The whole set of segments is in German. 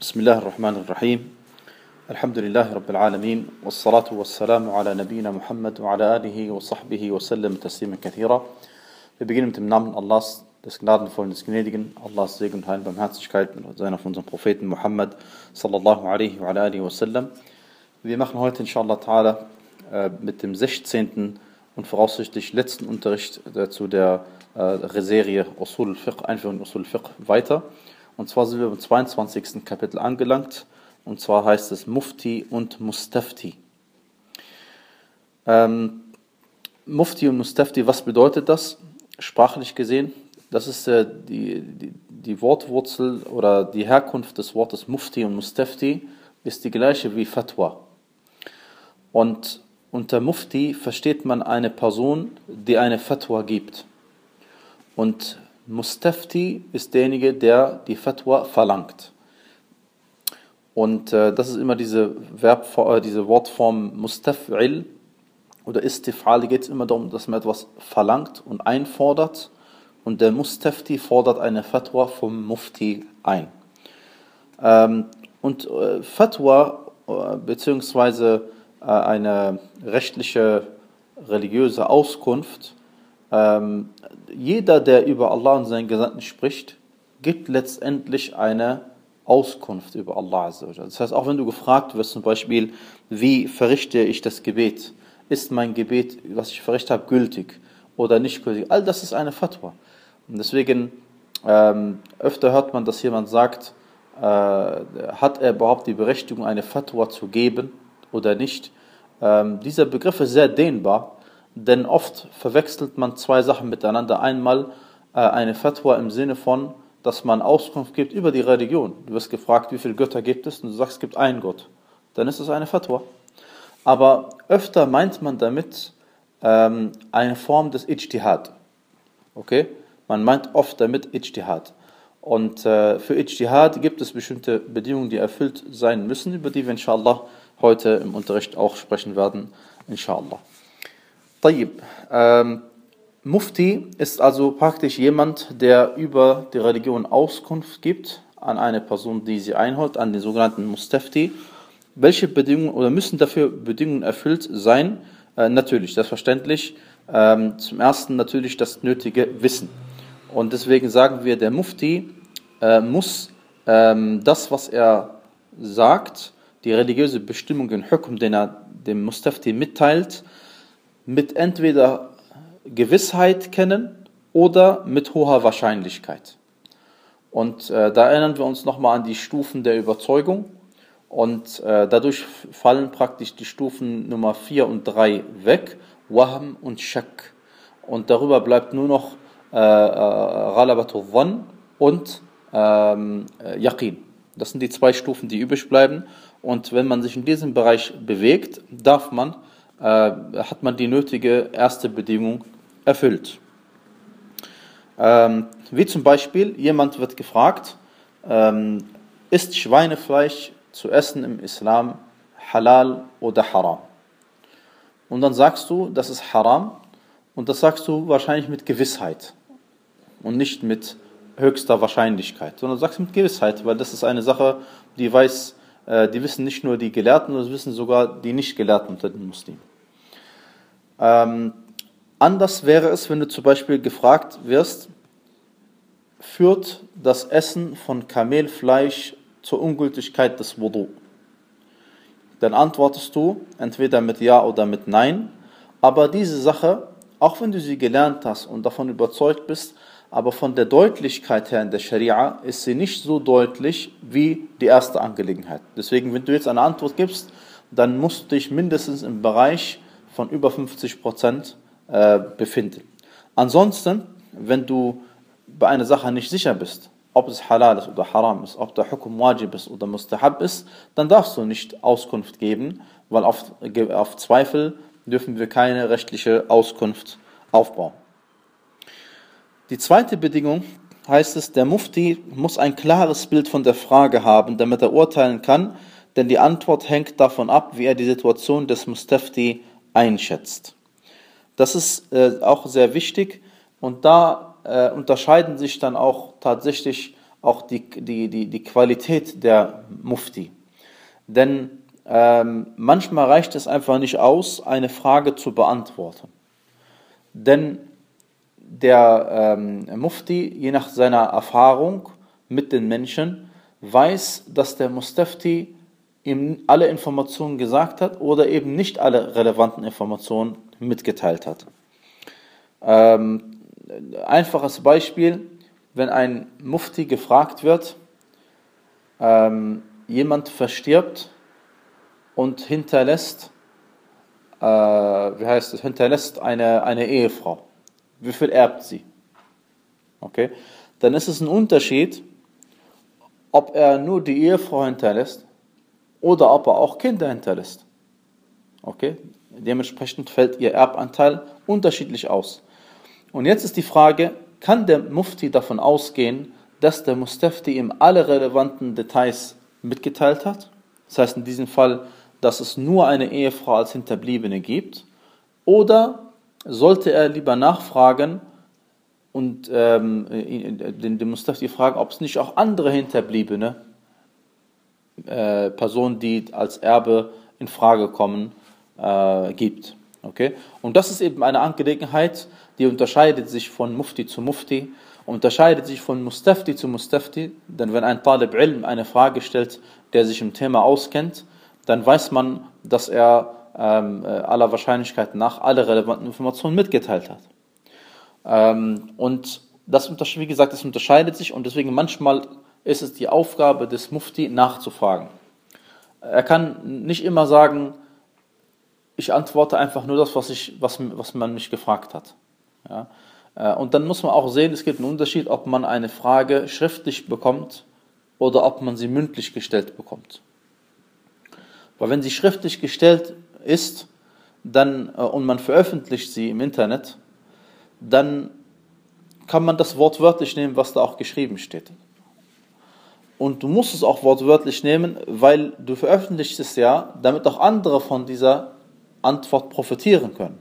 بسم الله الرحمن الرحيم الحمد لله رب العالمين والصلاة والسلام على نبينا Muhammad وعلى آله وصحبه وسلم تسليما كثيرا Wir beginnen mit dem Namen Allahs, des Gnadenvollen, des Gnädigen, Allahs Segen und Heil, Barmherzigkeit mit seiner von unserem Propheten Muhammad sallallahu alaihi wa alihi wa sallam. Wir machen heute inshallah ta'ala äh, mit dem 16. und voraussichtlich letzten Unterricht äh, zu der äh, Serie Usul al-Fiqh, Einführung in Usul al-Fiqh weiter. Und zwar sind wir im 22. Kapitel angelangt. Und zwar heißt es Mufti und Mustafti. Ähm, Mufti und Mustafti, was bedeutet das? Sprachlich gesehen, das ist äh, die, die, die Wortwurzel oder die Herkunft des Wortes Mufti und Mustafti ist die gleiche wie Fatwa. Und unter Mufti versteht man eine Person, die eine Fatwa gibt. Und Mustafti ist derjenige, der die Fatwa verlangt. Und äh, das ist immer diese, Verbform, äh, diese Wortform Mustaf'il oder Istif'al. geht es immer darum, dass man etwas verlangt und einfordert. Und der Mustafti fordert eine Fatwa vom Mufti ein. Ähm, und äh, Fatwa äh, beziehungsweise äh, eine rechtliche, religiöse Auskunft ähm, jeder, der über Allah und seinen Gesandten spricht, gibt letztendlich eine Auskunft über Allah. Das heißt, auch wenn du gefragt wirst, zum Beispiel, wie verrichte ich das Gebet? Ist mein Gebet, was ich verrichtet habe, gültig oder nicht gültig? All das ist eine Fatwa. Und deswegen, ähm, öfter hört man, dass jemand sagt, äh, hat er überhaupt die Berechtigung, eine Fatwa zu geben oder nicht? Ähm, dieser Begriff ist sehr dehnbar denn oft verwechselt man zwei Sachen miteinander. Einmal äh, eine Fatwa im Sinne von, dass man Auskunft gibt über die Religion. Du wirst gefragt, wie viele Götter gibt es? Und du sagst, es gibt einen Gott. Dann ist es eine Fatwa. Aber öfter meint man damit ähm, eine Form des Ijtihad. Okay? Man meint oft damit Ijtihad. Und äh, für Ijtihad gibt es bestimmte Bedingungen, die erfüllt sein müssen, über die wir inshallah heute im Unterricht auch sprechen werden. Inshallah. طيب, ähm, Mufti ist also praktisch jemand, der über die Religion Auskunft gibt an eine Person, die sie einholt, an den sogenannten Mustafti. Welche Bedingungen oder müssen dafür Bedingungen erfüllt sein? Äh, natürlich, selbstverständlich. Ähm, zum ersten natürlich das nötige Wissen. Und deswegen sagen wir, der Mufti äh, muss ähm, das, was er sagt, die religiöse Bestimmung, den Hukum, den er dem Mustafti mitteilt, mit entweder Gewissheit kennen oder mit hoher Wahrscheinlichkeit. Und äh, da erinnern wir uns nochmal an die Stufen der Überzeugung. Und äh, dadurch fallen praktisch die Stufen Nummer 4 und 3 weg, Waham und Shak. Und darüber bleibt nur noch äh, Ghalabatu äh, und ähm, äh, Yaqin. Das sind die zwei Stufen, die übrig bleiben. Und wenn man sich in diesem Bereich bewegt, darf man äh, hat man die nötige erste Bedingung erfüllt. Ähm, wie zum Beispiel, jemand wird gefragt, ähm, ist Schweinefleisch zu essen im Islam halal oder haram? Und dann sagst du, das ist haram und das sagst du wahrscheinlich mit Gewissheit und nicht mit höchster Wahrscheinlichkeit, sondern sagst mit Gewissheit, weil das ist eine Sache, die weiß, äh, die wissen nicht nur die Gelehrten, sondern wissen sogar die Nicht-Gelehrten unter den Muslimen. Ähm, anders wäre es, wenn du zum Beispiel gefragt wirst, führt das Essen von Kamelfleisch zur Ungültigkeit des Wudu? Dann antwortest du entweder mit Ja oder mit Nein. Aber diese Sache, auch wenn du sie gelernt hast und davon überzeugt bist, aber von der Deutlichkeit her in der Scharia ist sie nicht so deutlich wie die erste Angelegenheit. Deswegen, wenn du jetzt eine Antwort gibst, dann musst du dich mindestens im Bereich von über 50 Prozent äh, befinden. Ansonsten, wenn du bei einer Sache nicht sicher bist, ob es halal ist oder haram ist, ob der Hukum wajib ist oder mustahab ist, dann darfst du nicht Auskunft geben, weil auf, auf Zweifel dürfen wir keine rechtliche Auskunft aufbauen. Die zweite Bedingung heißt es, der Mufti muss ein klares Bild von der Frage haben, damit er urteilen kann, denn die Antwort hängt davon ab, wie er die Situation des Mustafti einschätzt. Das ist äh, auch sehr wichtig und da äh, unterscheiden sich dann auch tatsächlich auch die, die, die, die Qualität der Mufti. Denn ähm, manchmal reicht es einfach nicht aus, eine Frage zu beantworten. Denn der ähm, Mufti, je nach seiner Erfahrung mit den Menschen, weiß, dass der Mustafti ihm alle Informationen gesagt hat oder eben nicht alle relevanten Informationen mitgeteilt hat. Ähm, einfaches Beispiel, wenn ein Mufti gefragt wird, ähm, jemand verstirbt und hinterlässt, äh, wie heißt es, hinterlässt eine, eine Ehefrau. Wie viel erbt sie? Okay, dann ist es ein Unterschied, ob er nur die Ehefrau hinterlässt oder ob er auch Kinder hinterlässt. Okay, dementsprechend fällt ihr Erbanteil unterschiedlich aus. Und jetzt ist die Frage, kann der Mufti davon ausgehen, dass der Mustafti ihm alle relevanten Details mitgeteilt hat? Das heißt in diesem Fall, dass es nur eine Ehefrau als Hinterbliebene gibt? Oder sollte er lieber nachfragen und ähm, den, den Mustafti fragen, ob es nicht auch andere Hinterbliebene äh, Personen, die als Erbe in Frage kommen, äh, gibt? Okay? Und das ist eben eine Angelegenheit, die unterscheidet sich von Mufti zu Mufti, unterscheidet sich von Mustafti zu Mustafti, denn wenn ein Talib Ilm eine Frage stellt, der sich im Thema auskennt, dann weiß man, dass er ähm, äh, aller Wahrscheinlichkeit nach alle relevanten Informationen mitgeteilt hat. Ähm, und das, wie gesagt, das unterscheidet sich und deswegen manchmal ist es die Aufgabe des Mufti nachzufragen. Er kann nicht immer sagen, ich antworte einfach nur das, was, ich, was, was man mich gefragt hat. Ja? Äh, und dann muss man auch sehen, es gibt einen Unterschied, ob man eine Frage schriftlich bekommt oder ob man sie mündlich gestellt bekommt. Weil wenn sie schriftlich gestellt ist dann, äh, und man veröffentlicht sie im Internet, dann kann man das wortwörtlich nehmen, was da auch geschrieben steht. Und du musst es auch wortwörtlich nehmen, weil du veröffentlichst es ja, damit auch andere von dieser Antwort profitieren können.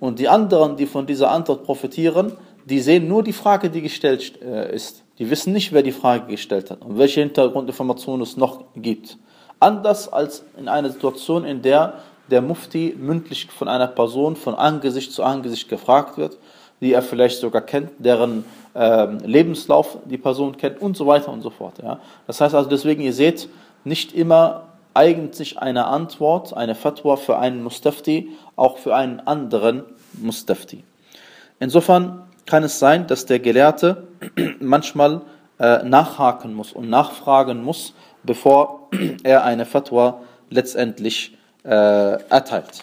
Und die anderen, die von dieser Antwort profitieren, die sehen nur die Frage, die gestellt äh, ist. Die wissen nicht, wer die Frage gestellt hat und welche Hintergrundinformationen es noch gibt. Anders als in einer Situation, in der der Mufti mündlich von einer Person von Angesicht zu Angesicht gefragt wird, die er vielleicht sogar kennt, deren äh, Lebenslauf die Person kennt und so weiter und so fort. Ja. Das heißt also deswegen, ihr seht, nicht immer eignet sich eine Antwort, eine Fatwa für einen Mustafti, auch für einen anderen Mustafti. Insofern kann es sein, dass der Gelehrte manchmal äh, nachhaken muss und nachfragen muss, bevor er eine Fatwa letztendlich äh, erteilt.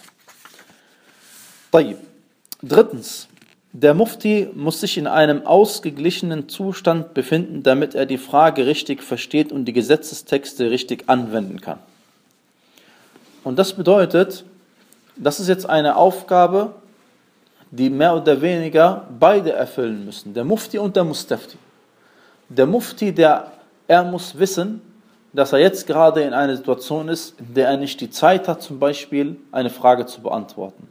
Drittens, der Mufti muss sich in einem ausgeglichenen Zustand befinden, damit er die Frage richtig versteht und die Gesetzestexte richtig anwenden kann. Und das bedeutet, das ist jetzt eine Aufgabe, die mehr oder weniger beide erfüllen müssen, der Mufti und der Mustafti. Der Mufti, der, er muss wissen, dass er jetzt gerade in einer Situation ist, in der er nicht die Zeit hat, zum Beispiel eine Frage zu beantworten,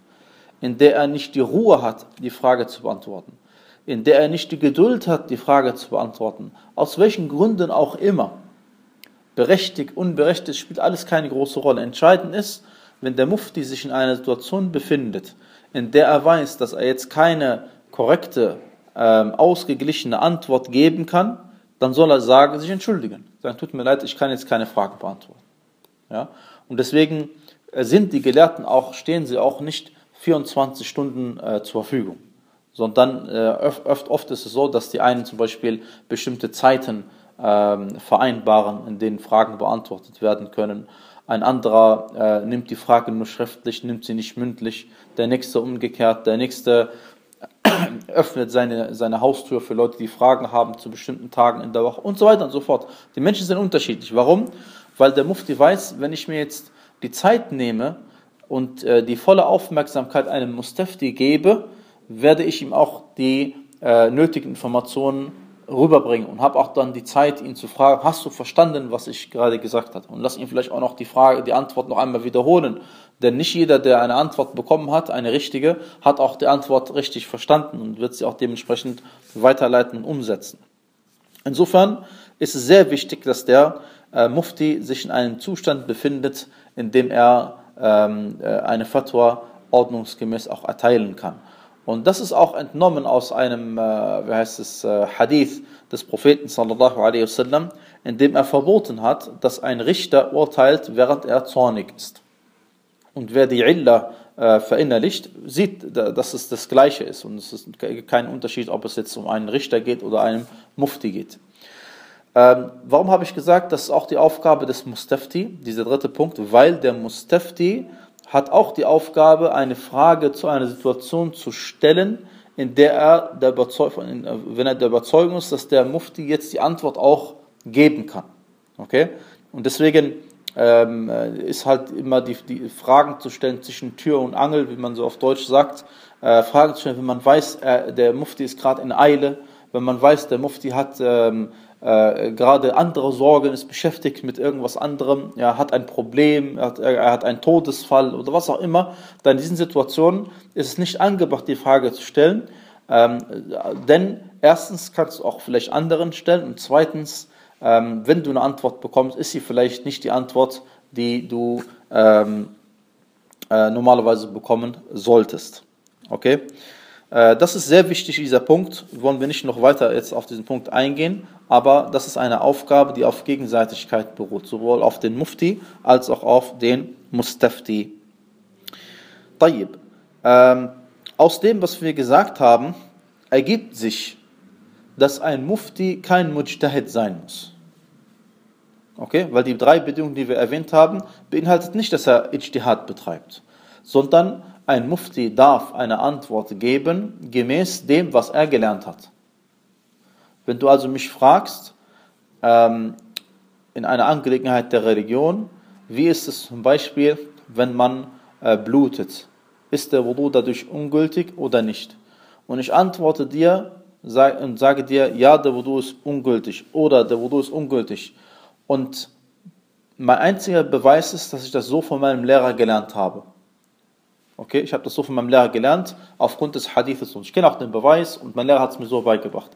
in der er nicht die Ruhe hat, die Frage zu beantworten, in der er nicht die Geduld hat, die Frage zu beantworten, aus welchen Gründen auch immer berechtigt, unberechtigt, spielt alles keine große Rolle. Entscheidend ist, wenn der Mufti sich in einer Situation befindet, in der er weiß, dass er jetzt keine korrekte, ähm, ausgeglichene Antwort geben kann, dann soll er sagen, sich entschuldigen. Sagen, tut mir leid, ich kann jetzt keine Fragen beantworten. Ja? Und deswegen äh, sind die Gelehrten auch, stehen sie auch nicht 24 Stunden äh, zur Verfügung. Sondern äh, oft, oft ist es so, dass die einen zum Beispiel bestimmte Zeiten ähm, vereinbaren, in denen Fragen beantwortet werden können. Ein anderer äh, nimmt die Frage nur schriftlich, nimmt sie nicht mündlich. Der nächste umgekehrt, der nächste öffnet seine, seine Haustür für Leute, die Fragen haben zu bestimmten Tagen in der Woche und so weiter und so fort. Die Menschen sind unterschiedlich. Warum? Weil der Mufti weiß, wenn ich mir jetzt die Zeit nehme und äh, die volle Aufmerksamkeit einem Mustafti gebe, werde ich ihm auch die äh, nötigen Informationen rüberbringen und habe auch dann die Zeit, ihn zu fragen, hast du verstanden, was ich gerade gesagt habe? Und lass ihn vielleicht auch noch die Frage, die Antwort noch einmal wiederholen. Denn nicht jeder, der eine Antwort bekommen hat, eine richtige, hat auch die Antwort richtig verstanden und wird sie auch dementsprechend weiterleiten und umsetzen. Insofern ist es sehr wichtig, dass der äh, Mufti sich in einem Zustand befindet, in dem er eine Fatwa ordnungsgemäß auch erteilen kann. Und das ist auch entnommen aus einem, äh, wie heißt es, äh, Hadith des Propheten sallallahu alaihi wasallam, in dem er verboten hat, dass ein Richter urteilt, während er zornig ist. Und wer die Illa äh, verinnerlicht, sieht, dass es das Gleiche ist. Und es ist kein Unterschied, ob es jetzt um einen Richter geht oder einen Mufti geht. Ähm, warum habe ich gesagt, das ist auch die Aufgabe des Mustafti, dieser dritte Punkt, weil der Mustafti hat auch die Aufgabe, eine Frage zu einer Situation zu stellen, in der er, der wenn er der Überzeugung ist, dass der Mufti jetzt die Antwort auch geben kann. Okay? Und deswegen ähm, ist halt immer die, die Fragen zu stellen zwischen Tür und Angel, wie man so auf Deutsch sagt, äh, Fragen zu stellen, wenn man weiß, äh, der Mufti ist gerade in Eile, wenn man weiß, der Mufti hat ähm, äh, gerade andere Sorgen, ist beschäftigt mit irgendwas anderem, er hat ein Problem, er hat, er hat einen Todesfall oder was auch immer, dann in diesen Situationen ist es nicht angebracht, die Frage zu stellen, ähm, denn erstens kannst du auch vielleicht anderen stellen und zweitens, ähm, wenn du eine Antwort bekommst, ist sie vielleicht nicht die Antwort, die du ähm, äh, normalerweise bekommen solltest. Okay? Äh, das ist sehr wichtig, dieser Punkt. Wollen wir nicht noch weiter jetzt auf diesen Punkt eingehen, aber das ist eine Aufgabe, die auf Gegenseitigkeit beruht, sowohl auf den Mufti als auch auf den Mustafti. Tayyib. Ähm, aus dem, was wir gesagt haben, ergibt sich, dass ein Mufti kein Mujtahid sein muss. Okay? Weil die drei Bedingungen, die wir erwähnt haben, beinhaltet nicht, dass er Ijtihad betreibt, sondern ein Mufti darf eine Antwort geben, gemäß dem, was er gelernt hat. Wenn du also mich fragst, ähm, in einer Angelegenheit der Religion, wie ist es zum Beispiel, wenn man äh, blutet? Ist der Wudu dadurch ungültig oder nicht? Und ich antworte dir sag, und sage dir, ja, der Wudu ist ungültig oder der Wudu ist ungültig. Und mein einziger Beweis ist, dass ich das so von meinem Lehrer gelernt habe. Okay, ich habe das so von meinem Lehrer gelernt, aufgrund des Hadithes. Und ich kenne auch den Beweis und mein Lehrer hat es mir so beigebracht.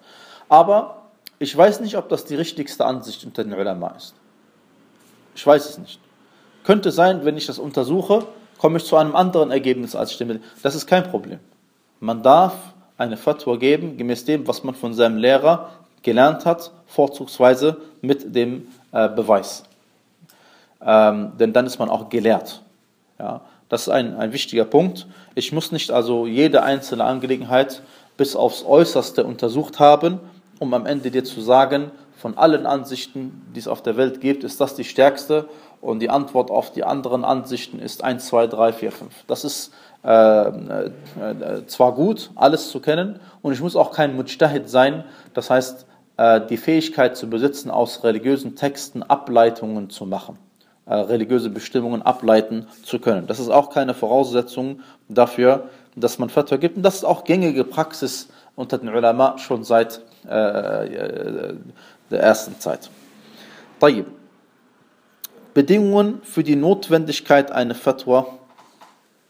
Aber ich weiß nicht, ob das die richtigste Ansicht unter den Ulama ist. Ich weiß es nicht. Könnte sein, wenn ich das untersuche, komme ich zu einem anderen Ergebnis als Stimme. Das ist kein Problem. Man darf eine Fatwa geben, gemäß dem, was man von seinem Lehrer gelernt hat, vorzugsweise mit dem äh, Beweis. Ähm, denn dann ist man auch gelehrt. Ja. Das ist ein, ein wichtiger Punkt. Ich muss nicht also jede einzelne Angelegenheit bis aufs Äußerste untersucht haben, um am Ende dir zu sagen, von allen Ansichten, die es auf der Welt gibt, ist das die stärkste und die Antwort auf die anderen Ansichten ist 1, 2, 3, 4, 5. Das ist äh, äh, zwar gut, alles zu kennen und ich muss auch kein Mujtahid sein, das heißt äh, die Fähigkeit zu besitzen, aus religiösen Texten Ableitungen zu machen. Äh, religiöse Bestimmungen ableiten zu können. Das ist auch keine Voraussetzung dafür, dass man Fatwa gibt. Und das ist auch gängige Praxis unter den Ulama schon seit äh der ersten Zeit. Tayyib. Bedingungen für die Notwendigkeit, eine Fatwa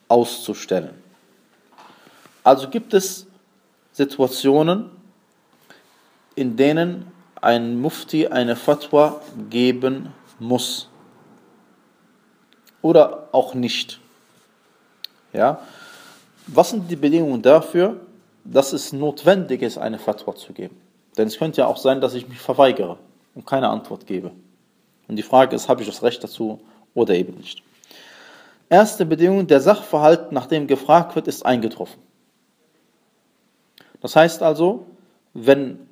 auszustellen. Also gibt es Situationen, in denen ein Mufti eine Fatwa geben muss oder auch nicht. Ja? Was sind die Bedingungen dafür, dass es notwendig ist, eine Fatwa zu geben? Denn es könnte ja auch sein, dass ich mich verweigere und keine Antwort gebe. Und die Frage ist, habe ich das Recht dazu oder eben nicht? Erste Bedingung, der Sachverhalt, nach dem gefragt wird, ist eingetroffen. Das heißt also, wenn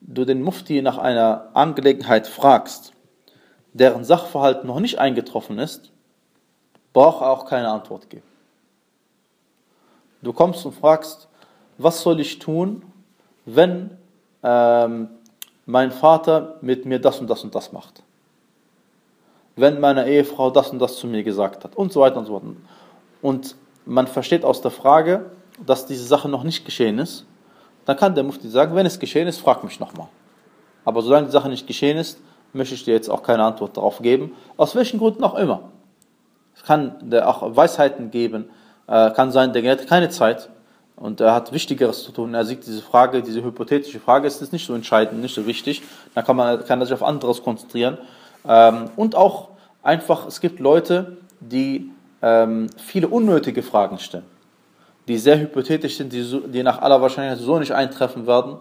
du den Mufti nach einer Angelegenheit fragst, deren Sachverhalt noch nicht eingetroffen ist, braucht er auch keine Antwort geben. Du kommst und fragst, was soll ich tun, wenn ähm, mein Vater mit mir das und das und das macht? Wenn meine Ehefrau das und das zu mir gesagt hat und so weiter und so fort. Und man versteht aus der Frage, dass diese Sache noch nicht geschehen ist, dann kann der Mufti sagen, wenn es geschehen ist, frag mich nochmal. Aber solange die Sache nicht geschehen ist, möchte ich dir jetzt auch keine Antwort darauf geben, aus welchen Gründen auch immer. Es kann der auch Weisheiten geben, äh, kann sein, der hat keine Zeit, und er hat Wichtigeres zu tun. Er sieht diese Frage, diese hypothetische Frage ist nicht so entscheidend, nicht so wichtig. Dann kann man kann er sich auf anderes konzentrieren. Ähm, und auch einfach, es gibt Leute, die ähm, viele unnötige Fragen stellen, die sehr hypothetisch sind, die, die nach aller Wahrscheinlichkeit so nicht eintreffen werden.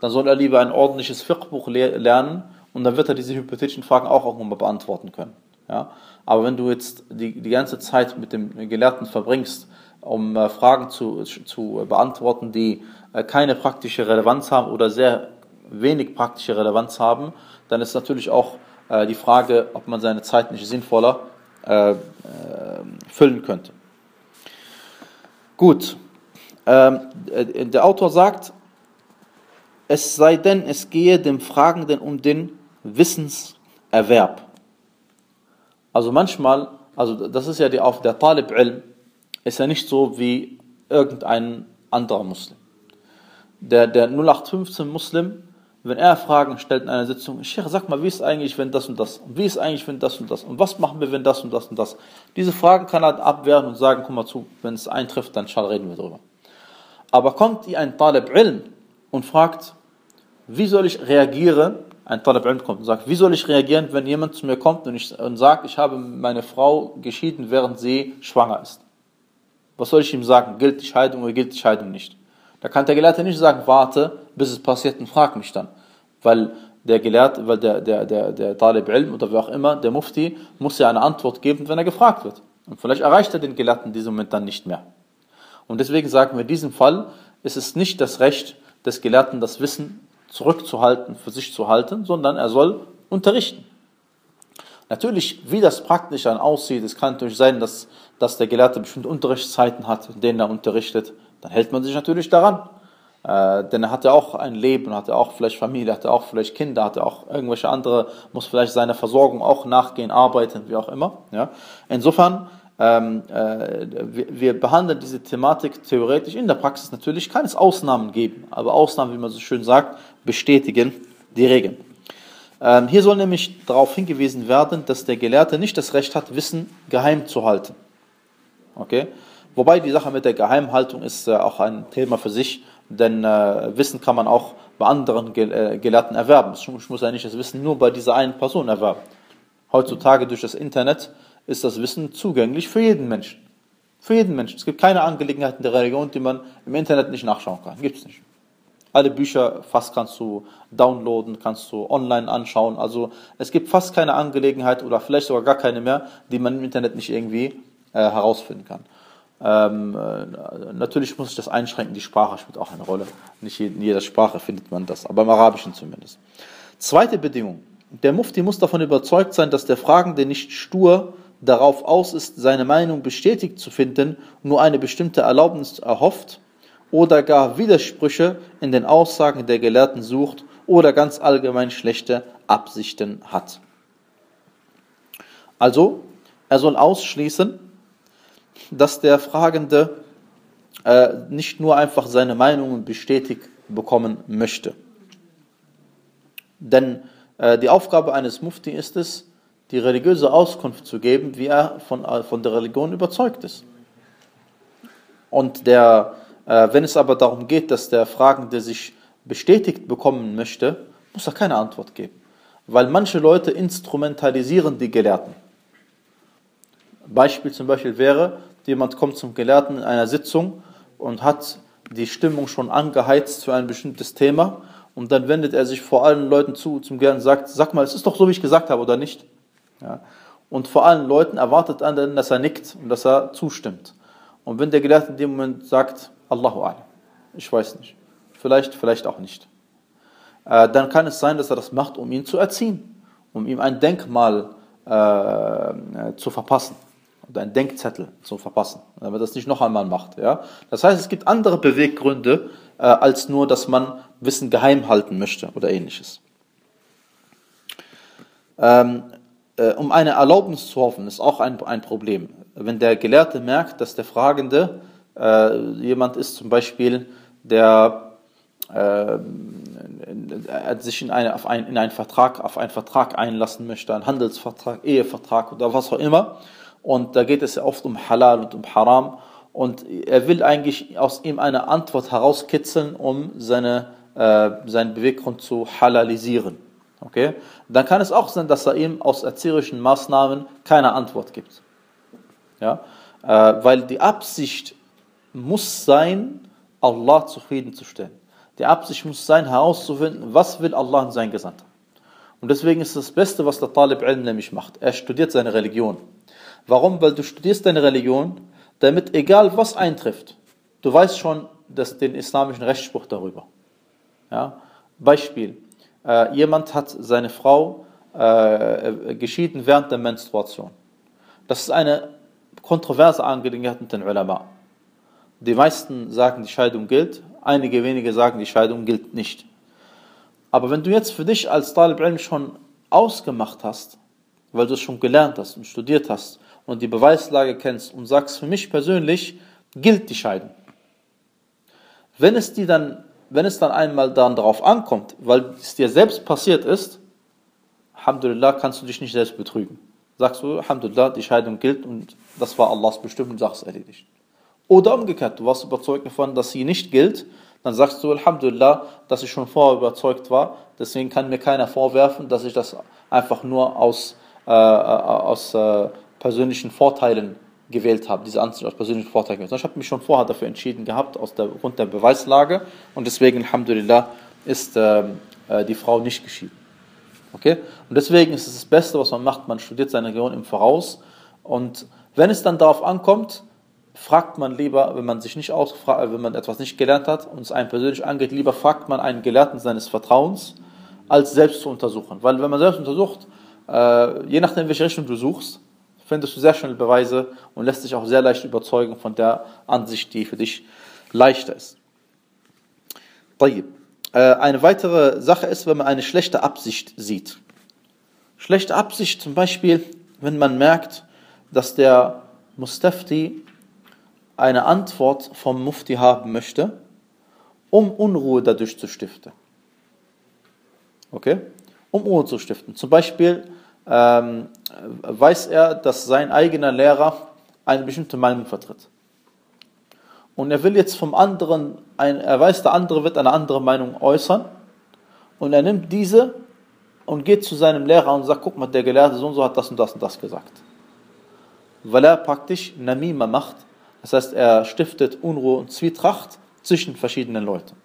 Dann soll er lieber ein ordentliches Fiqh-Buch le lernen und dann wird er diese hypothetischen Fragen auch irgendwann mal beantworten können. Ja? Aber wenn du jetzt die, die ganze Zeit mit dem Gelehrten verbringst, um äh, Fragen zu, zu beantworten, die äh, keine praktische Relevanz haben oder sehr wenig praktische Relevanz haben, dann ist natürlich auch äh, die Frage, ob man seine Zeit nicht sinnvoller äh, äh, füllen könnte. Gut, ähm, äh, der Autor sagt, es sei denn, es gehe dem Fragenden um den Wissenserwerb. Also manchmal, also das ist ja die auf der Talib Ilm, ist ja nicht so wie irgendein anderer Muslim. Der, der 0815 Muslim, wenn er Fragen stellt in einer Sitzung, Sheikh, sag mal, wie ist eigentlich, wenn das und das? Und wie ist eigentlich, wenn das und das? Und was machen wir, wenn das und das und das? Diese Fragen kann er abwehren und sagen, guck mal zu, wenn es eintrifft, dann schall reden wir drüber. Aber kommt ein Talib Ilm und fragt, wie soll ich reagieren, ein Talib Ilm kommt und sagt, wie soll ich reagieren, wenn jemand zu mir kommt und, ich, und sagt, ich habe meine Frau geschieden, während sie schwanger ist? Was soll ich ihm sagen? Gilt die Scheidung oder gilt die Scheidung nicht? Da kann der Gelehrte nicht sagen, warte, bis es passiert und frag mich dann. Weil der Gelehrte, weil der, der, der, der Talib Ilm oder wer auch immer, der Mufti, muss ja eine Antwort geben, wenn er gefragt wird. Und vielleicht erreicht er den Gelehrten in diesem Moment dann nicht mehr. Und deswegen sagen wir, in diesem Fall ist es nicht das Recht des Gelehrten, das Wissen zurückzuhalten, für sich zu halten, sondern er soll unterrichten. Natürlich, wie das praktisch dann aussieht, es kann natürlich sein, dass, dass der Gelehrte bestimmte Unterrichtszeiten hat, in denen er unterrichtet, dann hält man sich natürlich daran. Äh, denn er hatte auch ein Leben, hatte auch vielleicht Familie, hatte auch vielleicht Kinder, hatte auch irgendwelche andere, muss vielleicht seiner Versorgung auch nachgehen, arbeiten, wie auch immer. Ja. Insofern, ähm, äh, wir, wir, behandeln diese Thematik theoretisch. In der Praxis natürlich kann es Ausnahmen geben, aber Ausnahmen, wie man so schön sagt, bestätigen die Regeln. Ähm, hier soll nämlich darauf hingewiesen werden, dass der Gelehrte nicht das Recht hat, Wissen geheim zu halten. Okay? Wobei die Sache mit der Geheimhaltung ist äh, auch ein Thema für sich, denn äh, Wissen kann man auch bei anderen Ge äh, Gelehrten erwerben. Ich muss ja nicht das Wissen nur bei dieser einen Person erwerben. Heutzutage durch das Internet ist das Wissen zugänglich für jeden Menschen. Für jeden Menschen. Es gibt keine Angelegenheiten der Religion, die man im Internet nicht nachschauen kann. Gibt es nicht. Alle Bücher fast kannst du downloaden, kannst du online anschauen. Also es gibt fast keine Angelegenheit oder vielleicht sogar gar keine mehr, die man im Internet nicht irgendwie äh, herausfinden kann. Ähm, äh, natürlich muss ich das einschränken, die Sprache spielt auch eine Rolle. Nicht in jeder Sprache findet man das, aber im Arabischen zumindest. Zweite Bedingung. Der Mufti muss davon überzeugt sein, dass der Fragende nicht stur darauf aus ist, seine Meinung bestätigt zu finden, nur eine bestimmte Erlaubnis erhofft oder gar Widersprüche in den Aussagen der Gelehrten sucht oder ganz allgemein schlechte Absichten hat. Also, er soll ausschließen, dass der Fragende äh, nicht nur einfach seine Meinungen bestätigt bekommen möchte. Denn äh, die Aufgabe eines Mufti ist es, die religiöse Auskunft zu geben, wie er von, äh, von der Religion überzeugt ist. Und der, wenn es aber darum geht, dass der Fragende sich bestätigt bekommen möchte, muss er keine Antwort geben. Weil manche Leute instrumentalisieren die Gelehrten. Beispiel zum Beispiel wäre, jemand kommt zum Gelehrten in einer Sitzung und hat die Stimmung schon angeheizt für ein bestimmtes Thema und dann wendet er sich vor allen Leuten zu, zum Gelehrten und sagt, sag mal, es ist doch so, wie ich gesagt habe, oder nicht? Ja. Und vor allen Leuten erwartet er dann, dass er nickt und dass er zustimmt. Und wenn der Gelehrte in dem Moment sagt, Allahu A'lam, ich weiß nicht, vielleicht, vielleicht auch nicht, äh, dann kann es sein, dass er das macht, um ihn zu erziehen, um ihm ein Denkmal äh, äh zu verpassen oder einen Denkzettel zu verpassen, damit er das nicht noch einmal macht. Ja? Das heißt, es gibt andere Beweggründe, äh, als nur, dass man Wissen geheim halten möchte oder ähnliches. Ähm, äh, um eine Erlaubnis zu hoffen, ist auch ein, ein Problem. Wenn der Gelehrte merkt, dass der Fragende äh, jemand ist, zum Beispiel, der äh, sich in, eine, auf ein, in einen Vertrag, auf einen Vertrag einlassen möchte, einen Handelsvertrag, Ehevertrag oder was auch immer, und da geht es ja oft um Halal und um Haram. und er will eigentlich aus ihm eine Antwort herauskitzeln, um seine, äh, seinen Beweggrund zu halalisieren. Okay? Dann kann es auch sein, dass er ihm aus erzieherischen Maßnahmen keine Antwort gibt. Ja? Äh, weil die Absicht muss sein, Allah zufriedenzustellen. Die Absicht muss sein, herauszufinden, was will Allah in sein Gesandter. Und deswegen ist das Beste, was der Talib Ilm nämlich macht. Er studiert seine Religion. Warum? Weil du studierst deine Religion, damit egal was eintrifft, du weißt schon dass den islamischen Rechtsspruch darüber. Ja? Beispiel, äh, jemand hat seine Frau äh, geschieden während der Menstruation. Das ist eine kontroverse Angelegenheit mit den Ulama. Die meisten sagen, die Scheidung gilt, einige wenige sagen, die Scheidung gilt nicht. Aber wenn du jetzt für dich als Talib Ilm schon ausgemacht hast, weil du es schon gelernt hast und studiert hast und die Beweislage kennst und sagst, für mich persönlich gilt die Scheidung. Wenn es, die dann, wenn es dann einmal dann darauf ankommt, weil es dir selbst passiert ist, Alhamdulillah, kannst du dich nicht selbst betrügen. Sagst du, Alhamdulillah, die Scheidung gilt und das war Allahs Bestimmung, sagst erledigt. Oder umgekehrt, du warst überzeugt davon, dass sie nicht gilt dann sagst du, Alhamdulillah, dass ich schon vorher überzeugt war. Deswegen kann mir keiner vorwerfen, dass ich das einfach nur aus, äh, äh aus äh, persönlichen Vorteilen gewählt habe, diese Ansicht aus persönlichen Vorteilen. Ich habe mich schon vorher dafür entschieden gehabt, aus der, Grund der Beweislage. Und deswegen, Alhamdulillah, ist ähm, äh, die Frau nicht geschieden. Okay? Und deswegen ist es das Beste, was man macht, man studiert seine Region im Voraus. Und wenn es dann darauf ankommt, fragt man lieber, wenn man sich nicht ausfragt, äh, wenn man etwas nicht gelernt hat und es einem persönlich angeht, lieber fragt man einen Gelehrten seines Vertrauens, als selbst zu untersuchen. Weil wenn man selbst untersucht, äh, je nachdem, welche Richtung du suchst, findest du sehr schnell Beweise und lässt sich auch sehr leicht überzeugen von der Ansicht, die für dich leichter ist. Äh, eine weitere Sache ist, wenn man eine schlechte Absicht sieht. Schlechte Absicht zum Beispiel, wenn man merkt, dass der Mustafti eine Antwort vom Mufti haben möchte, um Unruhe dadurch zu stiften. Okay? Um Unruhe zu stiften. Zum Beispiel ähm, weiß er, dass sein eigener Lehrer eine bestimmte Meinung vertritt. Und er will jetzt vom anderen, ein, er weiß, der andere wird eine andere Meinung äußern. Und er nimmt diese und geht zu seinem Lehrer und sagt, guck mal, der Gelehrte so und so hat das und das und das gesagt. Weil er praktisch Namima macht, das heißt, er stiftet Unruhe und Zwietracht zwischen verschiedenen Leuten.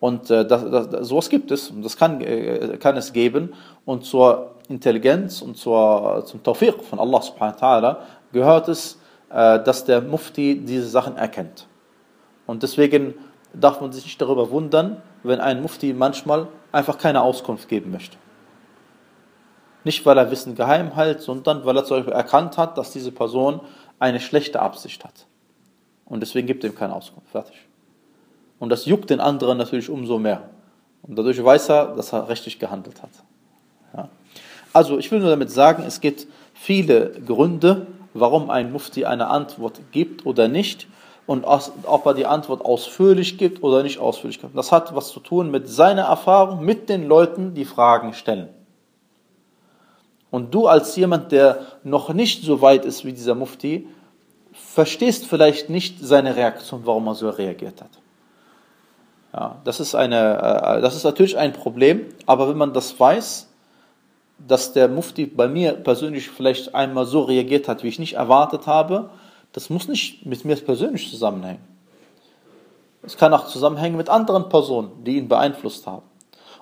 Und äh, das, das, sowas gibt es und das kann, äh, kann es geben. Und zur Intelligenz und zur, zum Tawfiq von Allah subhanahu wa ta'ala gehört es, äh, dass der Mufti diese Sachen erkennt. Und deswegen darf man sich nicht darüber wundern, wenn ein Mufti manchmal einfach keine Auskunft geben möchte. Nicht, weil er Wissen geheim hält, sondern weil er zum Beispiel erkannt hat, dass diese Person eine schlechte Absicht hat. Und deswegen gibt er ihm keine Auskunft. Fertig. Und das juckt den anderen natürlich umso mehr. Und dadurch weiß er, dass er richtig gehandelt hat. Ja. Also ich will nur damit sagen, es gibt viele Gründe, warum ein Mufti eine Antwort gibt oder nicht und ob er die Antwort ausführlich gibt oder nicht ausführlich gibt. Das hat was zu tun mit seiner Erfahrung mit den Leuten, die Fragen stellen. Und du als jemand, der noch nicht so weit ist wie dieser Mufti, verstehst vielleicht nicht seine Reaktion, warum er so reagiert hat. Ja, das, ist eine, äh, das ist natürlich ein Problem, aber wenn man das weiß, dass der Mufti bei mir persönlich vielleicht einmal so reagiert hat, wie ich nicht erwartet habe, das muss nicht mit mir persönlich zusammenhängen. Es kann auch zusammenhängen mit anderen Personen, die ihn beeinflusst haben.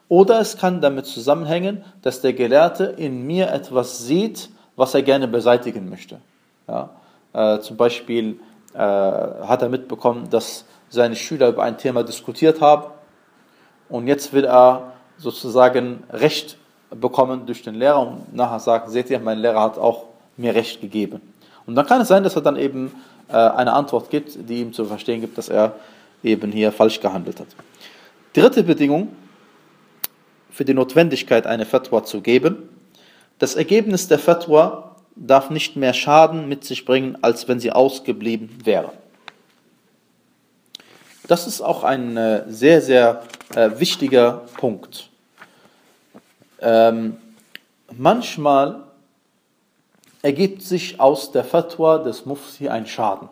Oder es kann damit zusammenhängen, dass der Gelehrte in mir etwas sieht, was er gerne beseitigen möchte. Ja? Äh, zum Beispiel äh, hat er mitbekommen, dass seine Schüler über ein Thema diskutiert haben und jetzt will er sozusagen Recht bekommen durch den Lehrer und nachher sagen, seht ihr, mein Lehrer hat auch mir Recht gegeben. Und dann kann es sein, dass er dann eben äh, eine Antwort gibt, die ihm zu verstehen gibt, dass er eben hier falsch gehandelt hat. Dritte Bedingung, für die Notwendigkeit, eine Fatwa zu geben. Das Ergebnis der Fatwa darf nicht mehr Schaden mit sich bringen, als wenn sie ausgeblieben wäre. Das ist auch ein äh, sehr, sehr äh, wichtiger Punkt. Ähm, manchmal ergibt sich aus der Fatwa des Mufti ein Schaden.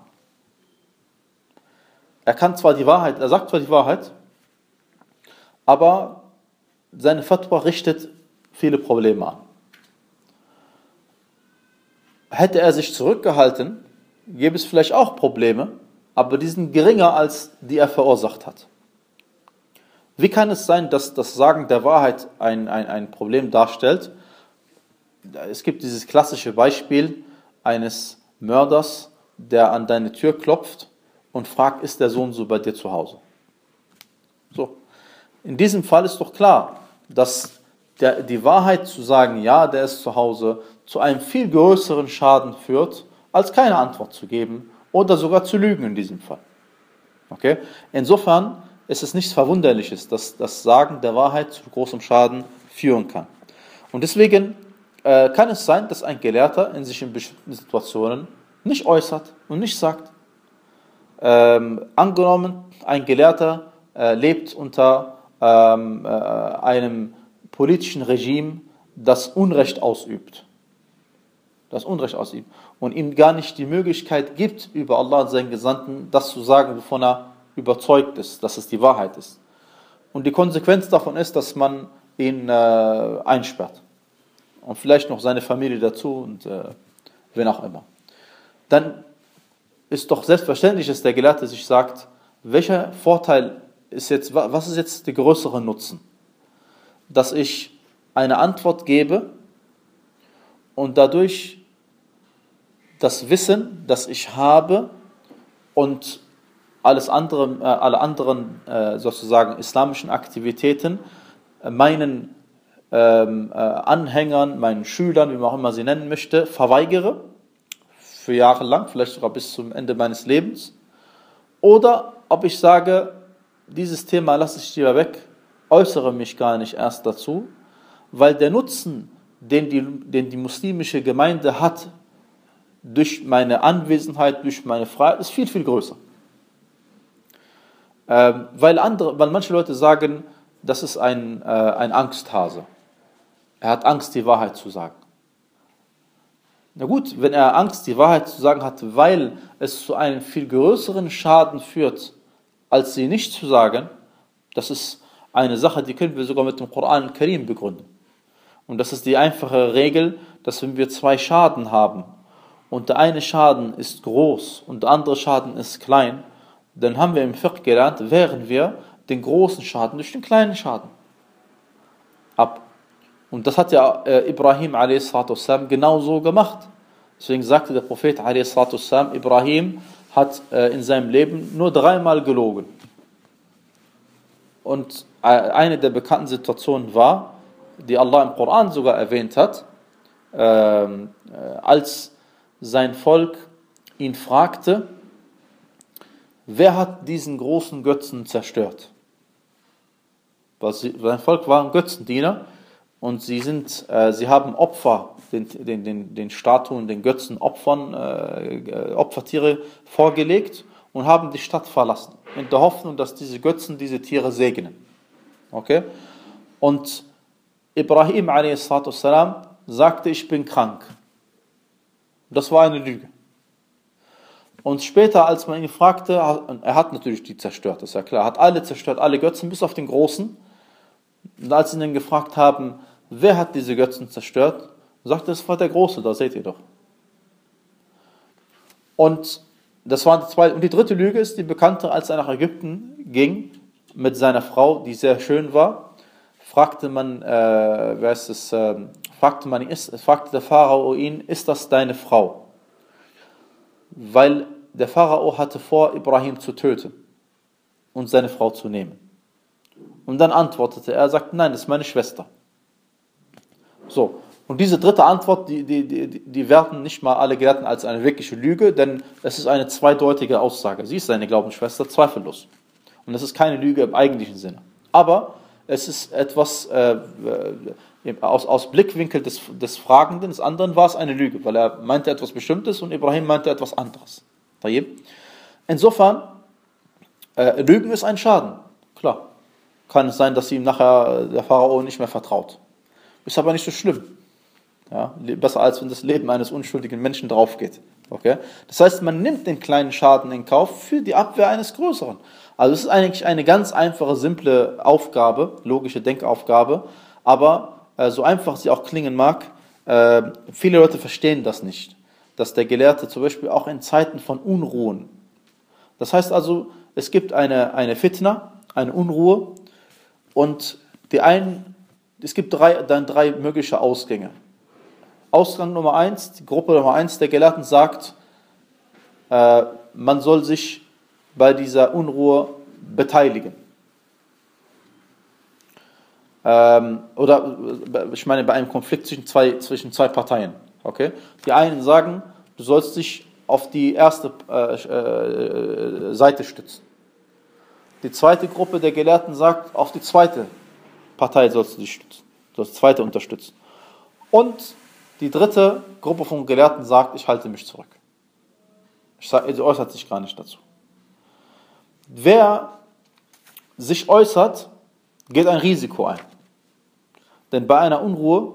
er kann zwar die Wahrheit, er sagt zwar die Wahrheit, aber seine Fatwa richtet viele Probleme an. Hätte er sich zurückgehalten, gäbe es vielleicht auch Probleme, aber die sind geringer als die er verursacht hat. Wie kann es sein, dass das Sagen der Wahrheit ein, ein, ein Problem darstellt? Es gibt dieses klassische Beispiel eines Mörders, der an deine Tür klopft und fragt, ist der Sohn so bei dir zu Hause? So. In diesem Fall ist doch klar, dass der, die Wahrheit zu sagen, ja, der ist zu Hause, zu einem viel größeren Schaden führt, als keine Antwort zu geben oder sogar zu lügen in diesem Fall. Okay? Insofern ist es nichts Verwunderliches, dass das Sagen der Wahrheit zu großem Schaden führen kann. Und deswegen äh, kann es sein, dass ein Gelehrter in sich in bestimmten Situationen nicht äußert und nicht sagt. Ähm, angenommen, ein Gelehrter äh, lebt unter ähm, äh, einem politischen Regime, das Unrecht ausübt. Das Unrecht ausübt. Und ihm gar nicht die Möglichkeit gibt, über Allah und seinen Gesandten das zu sagen, wovon er überzeugt ist, dass es die Wahrheit ist. Und die Konsequenz davon ist, dass man ihn äh, einsperrt. Und vielleicht noch seine Familie dazu und äh, wen auch immer. Dann ist doch selbstverständlich, dass der Gelehrte sich sagt, welcher Vorteil ist jetzt, was ist jetzt der größere Nutzen? Dass ich eine Antwort gebe und dadurch das Wissen, das ich habe und alles andere, äh, alle anderen äh, sozusagen islamischen Aktivitäten äh, meinen ähm, äh, Anhängern, meinen Schülern, wie man auch immer sie nennen möchte, verweigere, für Jahre lang, vielleicht sogar bis zum Ende meines Lebens, oder ob ich sage, dieses Thema lasse ich lieber weg, äußere mich gar nicht erst dazu, weil der Nutzen, den die, den die muslimische Gemeinde hat, durch meine Anwesenheit, durch meine Freiheit, ist viel, viel größer. Ähm, weil, andere, weil manche Leute sagen, das ist ein, äh, ein Angsthase. Er hat Angst, die Wahrheit zu sagen. Na gut, wenn er Angst, die Wahrheit zu sagen hat, weil es zu einem viel größeren Schaden führt, als sie nicht zu sagen, das ist eine Sache, die können wir sogar mit dem Koran Karim begründen. Und das ist die einfache Regel, dass wenn wir zwei Schaden haben und der eine Schaden ist groß und der andere Schaden ist klein, dann haben wir im Fiqh gelernt, wehren wir den großen Schaden durch den kleinen Schaden ab. Und das hat ja äh, Ibrahim a.s. genau so gemacht. Deswegen sagte der Prophet a.s. Ibrahim hat äh, in seinem Leben nur dreimal gelogen. Und äh, eine der bekannten Situationen war, die Allah im Koran sogar erwähnt hat, ähm, äh, als sein Volk ihn fragte, wer hat diesen großen Götzen zerstört? Sein Volk waren Götzendiener und sie, sind, sie haben Opfer, den, den, den, den Statuen, den Götzen Opfern, äh, Opfertiere vorgelegt und haben die Stadt verlassen, in der Hoffnung, dass diese Götzen diese Tiere segnen. Okay? Und Ibrahim a.s. sagte, ich bin krank. Das war eine Lüge. Und später, als man ihn fragte, er hat natürlich die zerstört, das ist ja klar, er hat alle zerstört, alle Götzen, bis auf den Großen. Und als sie ihn dann gefragt haben, wer hat diese Götzen zerstört, sagte, es war der Große, da seht ihr doch. Und das war die zweite. Und die dritte Lüge ist die bekannte, als er nach Ägypten ging mit seiner Frau, die sehr schön war, fragte man, äh, wer ist es, äh, fragte man ist, fragte der Pharao ihn, ist das deine Frau? Weil der Pharao hatte vor, Ibrahim zu töten und seine Frau zu nehmen. Und dann antwortete er, er sagte, nein, das ist meine Schwester. So, und diese dritte Antwort, die, die, die, die werten nicht mal alle Gelehrten als eine wirkliche Lüge, denn es ist eine zweideutige Aussage. Sie ist seine Glaubensschwester, zweifellos. Und das ist keine Lüge im eigentlichen Sinne. Aber es ist etwas, äh, äh aus, aus Blickwinkel des, des Fragenden, des anderen war es eine Lüge, weil er meinte etwas Bestimmtes und Ibrahim meinte etwas anderes. Insofern, äh, Lügen ist ein Schaden, klar. Kann es sein, dass ihm nachher der Pharao nicht mehr vertraut. Ist aber nicht so schlimm. Ja, besser als wenn das Leben eines unschuldigen Menschen drauf geht. Okay? Das heißt, man nimmt den kleinen Schaden in Kauf für die Abwehr eines größeren. Also es ist eigentlich eine ganz einfache, simple Aufgabe, logische Denkaufgabe, aber äh, so einfach sie auch klingen mag, äh, viele Leute verstehen das nicht, dass der Gelehrte zum Beispiel auch in Zeiten von Unruhen, das heißt also, es gibt eine, eine Fitna, eine Unruhe und die einen, es gibt drei, dann drei mögliche Ausgänge. Ausgang Nummer eins, die Gruppe Nummer eins der Gelehrten sagt, äh, man soll sich bei dieser Unruhe beteiligen. Ähm, oder ich meine bei einem Konflikt zwischen zwei, zwischen zwei Parteien. Okay? Die einen sagen, du sollst dich auf die erste äh, äh, Seite stützen. Die zweite Gruppe der Gelehrten sagt, auf die zweite Partei sollst du dich stützen, sollst die zweite unterstützen. Und die dritte Gruppe von Gelehrten sagt, ich halte mich zurück. Sie äußert sich gar nicht dazu. Wer sich äußert, geht ein Risiko ein. Denn bei einer Unruhe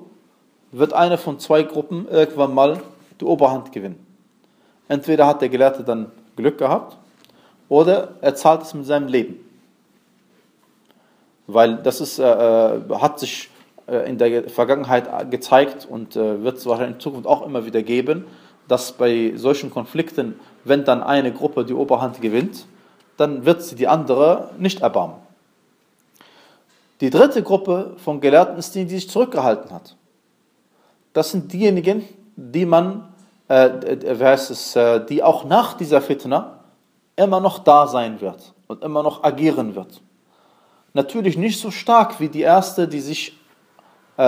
wird eine von zwei Gruppen irgendwann mal die Oberhand gewinnen. Entweder hat der Gelehrte dann Glück gehabt oder er zahlt es mit seinem Leben. Weil das ist, äh, äh hat sich in der Vergangenheit gezeigt und äh, wird es wahrscheinlich in Zukunft auch immer wieder geben, dass bei solchen Konflikten, wenn dann eine Gruppe die Oberhand gewinnt, dann wird sie die andere nicht erbarmen. Die dritte Gruppe von Gelehrten ist die, die sich zurückgehalten hat. Das sind diejenigen, die man, äh, äh, es, äh, die auch nach dieser Fitna immer noch da sein wird und immer noch agieren wird. Natürlich nicht so stark wie die erste, die sich äh,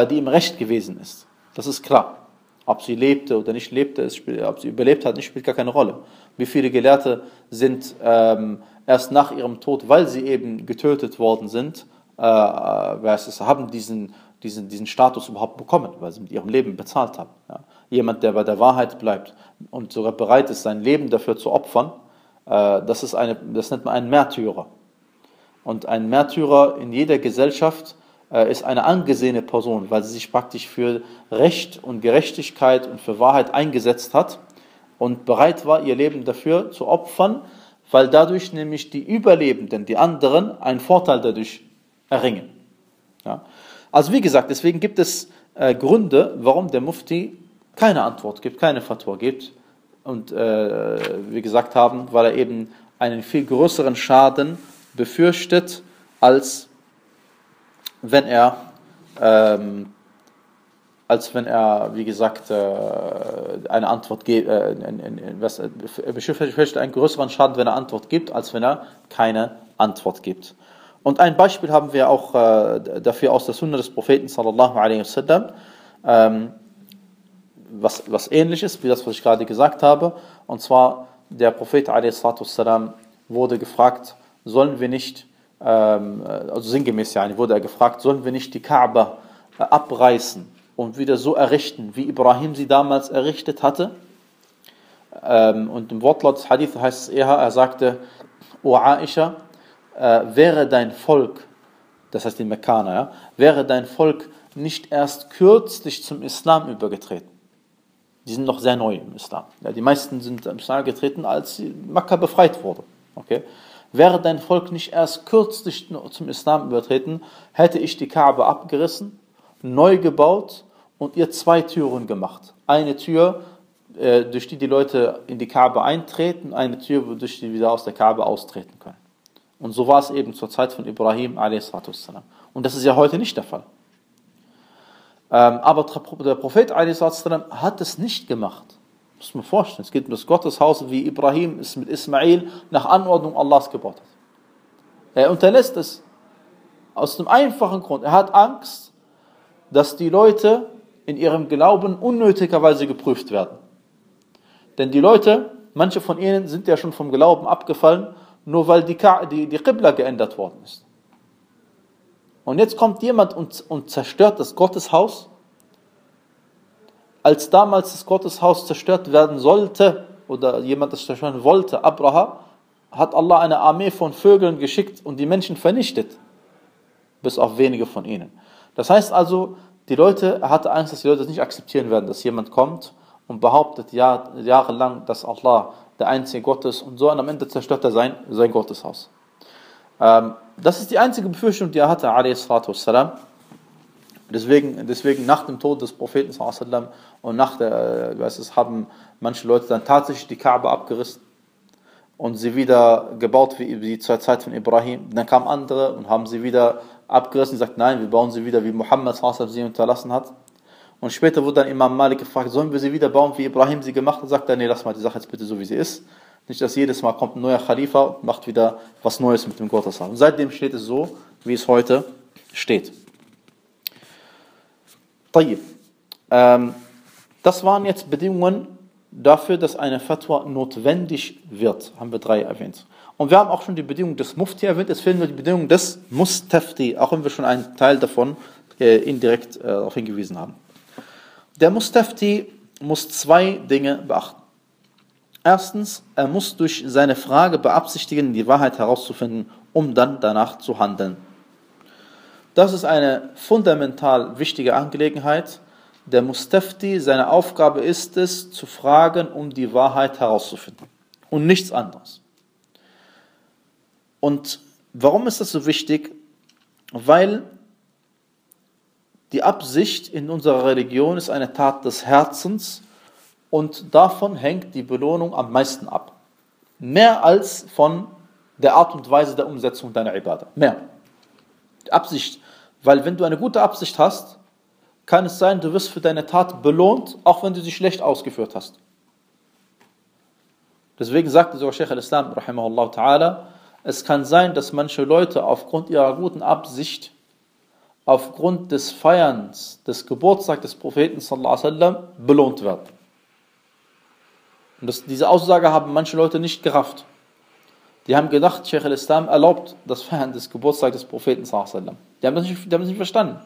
die im Recht gewesen ist. Das ist klar. Ob sie lebte oder nicht lebte, ob sie überlebt hat, spielt gar keine Rolle. Wie viele Gelehrte sind ähm, erst nach ihrem Tod, weil sie eben getötet worden sind, äh, äh es, haben diesen, diesen, diesen Status überhaupt bekommen, weil sie mit ihrem Leben bezahlt haben. Ja. Jemand, der bei der Wahrheit bleibt und sogar bereit ist, sein Leben dafür zu opfern, äh, das, ist eine, das nennt man einen Märtyrer. Und ein Märtyrer in jeder Gesellschaft äh, ist eine angesehene Person, weil sie sich praktisch für Recht und Gerechtigkeit und für Wahrheit eingesetzt hat und bereit war, ihr Leben dafür zu opfern, weil dadurch nämlich die Überlebenden, die anderen, einen Vorteil dadurch erringen. Ja. Also wie gesagt, deswegen gibt es äh, Gründe, warum der Mufti keine Antwort gibt, keine Fatwa gibt. Und äh, wie gesagt haben, weil er eben einen viel größeren Schaden befürchtet, als wenn er, ähm, als wenn er, wie gesagt, äh, eine Antwort gibt, äh, er befürchtet einen größeren Schaden, wenn er Antwort gibt, als wenn er keine Antwort gibt. Und ein Beispiel haben wir auch äh, dafür aus der Sunna des Propheten sallallahu alaihi wasallam, ähm, was, was ähnlich ist wie das, was ich gerade gesagt habe. Und zwar, der Prophet alaihi wurde gefragt, sollen wir nicht, also sinngemäß ja, wurde er gefragt, sollen wir nicht die Kaaba äh, abreißen und wieder so errichten, wie Ibrahim sie damals errichtet hatte? Ähm, und im Wortlaut des Hadith heißt es eher, er sagte, O Aisha, äh, wäre dein Volk, das heißt die Mekkaner, ja, wäre dein Volk nicht erst kürzlich zum Islam übergetreten. Die sind noch sehr neu im Islam. Ja, die meisten sind im Islam getreten, als Mekka befreit wurde. Okay? Wäre dein Volk nicht erst kürzlich zum Islam übertreten, hätte ich die Kaaba abgerissen, neu gebaut und ihr zwei Türen gemacht. Eine Tür, äh, durch die die Leute in die Kaaba eintreten, eine Tür, durch die wieder aus der Kaaba austreten können. Und so war es eben zur Zeit von Ibrahim a.s. Und das ist ja heute nicht der Fall. Ähm, aber der Prophet a.s. hat es nicht gemacht. Muss man vorstellen. Es geht um das Gotteshaus, wie Ibrahim es mit Ismail nach Anordnung Allahs gebaut hat. Er unterlässt es aus dem einfachen Grund. Er hat Angst, dass die Leute in ihrem Glauben unnötigerweise geprüft werden. Denn die Leute, manche von ihnen sind ja schon vom Glauben abgefallen nur weil die, die, die Qibla geändert worden ist. Und jetzt kommt jemand und, und zerstört das Gotteshaus. Als damals das Gotteshaus zerstört werden sollte, oder jemand das zerstören wollte, Abraha, hat Allah eine Armee von Vögeln geschickt und die Menschen vernichtet. Bis auf wenige von ihnen. Das heißt also, die Leute, er hatte Angst, dass die Leute das nicht akzeptieren werden, dass jemand kommt und behauptet Jahr, jahrelang, dass Allah der einzige Gott ist und so und am Ende zerstört er sein, sein Gotteshaus. Ähm, das ist die einzige Befürchtung, die er hatte, wassalam. Deswegen, deswegen nach dem Tod des Propheten und nach der, weißt es, haben manche Leute dann tatsächlich die Kaaba abgerissen und sie wieder gebaut wie, wie zur Zeit von Ibrahim. Dann kamen andere und haben sie wieder abgerissen und gesagt, nein, wir bauen sie wieder, wie Muhammad sie hinterlassen hat. Und später wurde dann Imam Malik gefragt, sollen wir sie wieder bauen, wie Ibrahim sie gemacht hat? Sagt er, nee, lass mal die Sache jetzt bitte so, wie sie ist. Nicht, dass jedes Mal kommt ein neuer Khalifa und macht wieder was Neues mit dem Gotteshaus. Und seitdem steht es so, wie es heute steht. Ähm, das waren jetzt Bedingungen dafür, dass eine Fatwa notwendig wird, haben wir drei erwähnt. Und wir haben auch schon die Bedingungen des Mufti erwähnt, es fehlen nur die Bedingungen des Mustafti, auch wenn wir schon einen Teil davon äh, indirekt äh, darauf hingewiesen haben. Der Mustafti muss zwei Dinge beachten. Erstens, er muss durch seine Frage beabsichtigen, die Wahrheit herauszufinden, um dann danach zu handeln. Das ist eine fundamental wichtige Angelegenheit. Der Mustafti, seine Aufgabe ist es, zu fragen, um die Wahrheit herauszufinden. Und nichts anderes. Und warum ist das so wichtig? Weil die Absicht in unserer Religion ist eine Tat des Herzens und davon hängt die Belohnung am meisten ab. Mehr als von der Art und Weise der Umsetzung deiner Ibadah. Mehr. Absicht, weil wenn du eine gute Absicht hast, kann es sein, du wirst für deine Tat belohnt, auch wenn du sie schlecht ausgeführt hast. Deswegen sagte sogar Sheikh al-Islam, es kann sein, dass manche Leute aufgrund ihrer guten Absicht, aufgrund des Feierns des Geburtstags des Propheten sallallahu belohnt werden. Und das, diese Aussage haben manche Leute nicht gerafft. Die haben gedacht, Sheikh al-Islam erlaubt das Feiern des Geburtstags des Propheten. Die haben, das nicht, die haben das nicht verstanden.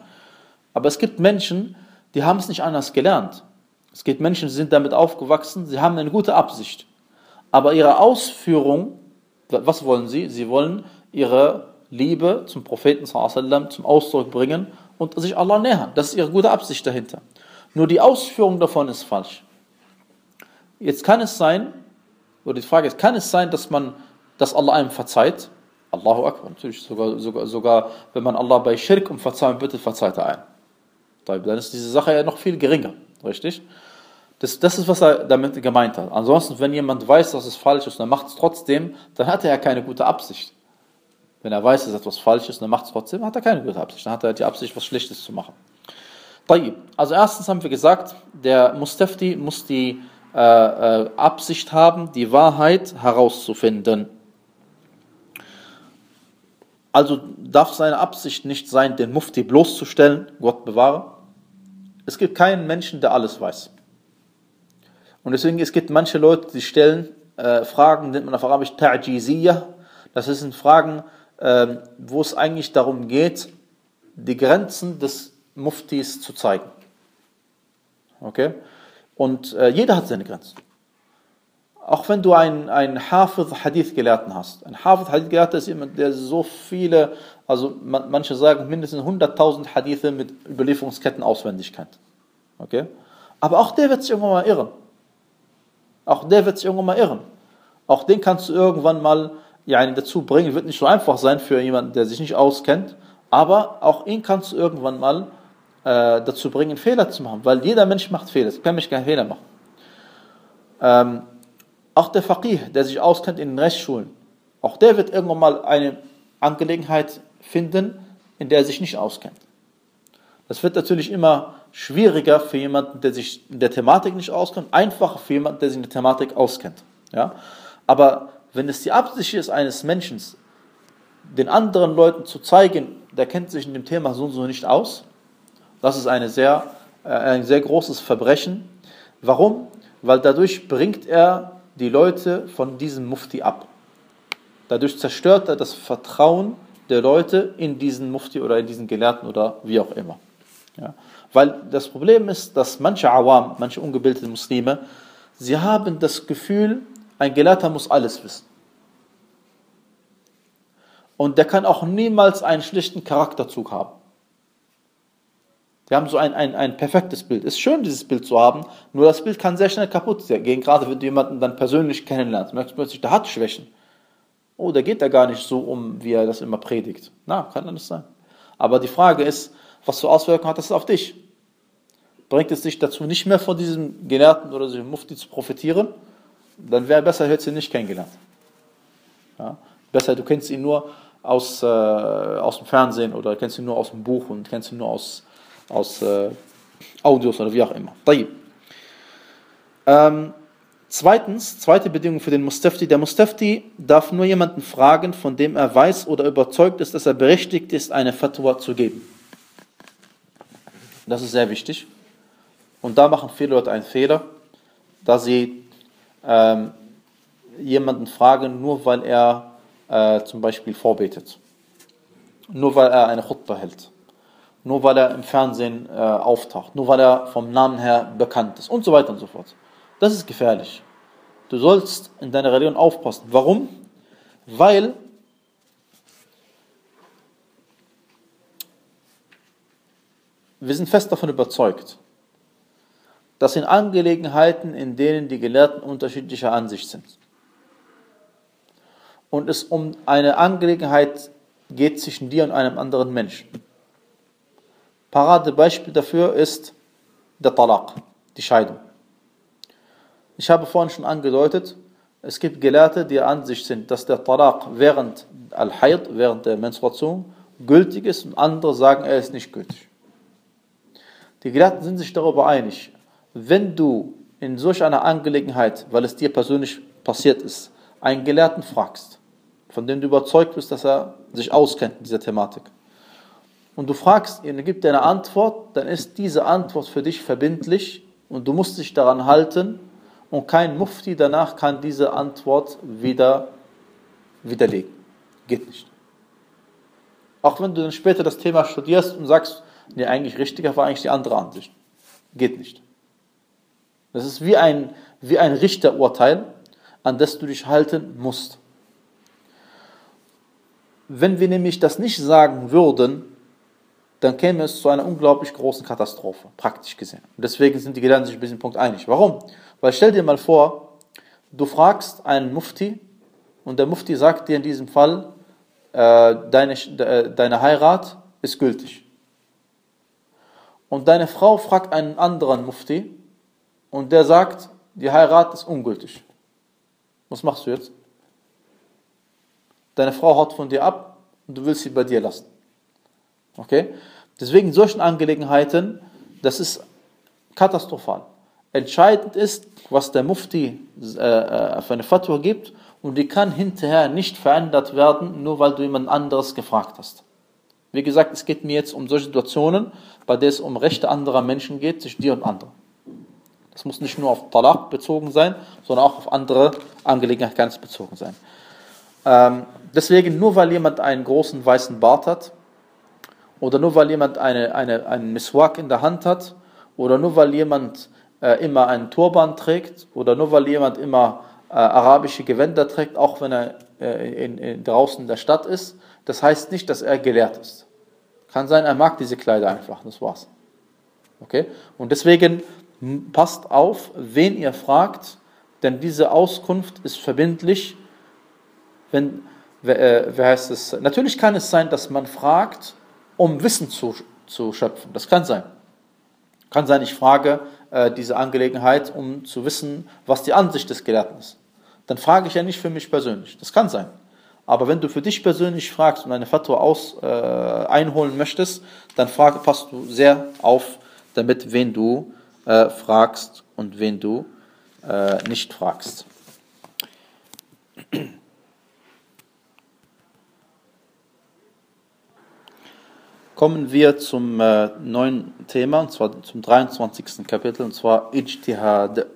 Aber es gibt Menschen, die haben es nicht anders gelernt. Es gibt Menschen, die sind damit aufgewachsen, sie haben eine gute Absicht. Aber ihre Ausführung, was wollen sie? Sie wollen ihre Liebe zum Propheten zum Ausdruck bringen und sich Allah nähern. Das ist ihre gute Absicht dahinter. Nur die Ausführung davon ist falsch. Jetzt kann es sein, oder die Frage ist, kann es sein, dass man, dass Allah einem verzeiht? Allahu Akbar, natürlich, sogar, sogar, sogar wenn man Allah bei Schirk um Verzeihung bittet, verzeiht er einen. Dann ist diese Sache ja noch viel geringer, richtig? Das, das ist, was er damit gemeint hat. Ansonsten, wenn jemand weiß, dass es falsch ist und er macht es trotzdem, dann hat er ja keine gute Absicht. Wenn er weiß, dass etwas falsch ist und er macht es trotzdem, hat er keine gute Absicht. Dann hat er die Absicht, was Schlechtes zu machen. Also erstens haben wir gesagt, der Mustafti muss die äh, äh, Absicht haben, die Wahrheit herauszufinden. Also darf seine Absicht nicht sein, den Mufti bloßzustellen, Gott bewahre. Es gibt keinen Menschen, der alles weiß. Und deswegen, es gibt manche Leute, die stellen äh, Fragen, nennt man auf Arabisch Ta'jiziyah. Das sind Fragen, äh, wo es eigentlich darum geht, die Grenzen des Muftis zu zeigen. Okay? Und äh, jeder hat seine Grenzen. Auch wenn du einen, einen Hafiz Hadith Gelehrten hast. Ein Hafiz Hadith Gelehrter ist jemand, der so viele, also man, manche sagen mindestens 100.000 Hadithe mit Überlieferungsketten auswendig kennt. Okay? Aber auch der wird sich irgendwann mal irren. Auch der wird sich irgendwann mal irren. Auch den kannst du irgendwann mal ja, dazu bringen. Wird nicht so einfach sein für jemanden, der sich nicht auskennt. Aber auch ihn kannst du irgendwann mal äh, dazu bringen, Fehler zu machen, weil jeder Mensch macht Fehler, es kann mich keinen Fehler machen. Ähm, auch der Faqih, der sich auskennt in den Rechtsschulen, auch der wird irgendwann mal eine Angelegenheit finden, in der er sich nicht auskennt. Das wird natürlich immer schwieriger für jemanden, der sich in der Thematik nicht auskennt, einfacher für jemanden, der sich in der Thematik auskennt. Ja? Aber wenn es die Absicht ist eines Menschen, den anderen Leuten zu zeigen, der kennt sich in dem Thema so und so nicht aus, das ist eine sehr, äh, ein sehr großes Verbrechen. Warum? Weil dadurch bringt er die Leute von diesem Mufti ab. Dadurch zerstört er das Vertrauen der Leute in diesen Mufti oder in diesen Gelehrten oder wie auch immer. Ja. Weil das Problem ist, dass manche Awam, manche ungebildete Muslime, sie haben das Gefühl, ein Gelehrter muss alles wissen. Und der kann auch niemals einen schlichten Charakterzug haben. Wir haben so ein, ein, ein perfektes Bild. Ist schön, dieses Bild zu haben, nur das Bild kann sehr schnell kaputt gehen, gerade wenn du jemanden dann persönlich kennenlernst. Du merkst plötzlich, der hat Schwächen. Oh, der geht da gar nicht so um, wie er das immer predigt. Na, kann nicht sein. Aber die Frage ist, was für Auswirkungen hat das auf dich? Bringt es dich dazu, nicht mehr von diesem Gelehrten oder diesem Mufti zu profitieren? Dann wäre besser, hättest du ihn nicht kennengelernt. Ja? Besser, du kennst ihn nur aus, äh, aus dem Fernsehen oder kennst ihn nur aus dem Buch und kennst ihn nur aus aus äh, Audios oder wie auch immer. Ähm, zweitens, zweite Bedingung für den Mustafti. Der Mustafti darf nur jemanden fragen, von dem er weiß oder überzeugt ist, dass er berechtigt ist, eine Fatwa zu geben. Das ist sehr wichtig. Und da machen viele Leute einen Fehler, da sie ähm, jemanden fragen, nur weil er äh, zum Beispiel vorbetet. Nur weil er eine Chutba hält nur weil er im Fernsehen äh, auftaucht, nur weil er vom Namen her bekannt ist und so weiter und so fort. Das ist gefährlich. Du sollst in deiner Religion aufpassen. Warum? Weil wir sind fest davon überzeugt, dass in Angelegenheiten, in denen die Gelehrten unterschiedlicher Ansicht sind, und es um eine Angelegenheit geht zwischen dir und einem anderen Menschen, Paradebeispiel dafür ist der Talaq, die Scheidung. Ich habe vorhin schon angedeutet, es gibt Gelehrte, die der Ansicht sind, dass der Talaq während Al-Hayd, während der Menstruation, gültig ist und andere sagen, er ist nicht gültig. Die Gelehrten sind sich darüber einig, wenn du in solch einer Angelegenheit, weil es dir persönlich passiert ist, einen Gelehrten fragst, von dem du überzeugt bist, dass er sich auskennt in dieser Thematik, und du fragst ihn, er gibt dir eine Antwort, dann ist diese Antwort für dich verbindlich und du musst dich daran halten und kein Mufti danach kann diese Antwort wieder widerlegen. Geht nicht. Auch wenn du dann später das Thema studierst und sagst, nee, eigentlich richtiger war eigentlich die andere Ansicht. Geht nicht. Das ist wie ein, wie ein Richterurteil, an das du dich halten musst. Wenn wir nämlich das nicht sagen würden, dann käme es zu einer unglaublich großen Katastrophe, praktisch gesehen. Und deswegen sind die Gelehrten sich ein bisschen Punkt einig. Warum? Weil stell dir mal vor, du fragst einen Mufti und der Mufti sagt dir in diesem Fall, äh, deine, äh, deine Heirat ist gültig. Und deine Frau fragt einen anderen Mufti und der sagt, die Heirat ist ungültig. Was machst du jetzt? Deine Frau haut von dir ab und du willst sie bei dir lassen. Okay? Deswegen solchen Angelegenheiten, das ist katastrophal. Entscheidend ist, was der Mufti äh, äh, für eine Fatwa gibt und die kann hinterher nicht verändert werden, nur weil du jemand anderes gefragt hast. Wie gesagt, es geht mir jetzt um solche Situationen, bei denen es um Rechte anderer Menschen geht, zwischen dir und anderen. Das muss nicht nur auf Talaq bezogen sein, sondern auch auf andere Angelegenheiten ganz bezogen sein. Ähm, deswegen, nur weil jemand einen großen weißen Bart hat, oder nur weil jemand eine, eine, einen Miswak in der Hand hat oder nur weil jemand äh, immer einen Turban trägt oder nur weil jemand immer äh, arabische Gewänder trägt, auch wenn er äh, in, in, draußen in der Stadt ist, das heißt nicht, dass er gelehrt ist. Kann sein, er mag diese Kleider einfach, das war's. Okay? Und deswegen passt auf, wen ihr fragt, denn diese Auskunft ist verbindlich. Wenn, äh, wer heißt es? Natürlich kann es sein, dass man fragt, um Wissen zu, zu schöpfen. Das kann sein. Kann sein, ich frage äh, diese Angelegenheit, um zu wissen, was die Ansicht des Gelehrten ist. Dann frage ich ja nicht für mich persönlich. Das kann sein. Aber wenn du für dich persönlich fragst und eine Fatwa aus, äh, einholen möchtest, dann frag, passt du sehr auf, damit wen du äh, fragst und wen du äh, nicht fragst. Kommen wir zum äh, neuen Thema, und zwar zum 23. Kapitel, und zwar Ijtihad.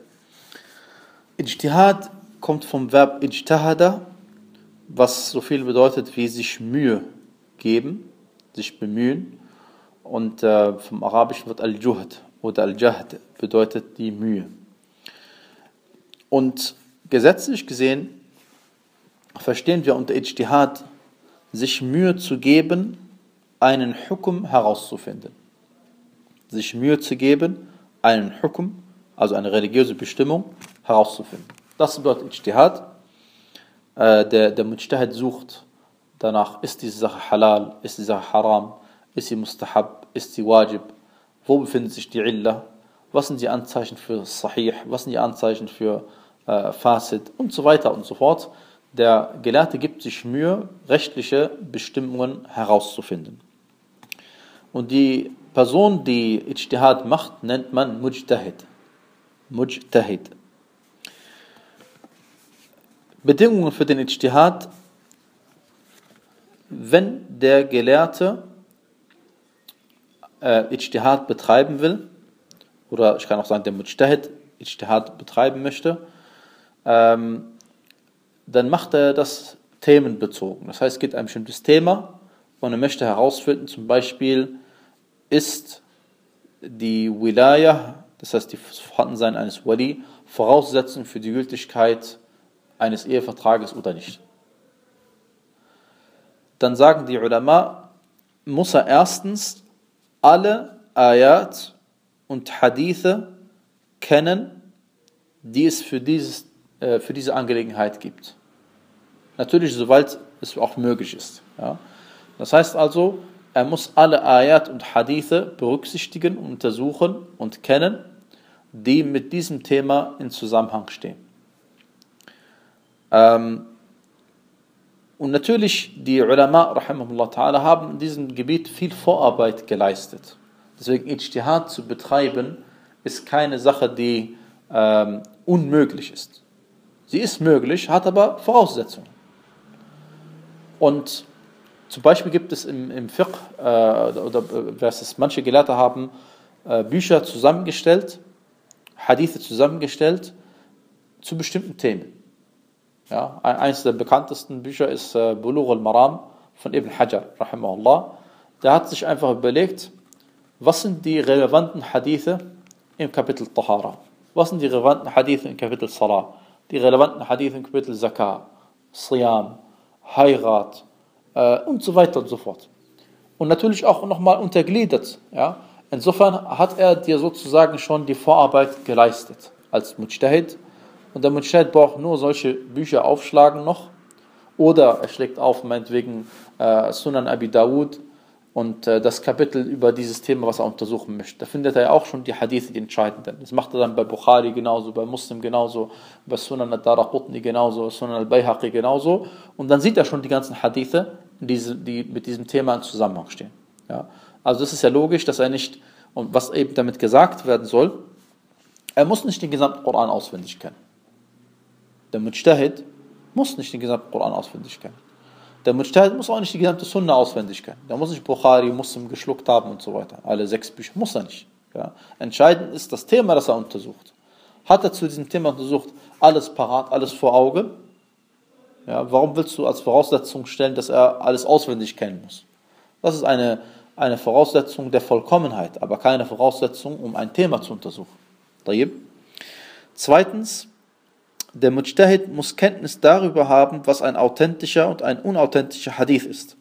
Ijtihad kommt vom Verb Ijtahada, was so viel bedeutet wie sich Mühe geben, sich bemühen. Und äh, vom arabischen Wort Al-Juhd oder Al-Jahd bedeutet die Mühe. Und gesetzlich gesehen verstehen wir unter Ijtihad, sich Mühe zu geben, einen Hukum herauszufinden. sich Mühe zu geben, einen Hukum, also eine religiöse Bestimmung, herauszufinden. Das bedeutet Ijtihad. Äh, der, der Mujtahid sucht danach, ist diese Sache halal, ist die Sache haram, ist sie mustahab, ist sie wajib, wo befindet sich die Illa, was sind die Anzeichen für Sahih, was sind die Anzeichen für äh, Fasid und so weiter und so fort. Der Gelehrte gibt sich Mühe, rechtliche Bestimmungen herauszufinden. Und die Person, die Ijtihad macht, nennt man Mujtahid. Mujtahid. Bedingungen für den Ijtihad, wenn der Gelehrte äh, Ijtihad betreiben will, oder ich kann auch sagen, der Mujtahid Ijtihad betreiben möchte, ähm, dann macht er das themenbezogen. Das heißt, es geht ein bestimmtes Thema und er möchte herausfinden, zum Beispiel, ist die Wilaya, das heißt, die Vorhandensein eines Wali, Voraussetzung für die Gültigkeit eines Ehevertrages oder nicht. Dann sagen die Ulama, muss er erstens alle Ayat und Hadithe kennen, die es für, dieses, äh, für diese Angelegenheit gibt. Natürlich, soweit es auch möglich ist. Ja. Das heißt also, er muss alle Ayat und Hadithe berücksichtigen, untersuchen und kennen, die mit diesem Thema in Zusammenhang stehen. Ähm, und natürlich, die Ulama haben in diesem Gebiet viel Vorarbeit geleistet. Deswegen Ijtihad zu betreiben, ist keine Sache, die ähm, unmöglich ist. Sie ist möglich, hat aber Voraussetzungen. Und zum Beispiel gibt es im, im Fiqh, äh, oder äh, es manche Gelehrte haben äh, Bücher zusammengestellt, Hadithe zusammengestellt zu bestimmten Themen. Ja, eines der bekanntesten Bücher ist äh, Bulugh al-Maram von Ibn Hajar, rahimahullah. Der hat sich einfach überlegt, was sind die relevanten Hadithe im Kapitel Tahara? Was sind die relevanten Hadithe im Kapitel Salah? Die relevanten Hadithe im Kapitel Zakah, Siyam, Heirat äh, und so weiter und so fort. Und natürlich auch nochmal untergliedert. Ja? Insofern hat er dir sozusagen schon die Vorarbeit geleistet als Mujtahid und der Mujtahid braucht nur solche Bücher aufschlagen noch. Oder er schlägt auf, meinetwegen äh, Sunan Abi Dawud und äh, das Kapitel über dieses Thema, was er untersuchen möchte. Da findet er ja auch schon die Hadithe, die entscheidenden. Das macht er dann bei Bukhari genauso, bei Muslim genauso, bei Sunan al-Daraqutni genauso, Sunan al-Bayhaqi genauso. Und dann sieht er schon die ganzen Hadithe, die, die mit diesem Thema in Zusammenhang stehen. Ja? Also das ist ja logisch, dass er nicht, und was eben damit gesagt werden soll, er muss nicht den gesamten Koran auswendig kennen. Der Mujtahid muss nicht den gesamten Koran auswendig kennen. Der Mujtahid muss auch nicht die gesamte Sunna auswendig kennen. Der muss nicht Bukhari, Muslim geschluckt haben und so weiter. Alle sechs Bücher muss er nicht. Ja. Entscheidend ist das Thema, das er untersucht. Hat er zu diesem Thema untersucht, alles parat, alles vor Augen? Ja, warum willst du als Voraussetzung stellen, dass er alles auswendig kennen muss? Das ist eine, eine Voraussetzung der Vollkommenheit, aber keine Voraussetzung, um ein Thema zu untersuchen. Zweitens, der Mujtahid muss Kenntnis darüber haben, was ein authentischer und ein unauthentischer Hadith ist.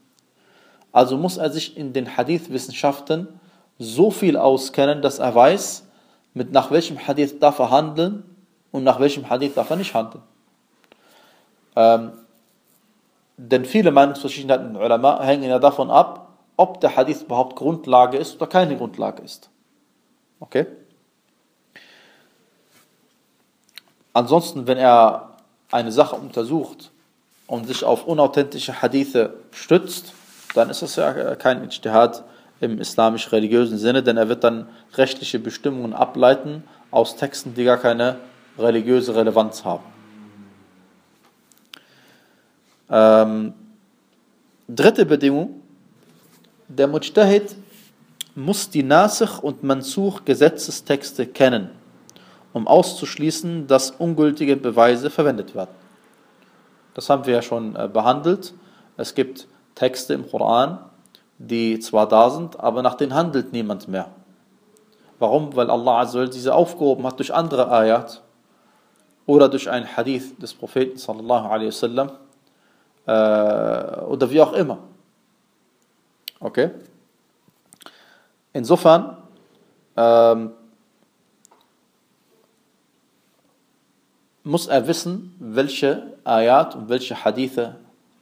Also muss er sich in den Hadith-Wissenschaften so viel auskennen, dass er weiß, mit nach welchem Hadith darf er handeln und nach welchem Hadith darf er nicht handeln. Ähm, denn viele Meinungsverschiedenheiten in Ulama hängen ja davon ab, ob der Hadith überhaupt Grundlage ist oder keine Grundlage ist. Okay? Ansonsten, wenn er eine Sache untersucht und sich auf unauthentische Hadithe stützt, dann ist das ja kein Ijtihad im islamisch-religiösen Sinne, denn er wird dann rechtliche Bestimmungen ableiten aus Texten, die gar keine religiöse Relevanz haben. Ähm, dritte Bedingung, der Mujtahid muss die Nasikh und Mansukh Gesetzestexte kennen um auszuschließen, dass ungültige Beweise verwendet werden. Das haben wir ja schon äh, behandelt. Es gibt Texte im Koran, die zwar da sind, aber nach denen handelt niemand mehr. Warum? Weil Allah diese aufgehoben hat durch andere Ayat oder durch ein Hadith des Propheten sallallahu alaihi wasallam äh, oder wie auch immer. Okay? Insofern ähm, muss er wissen, welche Ayat und welche Hadithe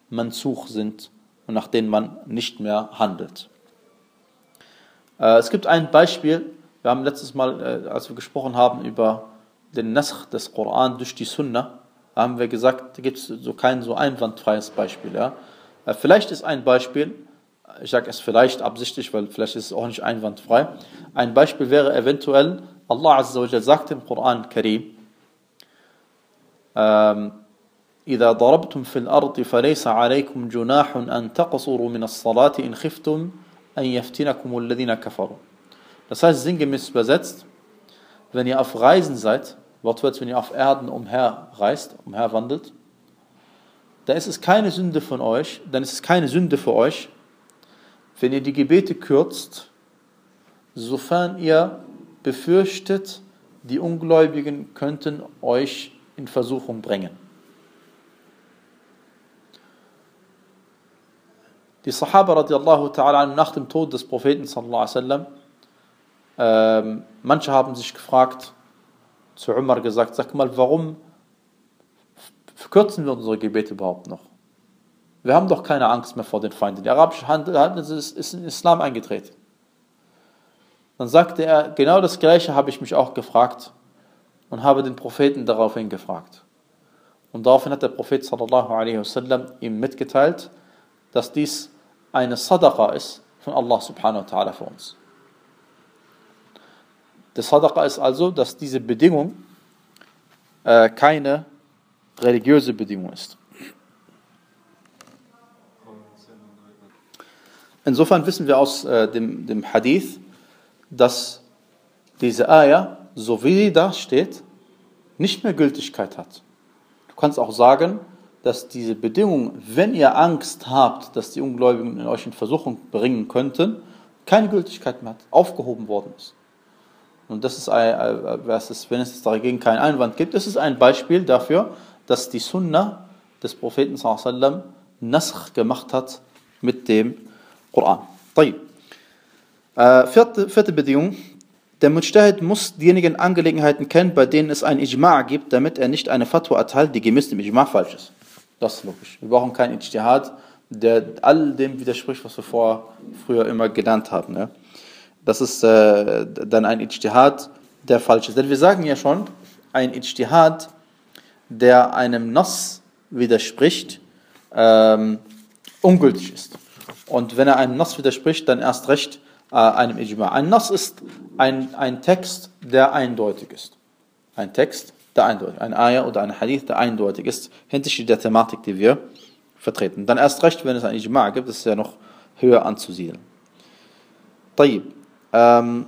Mansuch sind und nach denen man nicht mehr handelt. Äh, es gibt ein Beispiel, wir haben letztes Mal, äh, als wir gesprochen haben über den Nasch des Koran durch die Sunna, haben wir gesagt, da gibt es so kein so einwandfreies Beispiel. Ja? Äh, vielleicht ist ein Beispiel, ich sage es vielleicht absichtlich, weil vielleicht ist es auch nicht einwandfrei. Ein Beispiel wäre eventuell, Allah Azza wa sagt im Koran Karim, ähm, إذا ضربتم في الأرض فليس عليكم جناح أن تقصروا من الصلاة إن خفتم أن يفتنكم الذين كفروا. Das heißt sinngemäß übersetzt, wenn ihr auf Reisen seid, wortwörtlich, wenn ihr auf Erden umherreist, umherwandelt, dann ist es keine Sünde von euch, dann ist es keine Sünde für euch, wenn ihr die Gebete kürzt, sofern ihr befürchtet, die Ungläubigen könnten euch in Versuchung bringen. Die Sahaba radiallahu ta'ala nach dem Tod des Propheten sallallahu alaihi wasallam, äh, manche haben sich gefragt, zu Umar gesagt, sag mal, warum verkürzen wir unsere Gebete überhaupt noch? Wir haben doch keine Angst mehr vor den Feinden. Die arabische Handel ist in Islam eingetreten. Dann sagte er, genau das Gleiche habe ich mich auch gefragt und habe den Propheten daraufhin gefragt. Und daraufhin hat der Prophet sallallahu alaihi wasallam ihm mitgeteilt, dass dies eine Sadaqa ist von Allah subhanahu wa ta'ala für uns. Der Sadaqa ist also, dass diese Bedingung äh, keine religiöse Bedingung ist. Insofern wissen wir aus äh, dem, dem Hadith, dass diese Ayah, so wie sie da steht, nicht mehr Gültigkeit hat. Du kannst auch sagen, dass diese Bedingung, wenn ihr Angst habt, dass die Ungläubigen in euch in Versuchung bringen könnten, keine Gültigkeit mehr hat, aufgehoben worden ist. Und das ist, ein, wenn es dagegen keinen Einwand gibt, ist es ein Beispiel dafür, dass die Sunna des Propheten sallam Nasch gemacht hat mit dem Koran. Äh, vierte, vierte Bedingung. Der Mujtahid muss diejenigen Angelegenheiten kennen, bei denen es ein Ijma' gibt, damit er nicht eine Fatwa erteilt, die gemäß dem Ijma' falsch ist. Das ist logisch. Wir brauchen keinen Ijtihad, der all dem widerspricht, was wir vorher, früher immer gelernt haben. Ne? Das ist äh, dann ein Ijtihad, der falsch ist. Denn wir sagen ja schon, ein Ijtihad, der einem Nass widerspricht, ähm, ungültig ist. Und wenn er einem Nass widerspricht, dann erst recht äh, einem Ijma. Ein Nass ist ein, ein Text, der eindeutig ist. Ein Text, der eindeutig, ein Ayah oder ein Hadith, der eindeutig ist, hinsichtlich der Thematik, die wir vertreten. Dann erst recht, wenn es ein Ijma gibt, ist es ja noch höher anzusiedeln. طيب. ähm,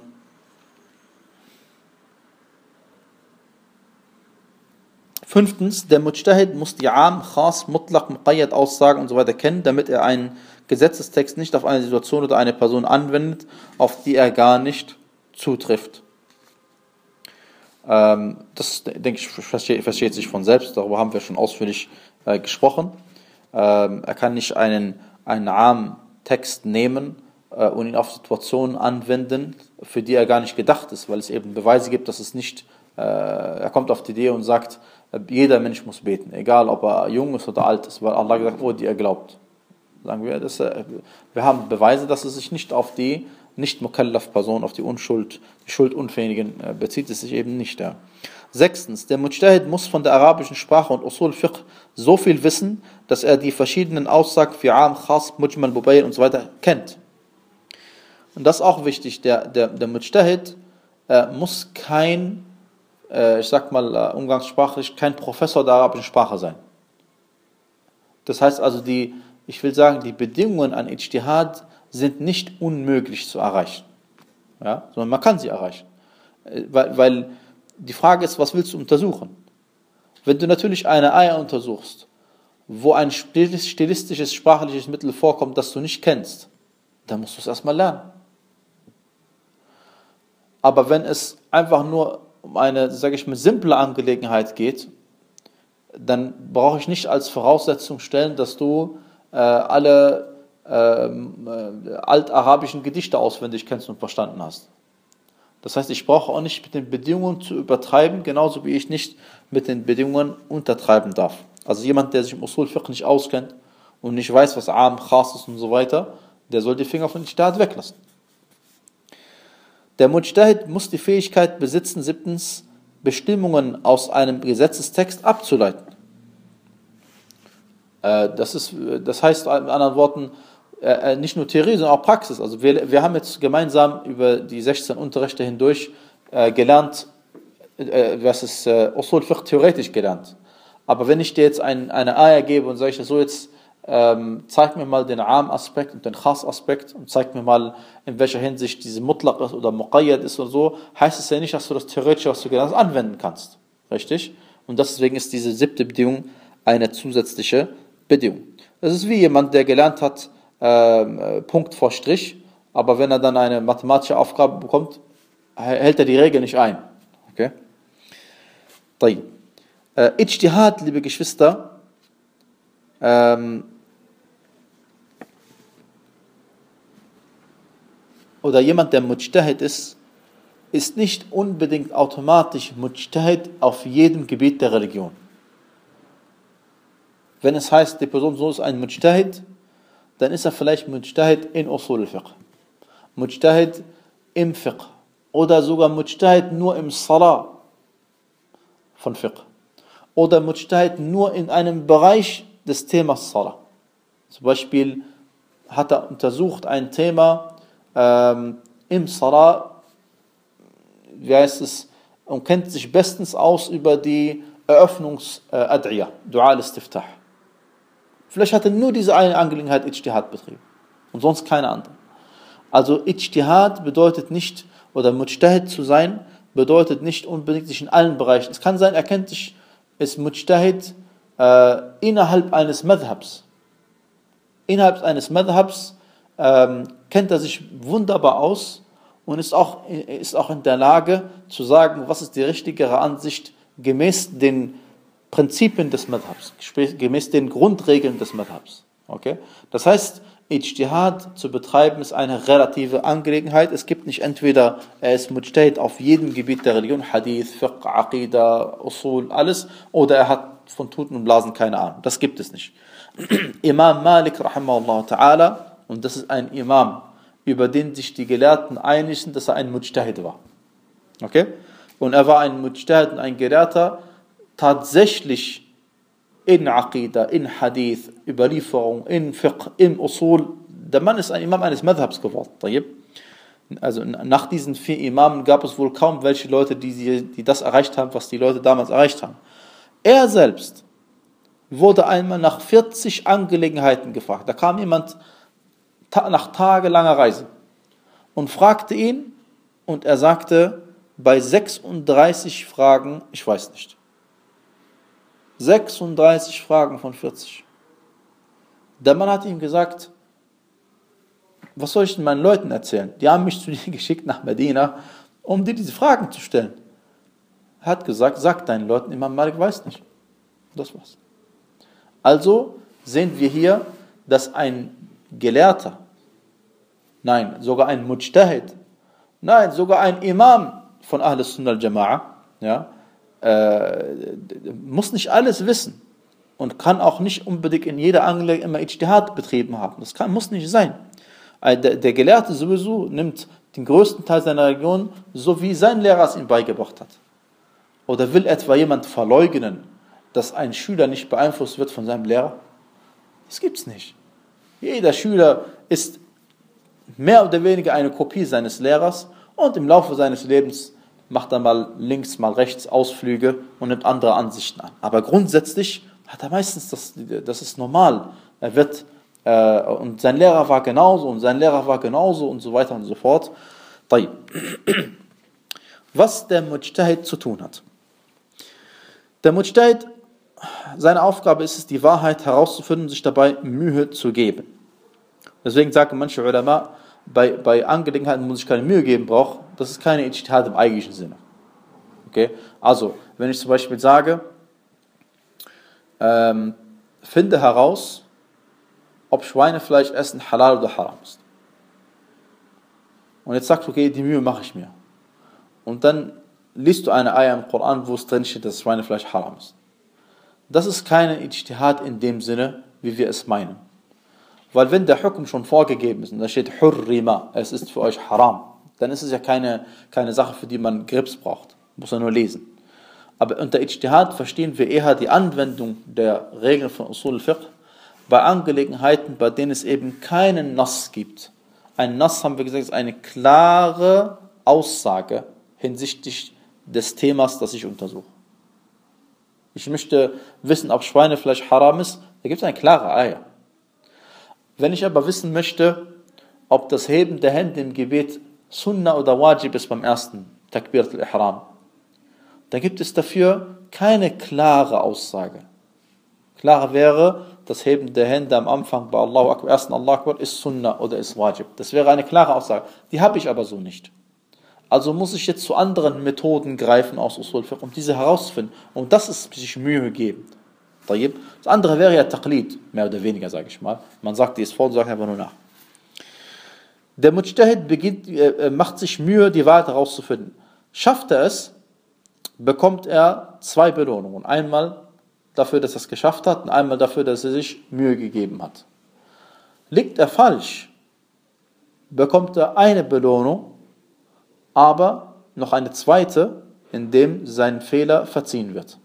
Fünftens, der Mujtahid muss die Am, Khas, Mutlaq, Muqayyad Aussagen und so weiter kennen, damit er einen Gesetzestext nicht auf eine Situation oder eine Person anwendet, auf die er gar nicht zutrifft. Ähm, das, denke ich, versteht, versteht, sich von selbst, darüber haben wir schon ausführlich äh, gesprochen. Ähm, er kann nicht einen, einen Am-Text nehmen und ihn auf Situationen anwenden, für die er gar nicht gedacht ist, weil es eben Beweise gibt, dass es nicht, äh, er kommt auf die Idee und sagt, jeder Mensch muss beten, egal ob er jung ist oder alt ist, weil Allah gesagt hat, oh, die er glaubt. Sagen wir, das, äh, wir haben Beweise, dass es sich nicht auf die nicht mukallaf Person, auf die Unschuld, die Schuldunfähigen äh, bezieht es sich eben nicht. Ja. Sechstens, der Mujtahid muss von der arabischen Sprache und Usul Fiqh so viel wissen, dass er die verschiedenen Aussagen für Am, Khas, Mujmal, Bubayr und so weiter kennt. Und das ist auch wichtig, der, der, der Mujtahid äh, muss kein äh, ich sag mal äh, umgangssprachlich, kein Professor der arabischen Sprache sein. Das heißt also, die, ich will sagen, die Bedingungen an Ijtihad sind nicht unmöglich zu erreichen. Ja? Sondern man kann sie erreichen. Äh, weil, weil die Frage ist, was willst du untersuchen? Wenn du natürlich eine Eier untersuchst, wo ein stilistisches, sprachliches Mittel vorkommt, das du nicht kennst, dann musst du es erstmal lernen. Aber wenn es einfach nur um eine, sage ich mal, simple Angelegenheit geht, dann brauche ich nicht als Voraussetzung stellen, dass du äh, alle ähm, äh, altarabischen Gedichte auswendig kennst und verstanden hast. Das heißt, ich brauche auch nicht mit den Bedingungen zu übertreiben, genauso wie ich nicht mit den Bedingungen untertreiben darf. Also jemand, der sich im Usul Fiqh nicht auskennt und nicht weiß, was Am, Khas ist und so weiter, der soll die Finger von Ijtihad weglassen. Der Mujtahid muss die Fähigkeit besitzen, siebtens, Bestimmungen aus einem Gesetzestext abzuleiten. Äh, das, ist, das heißt in anderen Worten, äh, äh, nicht nur Theorie, sondern auch Praxis. Also wir, wir haben jetzt gemeinsam über die 16 Unterrichte hindurch gelernt, was ist Usul Fiqh theoretisch gelernt. Aber wenn ich dir jetzt ein, eine Eier gebe und sage ich so jetzt, ähm, zeig mir mal den Am-Aspekt und den Khas-Aspekt und zeig mir mal, in welcher Hinsicht diese Mutlaq ist oder Muqayyad ist oder so, heißt es ja nicht, dass du das theoretische, was du gelernt hast, anwenden kannst. Richtig? Und deswegen ist diese siebte Bedingung eine zusätzliche Bedingung. Das ist wie jemand, der gelernt hat, äh, Punkt vor Strich, aber wenn er dann eine mathematische Aufgabe bekommt, hält er die Regel nicht ein. Okay? Äh, Ijtihad, liebe Geschwister, ähm, oder jemand, der Mujtahid ist, ist nicht unbedingt automatisch Mujtahid auf jedem Gebiet der Religion. Wenn es heißt, die Person so ist ein Mujtahid, dann ist er vielleicht Mujtahid in Usul al-Fiqh. Mujtahid im Fiqh. Oder sogar Mujtahid nur im Salah von Fiqh. Oder Mujtahid nur in einem Bereich des Themas Salah. Zum Beispiel hat er untersucht ein Thema ähm, im Salah, wie heißt es, und kennt sich bestens aus über die Eröffnungs-Ad'iyah, äh, Dua al-Istiftah. Vielleicht hat er nur diese eine Angelegenheit Ijtihad betrieben und sonst keine andere. Also Ijtihad bedeutet nicht, oder Mujtahid zu sein, bedeutet nicht unbedingt sich in allen Bereichen. Es kann sein, er kennt sich, ist Mujtahid äh, innerhalb eines Madhabs. Innerhalb eines Madhabs ähm, kennt er sich wunderbar aus und ist auch, ist auch in der Lage zu sagen, was ist die richtigere Ansicht gemäß den Prinzipien des Madhabs, gemäß den Grundregeln des Madhabs. Okay? Das heißt, Ijtihad zu betreiben ist eine relative Angelegenheit. Es gibt nicht entweder, er ist Mujtahid auf jedem Gebiet der Religion, Hadith, Fiqh, Aqidah, Usul, alles, oder er hat von Tuten und Blasen keine Ahnung. Das gibt es nicht. Imam Malik, rahimahullah ta'ala, und das ist ein Imam, über den sich die Gelehrten einig sind, dass er ein Mujtahid war. Okay? Und er war ein Mujtahid und ein Gelehrter, tatsächlich in Aqidah, in Hadith, Überlieferung, in Fiqh, in Usul. Der Mann ist ein Imam eines Madhabs geworden. Also nach diesen vier Imamen gab es wohl kaum welche Leute, die, die das erreicht haben, was die Leute damals erreicht haben. Er selbst wurde einmal nach 40 Angelegenheiten gefragt. Da kam jemand nach tagelanger Reise und fragte ihn und er sagte, bei 36 Fragen, ich weiß nicht. 36 Fragen von 40. Der Mann hat ihm gesagt, was soll ich denn meinen Leuten erzählen? Die haben mich zu dir geschickt nach Medina, um dir diese Fragen zu stellen. Er hat gesagt, sag deinen Leuten, Imam Malik weiß nicht. Das war's. Also sehen wir hier, dass ein Gelehrter, nein, sogar ein Mujtahid, nein, sogar ein Imam von Ahl Sunnah al-Jama'a, ja, äh, muss nicht alles wissen und kann auch nicht unbedingt in jeder Angelegenheit immer Ijtihad betrieben haben. Das kann, muss nicht sein. Äh, der, der Gelehrte sowieso nimmt den größten Teil seiner Religion, so wie sein Lehrer es ihm beigebracht hat. Oder will etwa jemand verleugnen, dass ein Schüler nicht beeinflusst wird von seinem Lehrer? Das gibt es nicht. Jeder Schüler ist mehr oder weniger eine Kopie seines Lehrers und im Laufe seines Lebens macht er mal links, mal rechts Ausflüge und nimmt andere Ansichten an. Aber grundsätzlich hat er meistens, das, das ist normal. Er wird, äh, und sein Lehrer war genauso und sein Lehrer war genauso und so weiter und so fort. Was der Mujtahid zu tun hat. Der Mujtahid, seine Aufgabe ist es, die Wahrheit herauszufinden und sich dabei Mühe zu geben. Deswegen sagen manche Ulama, bei, bei Angelegenheiten, wo man sich keine Mühe geben braucht, das ist keine Ijtihad im eigentlichen Sinne. Okay? Also, wenn ich zum Beispiel sage, ähm, finde heraus, ob Schweinefleisch essen halal oder haram ist. Und jetzt sagst du, okay, die Mühe mache ich mir. und dann liest du eine Eier im Koran, wo es drin steht, dass Schweinefleisch haram ist. Das ist keine Ijtihad in dem Sinne, wie wir es meinen. Weil wenn der Hukum schon vorgegeben ist und da steht Hurrima, es ist für euch haram, dann ist es ja keine, keine Sache, für die man Grips braucht. Muss man nur lesen. Aber unter Ijtihad verstehen wir eher die Anwendung der Regeln von Usul al-Fiqh bei Angelegenheiten, bei denen es eben keinen Nass gibt. Ein Nass, haben wir gesagt, ist eine klare Aussage hinsichtlich des Themas, das ich untersuche. Ich möchte wissen, ob Schweinefleisch haram ist, da gibt es eine klare Eier. Wenn ich aber wissen möchte, ob das Heben der Hände im Gebet Sunnah oder Wajib ist beim ersten Takbirat al-Ihram, da gibt es dafür keine klare Aussage. Klarer wäre, das Heben der Hände am Anfang bei Allahu Akbar, ersten Allahu Akbar ist Sunnah oder ist Wajib. Das wäre eine klare Aussage. Die habe ich aber so nicht. Also muss ich jetzt zu anderen Methoden greifen aus Usul Fiqh, um diese herauszufinden. Und das ist sich Mühe geben. Das andere wäre ja Taqlid, mehr oder weniger, sage ich mal. Man sagt dies vor und sagt einfach nur nach. Der Mujtahid beginnt, äh, macht sich Mühe, die Wahrheit herauszufinden. Schafft er es, bekommt er zwei Belohnungen. Einmal dafür, dass er es geschafft hat und einmal dafür, dass er sich Mühe gegeben hat. Liegt er falsch, bekommt er eine Belohnung, aber noch eine zweite, in dem sein Fehler verziehen wird.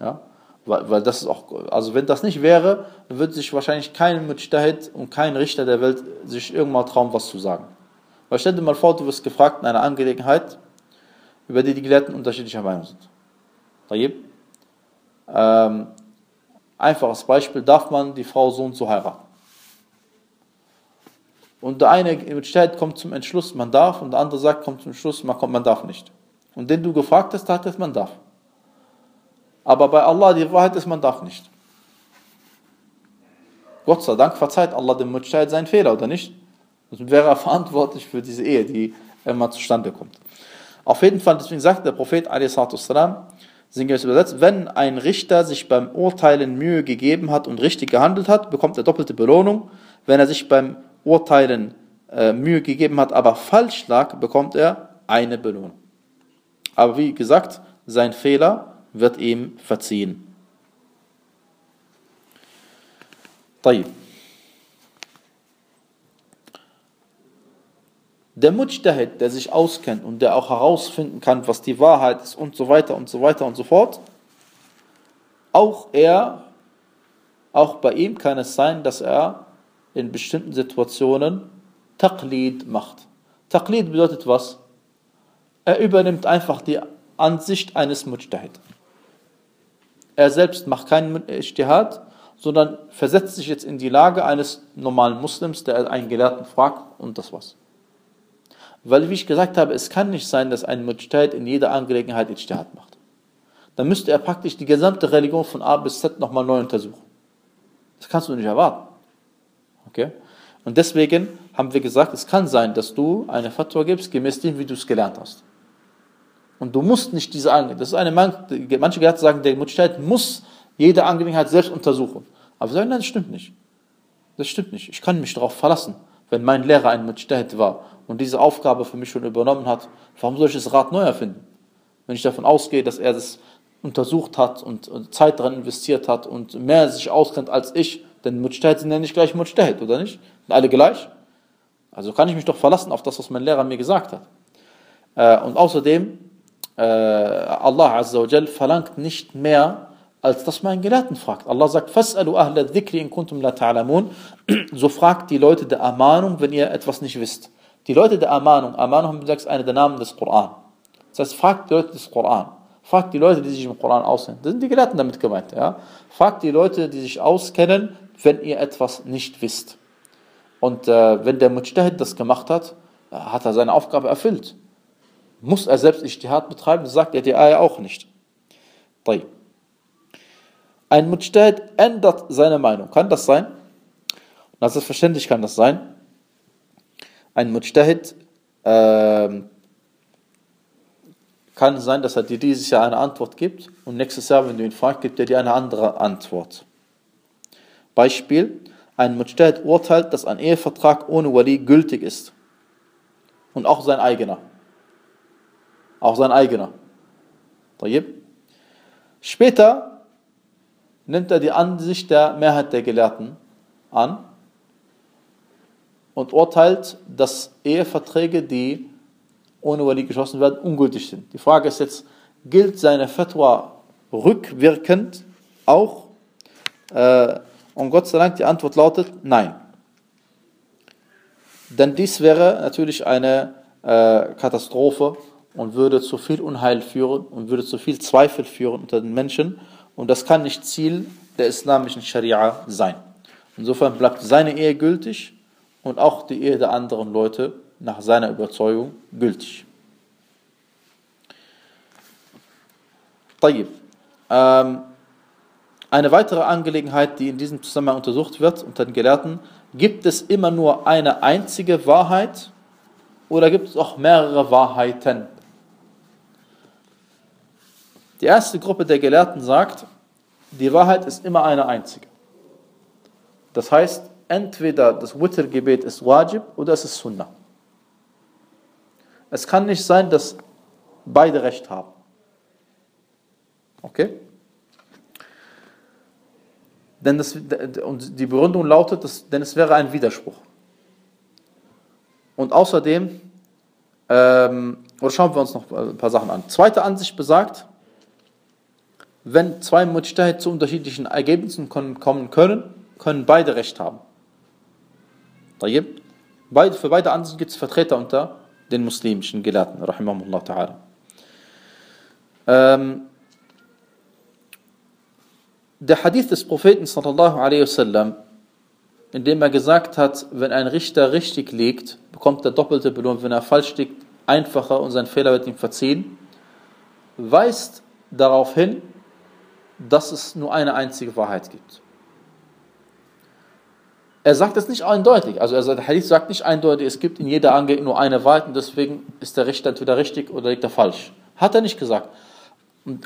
Ja? Weil, weil das ist auch, also wenn das nicht wäre, dann würde sich wahrscheinlich kein Mujtahid und kein Richter der Welt sich irgendwann trauen, was zu sagen. Weil stell dir mal vor, du wirst gefragt in einer Angelegenheit, über die die Gelehrten unterschiedlicher Meinung sind. Ähm, einfaches Beispiel, darf man die Frau so und so heiraten? Und der eine Mujtahid kommt zum Entschluss, man darf, und der andere sagt, kommt zum Entschluss, man, kommt, man darf nicht. Und den du gefragt hast, sagt er, man darf. Aber bei Allah die Wahrheit ist, man darf nicht. Gott sei Dank verzeiht Allah dem Mujtahid seinen Fehler, oder nicht? Das wäre er verantwortlich für diese Ehe, die immer zustande kommt. Auf jeden Fall, deswegen sagt der Prophet, salam, sinngemäß übersetzt, wenn ein Richter sich beim Urteilen Mühe gegeben hat und richtig gehandelt hat, bekommt er doppelte Belohnung. Wenn er sich beim Urteilen äh, Mühe gegeben hat, aber falsch lag, bekommt er eine Belohnung. Aber wie gesagt, sein Fehler wird ihm verziehen. طيب. Der Mujtahid, der sich auskennt und der auch herausfinden kann, was die Wahrheit ist und so weiter und so weiter und so fort, auch er, auch bei ihm kann es sein, dass er in bestimmten Situationen Taqlid macht. Taqlid bedeutet was? Er übernimmt einfach die Ansicht eines Mujtahid. Er selbst macht keinen Ijtihad, sondern versetzt sich jetzt in die Lage eines normalen Muslims, der einen Gelehrten fragt und das war's. Weil, wie ich gesagt habe, es kann nicht sein, dass ein Mujtahid in jeder Angelegenheit Ijtihad macht. Dann müsste er praktisch die gesamte Religion von A bis Z nochmal neu untersuchen. Das kannst du nicht erwarten. Okay? Und deswegen haben wir gesagt, es kann sein, dass du eine Fatwa gibst, gemäß dem, wie du es gelernt hast. Und du musst nicht diese Angelegenheit, das ist eine, manche Gelehrte sagen, der Mujtahid muss jede Angelegenheit selbst untersuchen. Aber wir sagen, nein, das stimmt nicht. Das stimmt nicht. Ich kann mich darauf verlassen, wenn mein Lehrer ein Mujtahid war und diese Aufgabe für mich schon übernommen hat, warum soll ich das Rad neu erfinden? Wenn ich davon ausgehe, dass er das untersucht hat und Zeit daran investiert hat und mehr sich auskennt als ich, denn Mujtahid sind ja nicht gleich Mujtahid, oder nicht? Sind alle gleich? Also kann ich mich doch verlassen auf das, was mein Lehrer mir gesagt hat. Äh, und außerdem, äh, Allah Azza wa Jal verlangt nicht mehr, als dass man einen Gelehrten fragt. Allah sagt, Fas'alu ahla dhikri in kuntum la ta'lamun. So fragt die Leute der Ermahnung, wenn ihr etwas nicht wisst. Die Leute der Ermahnung, Ermahnung ist einer der Namen des Koran. Das heißt, fragt die Leute des Koran. Fragt die Leute, die sich im Koran auskennen. Das sind die Gelehrten damit gemeint. Ja? Fragt die Leute, die sich auskennen, wenn ihr etwas nicht wisst. Und äh, wenn der Mujtahid das gemacht hat, äh, hat er seine Aufgabe erfüllt. Muss er selbst Ijtihad betreiben, sagt er die Eier auch nicht. Ein Mujtahid ändert seine Meinung. Kann das sein? Und das ist verständlich, kann das sein ein Mujtahid äh, kann sein, dass er dir dieses Jahr eine Antwort gibt und nächstes Jahr, wenn du ihn fragst, gibt er dir eine andere Antwort. Beispiel, ein Mujtahid urteilt, dass ein Ehevertrag ohne Wali gültig ist und auch sein eigener. auch sein eigener. Später nimmt er die Ansicht der Mehrheit der Gelehrten an und urteilt, dass Eheverträge, die ohne Wali geschlossen werden, ungültig sind. Die Frage ist jetzt, gilt seine Fatwa rückwirkend auch? Äh, und Gott sei Dank, die Antwort lautet nein. Denn dies wäre natürlich eine äh, Katastrophe und würde zu viel Unheil führen und würde zu viel Zweifel führen unter den Menschen. Und das kann nicht Ziel der islamischen Scharia sein. Insofern bleibt seine Ehe gültig und auch die Ehe der anderen Leute nach seiner Überzeugung gültig. Ähm, eine weitere Angelegenheit, die in diesem Zusammenhang untersucht wird unter den Gelehrten, gibt es immer nur eine einzige Wahrheit oder gibt es auch mehrere Wahrheiten? Die erste Gruppe der Gelehrten sagt, die Wahrheit ist immer eine einzige. Das heißt, entweder das Wittergebet ist Wajib oder es ist Sunnah. Es kann nicht sein, dass beide Recht haben. Okay? Denn das, und die Begründung lautet, dass, denn es wäre ein Widerspruch. Und außerdem, ähm, oder schauen wir uns noch ein paar Sachen an. Zweite Ansicht besagt, wenn zwei Mujtahid zu unterschiedlichen Ergebnissen kommen können, können beide Recht haben. Für beide Ansichten gibt es Vertreter unter den muslimischen Gelehrten, rahimahullah ta'ala. Ähm, der Hadith des Propheten sallallahu alaihi wasallam, in dem er gesagt hat, wenn ein Richter richtig liegt, bekommt er doppelte Belohnung, wenn er falsch liegt, einfacher und sein Fehler wird ihm verziehen, weist darauf hin, dass es nur eine einzige Wahrheit gibt. Er sagt es nicht eindeutig, also der Hadith sagt nicht eindeutig, es gibt in jeder Ange nur eine Wahrheit und deswegen ist der Richter entweder richtig oder liegt er falsch. Hat er nicht gesagt.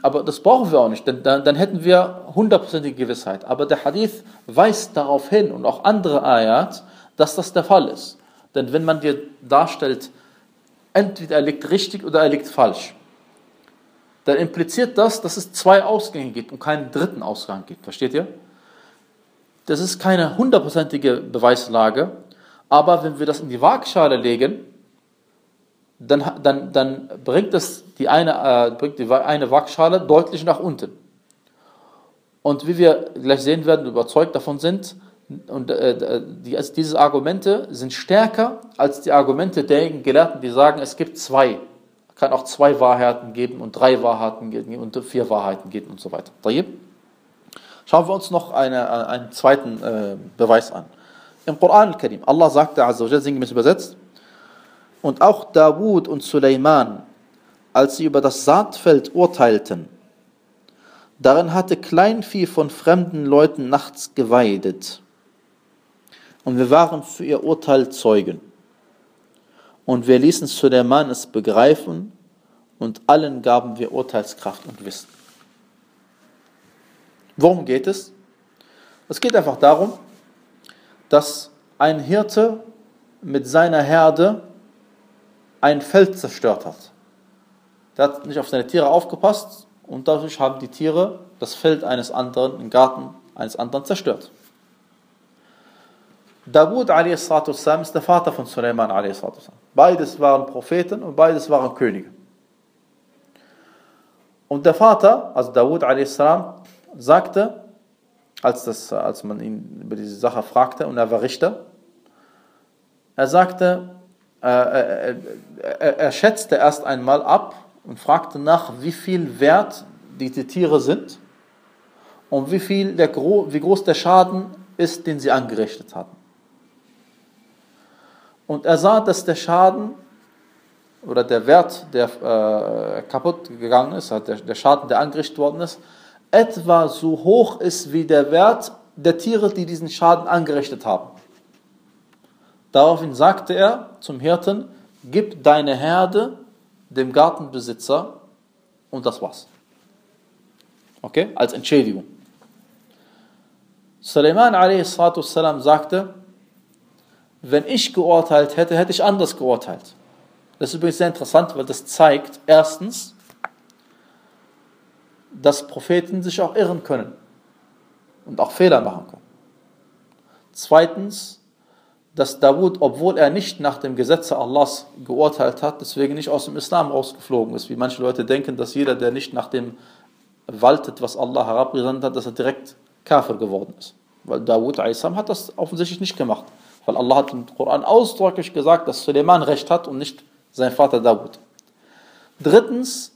Aber das brauchen wir auch nicht, denn dann, dann hätten wir hundertprozentige Gewissheit. Aber der Hadith weist darauf hin und auch andere Ayat, dass das der Fall ist. Denn wenn man dir darstellt, entweder er liegt richtig oder er liegt falsch, dann impliziert das, dass es zwei Ausgänge gibt und keinen dritten Ausgang gibt. Versteht ihr? Das ist keine hundertprozentige Beweislage, aber wenn wir das in die Waagschale legen, dann, dann, dann bringt es die eine, äh, bringt die eine Waagschale deutlich nach unten. Und wie wir gleich sehen werden, überzeugt davon sind, und äh, die, also diese Argumente sind stärker als die Argumente der Gelehrten, die sagen, es gibt zwei, kann auch zwei Wahrheiten geben und drei Wahrheiten geben und vier Wahrheiten geben und so weiter. Schauen wir uns noch eine, äh, einen zweiten äh, Beweis an. Im Koran al-Karim, Allah sagte, also sinngemäß übersetzt, und auch Dawud und Suleiman, als sie über das Saatfeld urteilten, darin hatte Kleinvieh von fremden Leuten nachts geweidet. Und wir waren für ihr Urteil Zeugen. Und wir ließen Suleiman es begreifen und allen gaben wir Urteilskraft und Wissen. Worum geht es? Es geht einfach darum, dass ein Hirte mit seiner Herde ein Feld zerstört hat. Der hat nicht auf seine Tiere aufgepasst und dadurch haben die Tiere das Feld eines anderen, den Garten eines anderen zerstört. Dawud a.s. ist der Vater von Suleiman a.s. Beides waren Propheten und beides waren Könige. Und der Vater, also Dawud a.s., sagte, als, das, als man ihn über diese Sache fragte und er war Richter, er sagte, äh, äh, äh, er, schätzte erst einmal ab und fragte nach, wie viel wert diese Tiere sind und wie, viel der, wie groß der Schaden ist, den sie angerichtet hatten. Und er sah, dass der Schaden oder der Wert, der äh, kaputt gegangen ist, der, der Schaden, der angerichtet worden ist, etwa so hoch ist wie der Wert der Tiere, die diesen Schaden angerichtet haben. Daraufhin sagte er zum Hirten, gib deine Herde dem Gartenbesitzer und das war's. Okay? Als Entschädigung. Suleiman a.s. sagte, wenn ich geurteilt hätte, hätte ich anders geurteilt. Das ist übrigens sehr interessant, weil das zeigt erstens, dass Propheten sich auch irren können und auch Fehler machen können. Zweitens, dass Dawud, obwohl er nicht nach dem Gesetze Allahs geurteilt hat, deswegen nicht aus dem Islam rausgeflogen ist, wie manche Leute denken, dass jeder, der nicht nach dem waltet, was Allah herabgesandt hat, dass er direkt Kafir geworden ist. Weil Dawud Aissam hat das offensichtlich nicht gemacht. Weil Allah hat im Koran ausdrücklich gesagt, dass Suleiman Recht hat und nicht sein Vater Dawud. Drittens,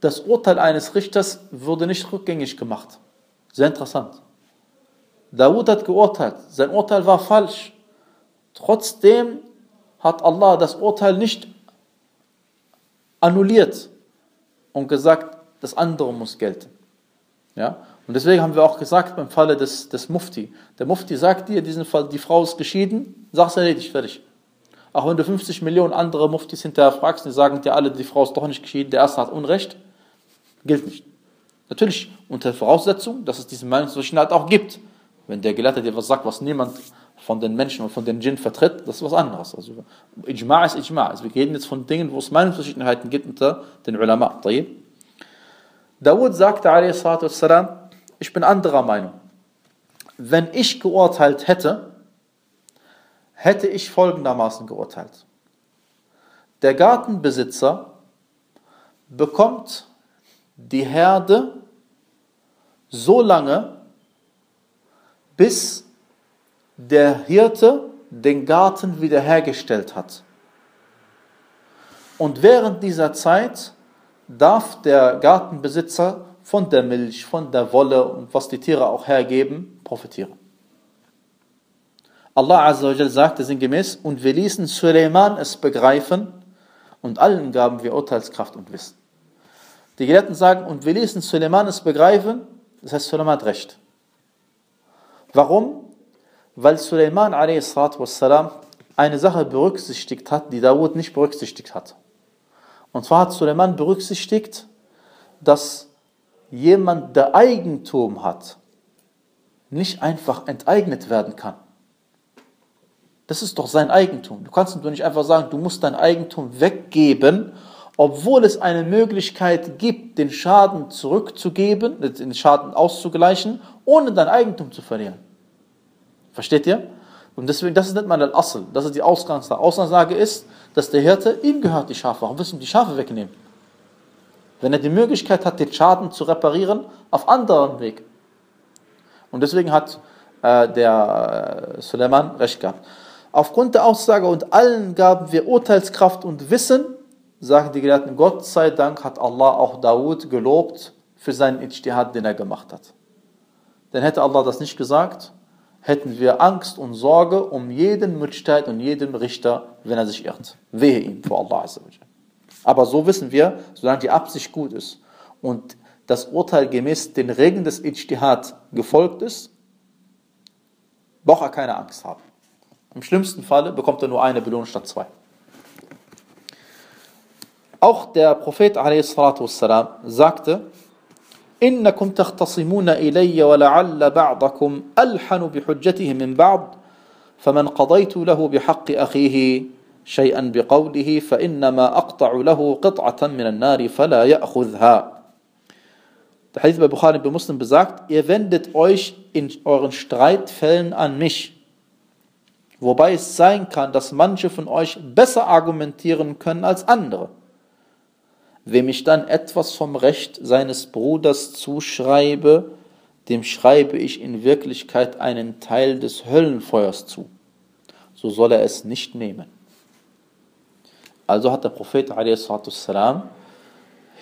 das Urteil eines Richters wurde nicht rückgängig gemacht. Sehr interessant. Dawud hat geurteilt, sein Urteil war falsch. Trotzdem hat Allah das Urteil nicht annulliert und gesagt, das andere muss gelten. Ja? Und deswegen haben wir auch gesagt beim Falle des, des Mufti, der Mufti sagt dir in diesem Fall, die Frau ist geschieden, sag's erledigt, fertig. Auch wenn du 50 Millionen andere Muftis hinterher fragst, die sagen dir alle, die Frau ist doch nicht geschieden, der erste hat Unrecht, gilt nicht. Natürlich unter Voraussetzung, dass es diese Meinungsverschiedenheit auch gibt. Wenn der Gelehrte dir was sagt, was niemand von den Menschen und von den Djinn vertritt, das ist was anderes. Also Ijma' ist Ijma'. Also wir reden jetzt von Dingen, wo es Meinungsverschiedenheiten gibt unter den Ulama. Dawud sagte, والسلام, ich bin anderer Meinung. Wenn ich geurteilt hätte, hätte ich folgendermaßen geurteilt. Der Gartenbesitzer bekommt die Herde so lange, bis der Hirte den Garten wiederhergestellt hat. Und während dieser Zeit darf der Gartenbesitzer von der Milch, von der Wolle und was die Tiere auch hergeben, profitieren. Allah Azza sagte sinngemäß, und wir ließen Suleiman es begreifen und allen gaben wir Urteilskraft und Wissen. Die Gelehrten sagen, und wir ließen Suleiman es begreifen, das heißt, Suleiman hat recht. Warum? Weil Suleiman wassalam, eine Sache berücksichtigt hat, die Dawud nicht berücksichtigt hat. Und zwar hat Suleiman berücksichtigt, dass jemand, der Eigentum hat, nicht einfach enteignet werden kann. Das ist doch sein Eigentum. Du kannst doch nicht einfach sagen, du musst dein Eigentum weggeben, obwohl es eine Möglichkeit gibt, den Schaden zurückzugeben, den Schaden auszugleichen, ohne dein Eigentum zu verlieren. Versteht ihr? Und deswegen, das ist nicht mal der Assel, das ist die Ausgangslage. Ausgangslage ist, dass der Hirte, ihm gehört die Schafe. Warum willst du die Schafe wegnehmen? Wenn er die Möglichkeit hat, den Schaden zu reparieren, auf anderem Weg. Und deswegen hat äh, der äh, Suleiman recht gehabt. Aufgrund der Aussage, und allen gaben wir Urteilskraft und Wissen, sagen die Gelehrten, Gott sei Dank hat Allah auch Dawud gelobt für seinen Ijtihad, den er gemacht hat. Denn hätte Allah das nicht gesagt, hätten wir Angst und Sorge um jeden Mujtahid und jeden Richter, wenn er sich irrt. Wehe ihm vor Allah. Aber so wissen wir, solange die Absicht gut ist und das Urteil gemäß den Regeln des Ijtihad gefolgt ist, braucht er keine Angst haben. Im schlimmsten Falle bekommt er nur eine Belohnung statt zwei. Auch der Prophet a.s. sagte, إنكم تختصمون إلي ولعل بعضكم ألحن بحجته من بعض فمن قضيت له بحق أخيه شيئا بقوله فإنما أقطع له قطعة من النار فلا يأخذها Der Hadith bei Bukhari bei Muslim besagt, ihr wendet euch in euren Streitfällen an mich. Wobei es sein kann, dass manche von euch besser argumentieren können als andere. Wem ich dann etwas vom Recht seines Bruders zuschreibe, dem schreibe ich in Wirklichkeit einen Teil des Höllenfeuers zu. So soll er es nicht nehmen. Also hat der Prophet salam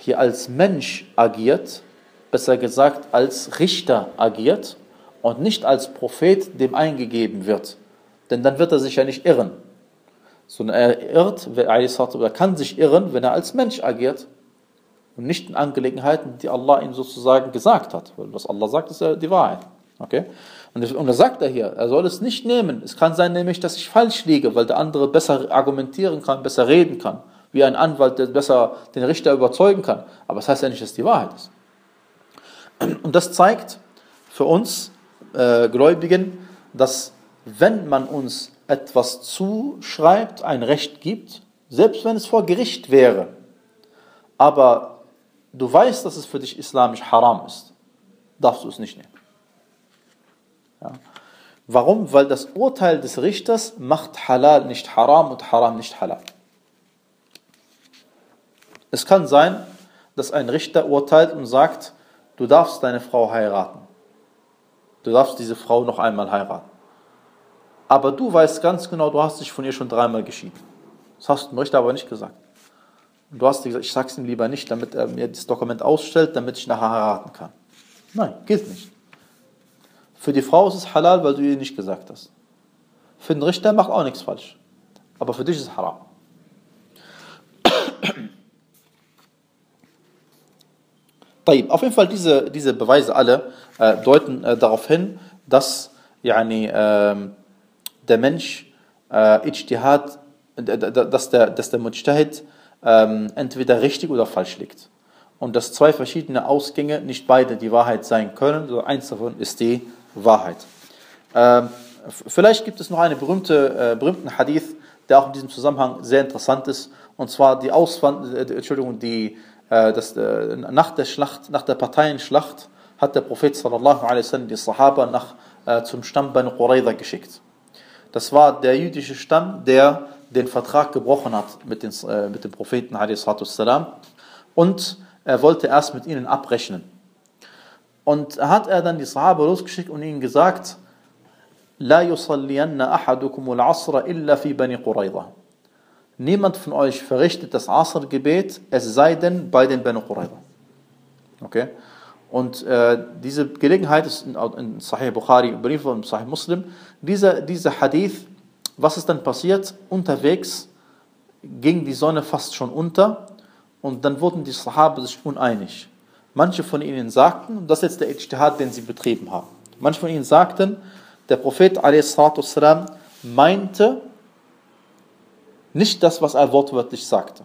hier als Mensch agiert, besser gesagt als Richter agiert und nicht als Prophet, dem eingegeben wird. Denn dann wird er sich ja nicht irren sondern er irrt, er kann sich irren, wenn er als Mensch agiert und nicht in Angelegenheiten, die Allah ihm sozusagen gesagt hat. Weil was Allah sagt, ist ja die Wahrheit. Okay? Und, und da sagt er hier, er soll es nicht nehmen. Es kann sein nämlich, dass ich falsch liege, weil der andere besser argumentieren kann, besser reden kann. Wie ein Anwalt, der besser den Richter überzeugen kann. Aber das heißt ja nicht, dass die Wahrheit ist. Und das zeigt für uns äh, Gläubigen, dass wenn man uns etwas zuschreibt, ein Recht gibt, selbst wenn es vor Gericht wäre, aber du weißt, dass es für dich islamisch haram ist, darfst du es nicht nehmen. Ja. Warum? Weil das Urteil des Richters macht halal nicht haram und haram nicht halal. Es kann sein, dass ein Richter urteilt und sagt, du darfst deine Frau heiraten. Du darfst diese Frau noch einmal heiraten. Aber du weißt ganz genau, du hast dich von ihr schon dreimal geschieden. Das hast du Richter aber nicht gesagt. Und du hast gesagt, ich sag's ihm lieber nicht, damit er mir das Dokument ausstellt, damit ich nachher heiraten kann. Nein, gilt nicht. Für die Frau ist es halal, weil du ihr nicht gesagt hast. Für den Richter macht auch nichts falsch. Aber für dich ist es haram. Auf jeden Fall, diese, diese Beweise alle äh, deuten äh, darauf hin, dass yani, äh, der Mensch äh, Ijtihad, dass der, dass der Mujtahid äh, entweder richtig oder falsch liegt. Und dass zwei verschiedene Ausgänge nicht beide die Wahrheit sein können, sondern eins davon ist die Wahrheit. Äh, vielleicht gibt es noch einen berühmte, äh, berühmten Hadith, der auch in diesem Zusammenhang sehr interessant ist, und zwar die Auswand, äh, Entschuldigung, die äh, dass, äh, nach der Schlacht, nach der Parteienschlacht, hat der Prophet sallallahu alaihi wasallam die Sahaba nach, äh, zum Stamm Banu Qurayza geschickt. Das war der jüdische Stamm, der den Vertrag gebrochen hat mit, den, äh, mit dem Propheten salam und er wollte erst mit ihnen abrechnen. Und hat er dann die Sahaba losgeschickt und ihnen gesagt, لا يصلين أحدكم العصر إلا في بني قريظة niemand von euch verrichtet das Asr-Gebet, es sei denn bei den Banu Qurayza. Okay? Und äh, diese Gelegenheit ist in, in Sahih Bukhari überliefert und Sahih Muslim. Dieser, dieser Hadith, was ist dann passiert? Unterwegs ging die Sonne fast schon unter und dann wurden die Sahaba sich uneinig. Manche von ihnen sagten, und das ist jetzt der Ijtihad, den sie betrieben haben. Manche von ihnen sagten, der Prophet a.s. meinte, nicht das, was er wortwörtlich sagte.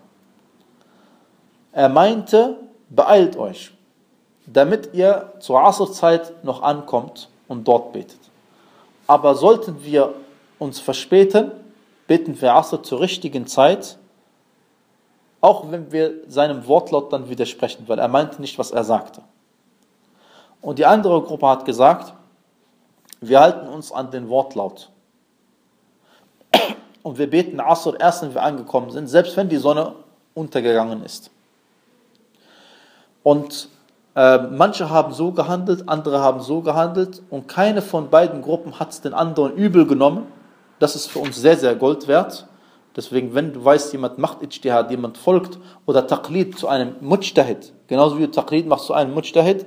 Er meinte, beeilt euch, damit ihr zur Asr-Zeit noch ankommt und dort betet. Aber sollten wir uns verspäten, beten wir Asr zur richtigen Zeit, auch wenn wir seinem Wortlaut dann widersprechen, weil er meinte nicht, was er sagte. Und die andere Gruppe hat gesagt, wir halten uns an den Wortlaut und wir beten Asr erst, wenn wir angekommen sind, selbst wenn die Sonne untergegangen ist. Und manche haben so gehandelt, andere haben so gehandelt und keine von beiden Gruppen hat es den anderen übel genommen. Das ist für uns sehr, sehr Gold wert. Deswegen, wenn du weißt, jemand macht Ijtihad, jemand folgt oder Taqlid zu einem Mujtahid, genauso wie du Taqlid machst zu einem Mujtahid,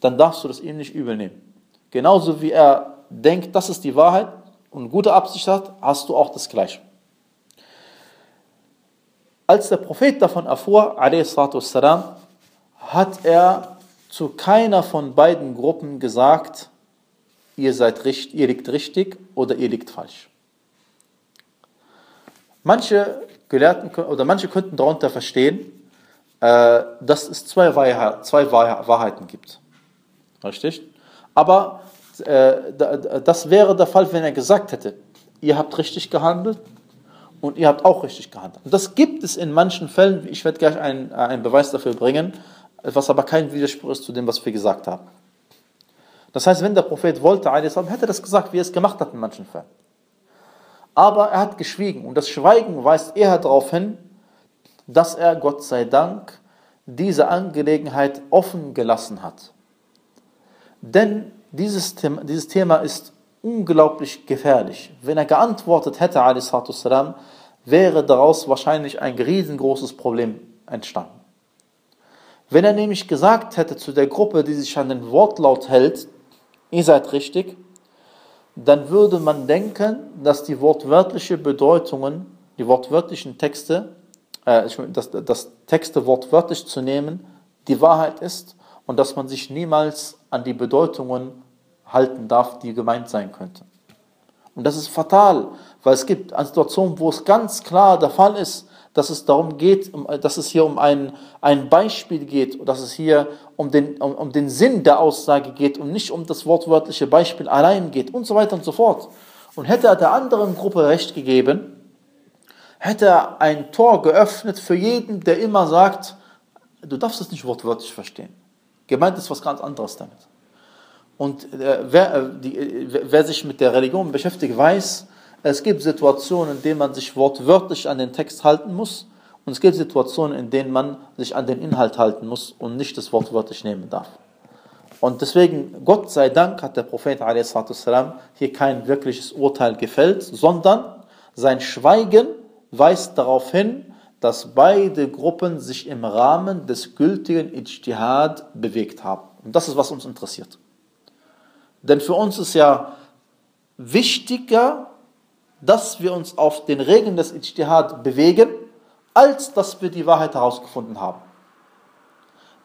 dann darfst du das ihm nicht übel nehmen. Genauso wie er denkt, das ist die Wahrheit, und gute Absicht hat, hast du auch das Gleiche. Als der Prophet davon erfuhr, والسلام, hat er zu keiner von beiden Gruppen gesagt, ihr, seid richtig, ihr liegt richtig oder ihr liegt falsch. Manche Gelehrten oder manche könnten darunter verstehen, äh, dass es zwei, Wahrheiten gibt. Richtig? Aber äh, das wäre der Fall, wenn er gesagt hätte, ihr habt richtig gehandelt und ihr habt auch richtig gehandelt. Und das gibt es in manchen Fällen, ich werde gleich einen, einen Beweis dafür bringen, was aber kein Widerspruch ist zu dem, was wir gesagt haben. Das heißt, wenn der Prophet wollte, hätte er das gesagt, wie er es gemacht hat in manchen Fällen. Aber er hat geschwiegen und das Schweigen weist eher darauf hin, dass er, Gott sei Dank, diese Angelegenheit offen gelassen hat. Denn dieses Thema, dieses Thema ist unglaublich gefährlich. Wenn er geantwortet hätte, wäre daraus wahrscheinlich ein riesengroßes Problem entstanden. Wenn er nämlich gesagt hätte zu der Gruppe, die sich an den Wortlaut hält, ihr seid richtig, dann würde man denken, dass die wortwörtliche Bedeutungen, die wortwörtlichen Texte, äh, dass, dass Texte wortwörtlich zu nehmen, die Wahrheit ist und dass man sich niemals an die Bedeutungen halten darf, die gemeint sein könnten. Und das ist fatal, weil es gibt eine Situation, wo es ganz klar der Fall ist, dass es darum geht, dass es hier um ein, ein Beispiel geht, dass es hier um den, um, um den Sinn der Aussage geht und nicht um das wortwörtliche Beispiel allein geht und so weiter und so fort. Und hätte er der anderen Gruppe recht gegeben, hätte er ein Tor geöffnet für jeden, der immer sagt, du darfst es nicht wortwörtlich verstehen. Gemeint ist was ganz anderes damit. Und äh, wer, äh, die, äh, wer sich mit der Religion beschäftigt, weiß, es gibt Situationen, in denen man sich wortwörtlich an den Text halten muss und es gibt Situationen, in denen man sich an den Inhalt halten muss und nicht das Wort wörtlich nehmen darf. Und deswegen, Gott sei Dank, hat der Prophet hier kein wirkliches Urteil gefällt, sondern sein Schweigen weist darauf hin, dass beide Gruppen sich im Rahmen des gültigen Ijtihad bewegt haben. Und das ist, was uns interessiert. Denn für uns ist ja wichtiger, dass wir uns auf den Regeln des Ijtihad bewegen, als dass wir die Wahrheit herausgefunden haben.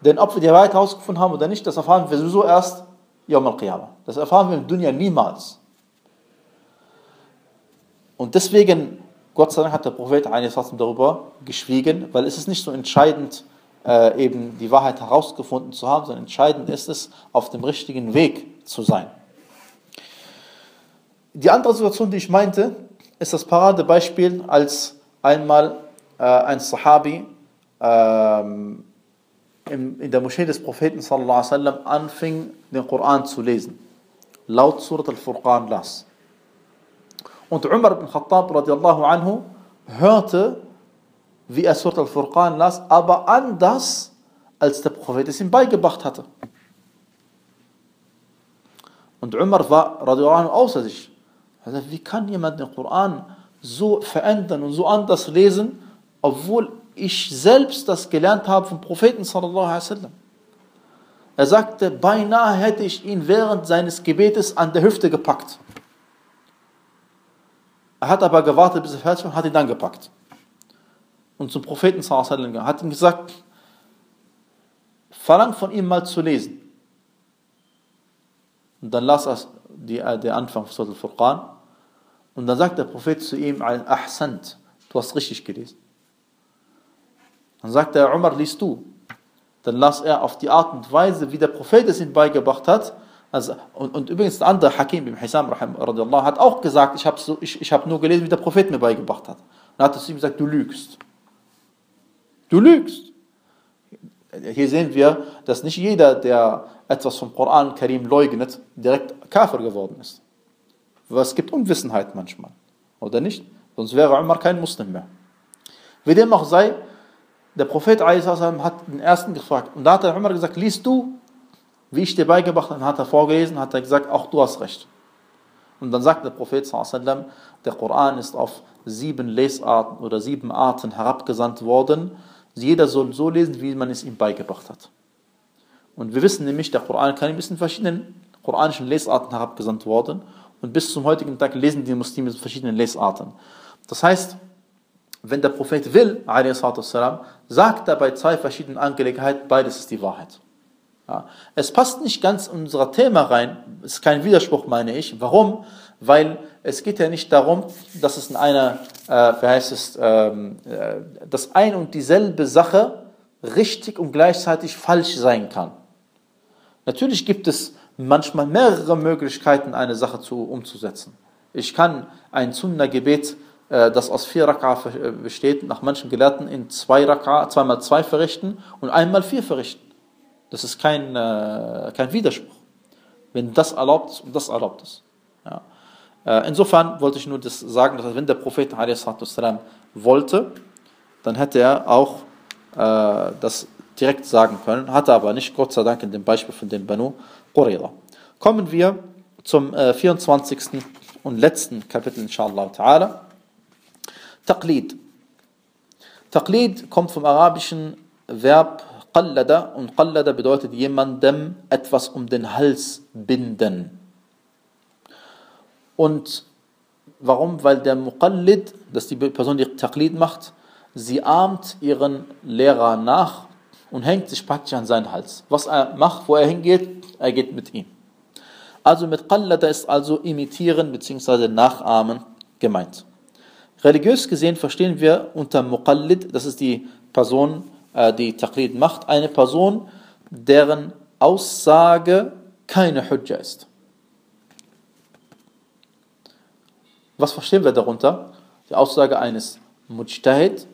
Denn ob wir die Wahrheit herausgefunden haben oder nicht, das erfahren wir sowieso erst Yom al-Qiyamah. Das erfahren wir im Dunya niemals. Und deswegen, Gott sei Dank, hat der Prophet darüber geschwiegen, weil es ist nicht so entscheidend, äh, eben die Wahrheit herausgefunden zu haben, sondern entscheidend ist es, auf dem richtigen Weg zu sein. Die andere Situation, die ich meinte, ist das Paradebeispiel, als einmal äh, ein Sahabi ähm, in, in der Moschee des Propheten sallallahu wasallam anfing, den Koran zu lesen. Laut Surat al-Furqan las. Und Umar ibn Khattab radiallahu anhu hörte, wie er Surat al-Furqan las, aber anders, als der Prophet es ihm beigebracht hatte. Und Umar war radiallahu anhu außer sich. Also, wie kann jemand den Koran so verändern und so anders lesen, obwohl ich selbst das gelernt habe vom Propheten sallallahu alaihi wasallam. Er sagte, beinahe hätte ich ihn während seines Gebetes an der Hüfte gepackt. Er hat aber gewartet, bis er fertig war und hat ihn dann gepackt. Und zum Propheten sallallahu alaihi wasallam hat ihm gesagt, verlang von ihm mal zu lesen. Und dann las er die, der Anfang von Surah al-Furqan. Und dann sagt der Prophet zu ihm, Ahsant, du hast richtig gelesen. Dann sagt er, Umar, liest du. Dann las er auf die Art und Weise, wie der Prophet es ihm beigebracht hat. Also, und, und übrigens der andere Hakim ibn Hisam hat auch gesagt, ich habe so, ich, ich hab nur gelesen, wie der Prophet mir beigebracht hat. Und dann hat er zu ihm gesagt, du lügst. Du lügst. Hier sehen wir, dass nicht jeder, der etwas vom Koran Karim leugnet, direkt Kafir geworden ist. Es gibt Unwissenheit manchmal. Oder nicht? Sonst wäre Umar kein Muslim mehr. Wie dem auch sei, der Prophet hat den ersten gefragt. Und da hat Umar gesagt, liest du, wie ich dir beigebracht habe, hat er vorgelesen, hat er gesagt, auch du hast recht. Und dann sagt der Prophet, der Koran ist auf sieben Lesarten oder sieben Arten herabgesandt worden. Jeder soll so lesen, wie man es ihm beigebracht hat. Und wir wissen nämlich, der Koran kann in verschiedenen koranischen Lesarten herabgesandt worden. Und bis zum heutigen Tag lesen die Muslime in verschiedenen Lesarten. Das heißt, wenn der Prophet will, sagt er bei zwei verschiedenen Angelegenheiten, beides ist die Wahrheit. Ja. Es passt nicht ganz in unser Thema rein, ist kein Widerspruch, meine ich. Warum? Weil es geht ja nicht darum, dass es in einer, äh, wie heißt es, ähm, äh, dass ein und dieselbe Sache richtig und gleichzeitig falsch sein kann. Natürlich gibt es manchmal mehrere Möglichkeiten, eine Sache zu, umzusetzen. Ich kann ein Sunna-Gebet äh, das aus vier Raka äh, besteht, nach manchen Gelehrten in zwei Raka, zweimal zwei verrichten und einmal vier verrichten. Das ist kein, äh, kein Widerspruch. Wenn das erlaubt ist und das erlaubt ist. Ja. Insofern wollte ich nur das sagen, dass wenn der Prophet wollte, dann hätte er auch äh, das direkt sagen können, hatte aber nicht, Gott sei Dank, in dem Beispiel von den Banu Qurayza. Kommen wir zum äh, 24. und letzten Kapitel, inshallah ta'ala. Taqlid. Taqlid kommt vom arabischen Verb qallada und qallada bedeutet jemandem etwas um den Hals binden. Und warum? Weil der Muqallid, das ist die Person, die Taqlid macht, sie ahmt ihren Lehrer nach und hängt sich praktisch an seinen Hals. Was er macht, wo er hingeht, er geht mit ihm. Also mit Qallada ist also imitieren bzw. nachahmen gemeint. Religiös gesehen verstehen wir unter Muqallid, das ist die Person, äh, die Taqlid macht, eine Person, deren Aussage keine Hujja ist. Was verstehen wir darunter? Die Aussage eines Mujtahid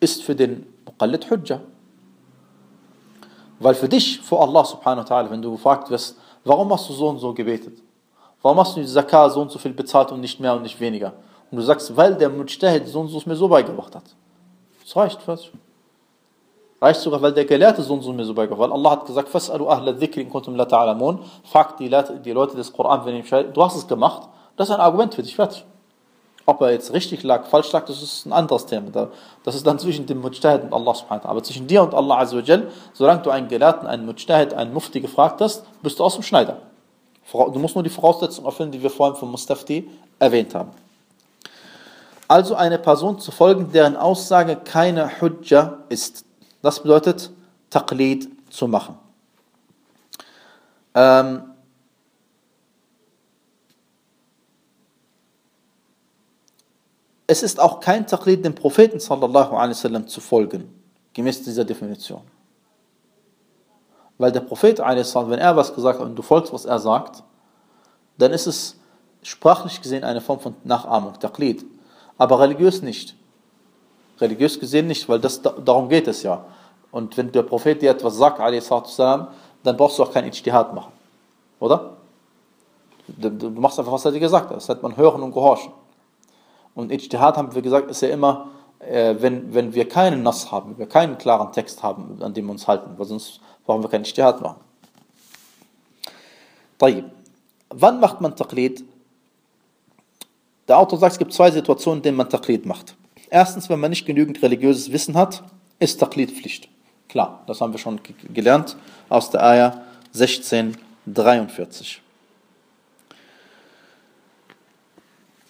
ist für den Muqallid Hujja. Weil für dich, vor Allah subhanahu wa ta'ala, wenn du gefragt wirst, warum hast du so und so gebetet? Warum hast du die Zakah so und so viel bezahlt und nicht mehr und nicht weniger? Und du sagst, weil der Mujtahid so und so es mir so beigebracht hat. Das reicht fast. Reicht sogar, weil der Gelehrte so und so mir so beigebracht hat. Weil Allah hat gesagt, Fas'alu ahla dhikri in kuntum la ta'alamun. Fragt die, Leute des Koran, wenn ihr Du hast es gemacht. Das ist ein Argument für dich, fertig. Ob er jetzt richtig lag, falsch lag, das ist ein anderes Thema. Das ist dann zwischen dem Mujtahid und Allah subhanahu wa Aber zwischen dir und Allah azawajal, solange du einen Gelehrten, einen Mujtahid, einen Mufti gefragt hast, bist du aus dem Schneider. Du musst nur die Voraussetzungen erfüllen, die wir vorhin von Mustafti erwähnt haben. Also eine Person zu folgen, deren Aussage keine Hujja ist. Das bedeutet, Taqlid zu machen. Ähm, es ist auch kein Taqlid dem Propheten sallallahu alaihi wasallam zu folgen, gemäß dieser Definition. Weil der Prophet, wenn er was gesagt hat und du folgst, was er sagt, dann ist es sprachlich gesehen eine Form von Nachahmung, Taqlid. Aber religiös nicht. Religiös gesehen nicht, weil das, darum geht es ja. Und wenn der Prophet dir etwas sagt, dann brauchst du auch kein Ijtihad machen. Oder? Du machst einfach, was er dir gesagt hat. Das hat man hören und gehorchen. Und Ijtihad haben wir gesagt, ist ja immer, äh, wenn, wenn wir keinen Nass haben, wenn wir keinen klaren Text haben, an dem wir uns halten, weil sonst brauchen wir keinen Ijtihad machen. طيب. Wann macht man Taqlid? Der Autor sagt, es gibt zwei Situationen, in denen man Taqlid macht. Erstens, wenn man nicht genügend religiöses Wissen hat, ist Taqlid Pflicht. Klar, das haben wir schon gelernt aus der Ayah 1643.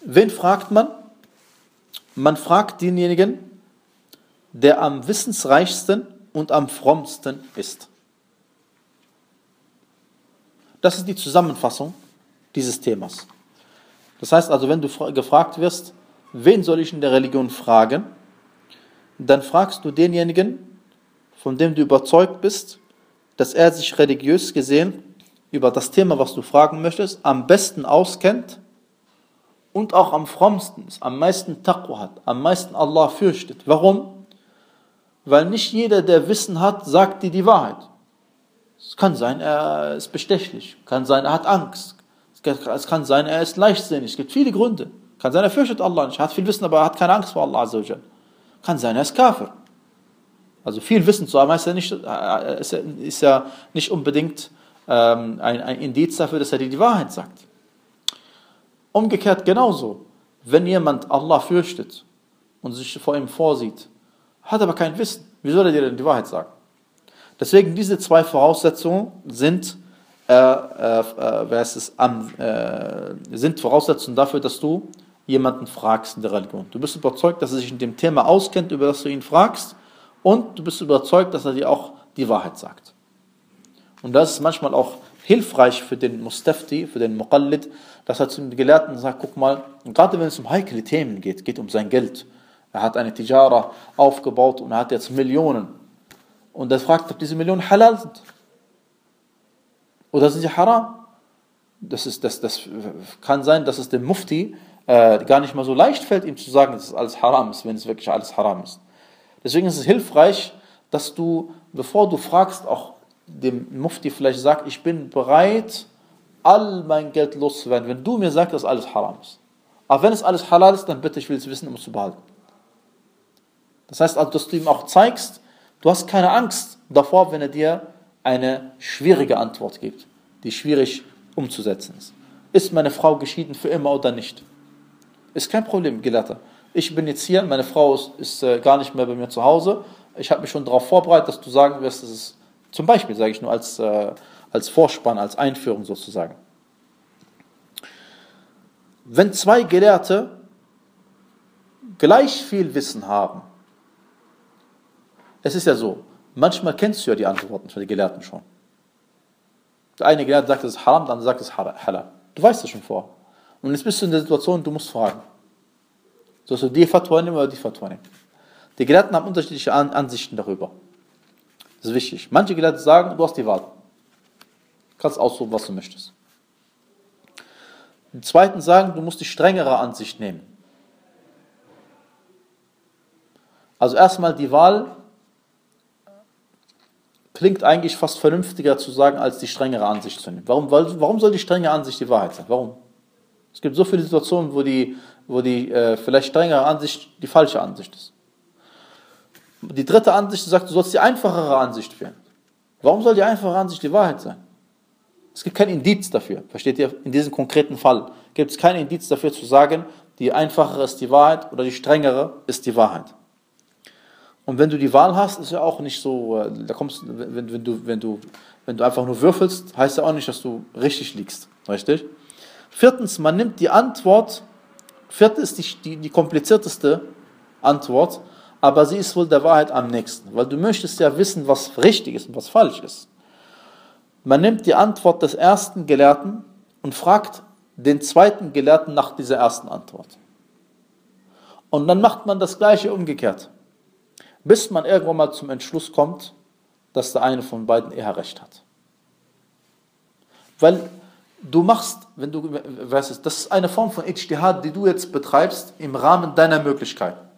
Wen fragt man? Man fragt denjenigen, der am wissensreichsten und am frommsten ist. Das ist die Zusammenfassung dieses Themas. Das heißt also, wenn du gefragt wirst, wen soll ich in der Religion fragen, dann fragst du denjenigen, von dem du überzeugt bist, dass er sich religiös gesehen über das Thema, was du fragen möchtest, am besten auskennt und auch am frommsten ist, am meisten Taqwa hat, am meisten Allah fürchtet. Warum? Weil nicht jeder, der Wissen hat, sagt dir die Wahrheit. Es kann sein, er ist bestechlich, kann sein, er hat Angst, es kann sein, er ist leichtsinnig. Es gibt viele Gründe. Kann sein, er fürchtet Allah nicht. Hat viel Wissen, aber er hat keine Angst vor Allah. Kann sein, er ist Kafir. Also viel Wissen zu haben, ist ja nicht, äh, ist ja nicht unbedingt ähm, ein Indiz dafür, dass er dir die Wahrheit sagt. Umgekehrt genauso. Wenn jemand Allah fürchtet und sich vor ihm vorsieht, hat aber kein Wissen, wie soll er dir denn die Wahrheit sagen? Deswegen diese zwei Voraussetzungen sind äh, äh, es, äh, sind Voraussetzungen dafür, dass du jemanden fragst in der Religion. Du bist überzeugt, dass er sich in dem Thema auskennt, über das du ihn fragst, und du bist überzeugt, dass er dir auch die Wahrheit sagt. Und das ist manchmal auch hilfreich für den Mustafti, für den Muqallid, dass er zu den Gelehrten sagt, guck mal, gerade wenn es um heikle Themen geht, geht um sein Geld. Er hat eine Tijara aufgebaut und er hat jetzt Millionen. Und er fragt, ob diese Millionen halal sind. Oder sind sie haram? Das, ist, das, das kann sein, dass es dem Mufti äh, gar nicht mal so leicht fällt, ihm zu sagen, dass es alles haram ist, wenn es wirklich alles haram ist. Deswegen ist es hilfreich, dass du, bevor du fragst, auch dem Mufti vielleicht sagst, ich bin bereit, all mein Geld loszuwerden, wenn du mir sagst, dass alles haram ist. Aber wenn es alles halal ist, dann bitte, ich will es wissen, um es zu behalten. Das heißt also, dass du ihm auch zeigst, du hast keine Angst davor, wenn er dir eine schwierige Antwort gibt, die schwierig umzusetzen ist. Ist meine Frau geschieden für immer oder nicht? Ist kein Problem, Gelehrter. Ich bin jetzt hier, meine Frau ist, ist äh, gar nicht mehr bei mir zu Hause. Ich habe mich schon darauf vorbereitet, dass du sagen wirst, dass es zum Beispiel, sage ich nur als, äh, als Vorspann, als Einführung sozusagen. Wenn zwei Gelehrte gleich viel Wissen haben, es ist ja so, Manchmal kennst du ja die Antworten von den Gelehrten schon. Der eine Gelehrte sagt, es ist haram, der andere sagt, es ist halal. Du weißt das schon vor. Und jetzt bist du in der Situation, du musst fragen. Sollst du die Fatwa nehmen oder die Fatwa nehmen? Die Gelehrten haben unterschiedliche Ansichten darüber. Das ist wichtig. Manche Gelehrte sagen, du hast die Wahl. Du kannst aussuchen, was du möchtest. Die zweiten sagen, du musst die strengere Ansicht nehmen. Also erstmal die Wahl klingt eigentlich fast vernünftiger zu sagen, als die strengere Ansicht zu nehmen. Warum, warum soll die strenge Ansicht die Wahrheit sein? Warum? Es gibt so viele Situationen, wo die, wo die äh, vielleicht strengere Ansicht die falsche Ansicht ist. Die dritte Ansicht sagt, du sollst die einfachere Ansicht wählen. Warum soll die einfache Ansicht die Wahrheit sein? Es gibt kein Indiz dafür. Versteht ihr? In diesem konkreten Fall gibt es kein Indiz dafür zu sagen, die einfachere ist die Wahrheit oder die strengere ist die Wahrheit. Und wenn du die Wahl hast, ist ja auch nicht so, äh, da kommst, wenn, wenn, du, wenn, du, wenn du einfach nur würfelst, heißt ja auch nicht, dass du richtig liegst. Richtig? Viertens, man nimmt die Antwort, vierte ist die, die, die komplizierteste Antwort, aber sie ist wohl der Wahrheit am nächsten, weil du möchtest ja wissen, was richtig ist und was falsch ist. Man nimmt die Antwort des ersten Gelehrten und fragt den zweiten Gelehrten nach dieser ersten Antwort. Und dann macht man das gleiche umgekehrt, bis man irgendwann mal zum Entschluss kommt, dass der eine von beiden eher recht hat. Weil du machst, wenn du weißt, das ist eine Form von Ijtihad, die du jetzt betreibst im Rahmen deiner Möglichkeiten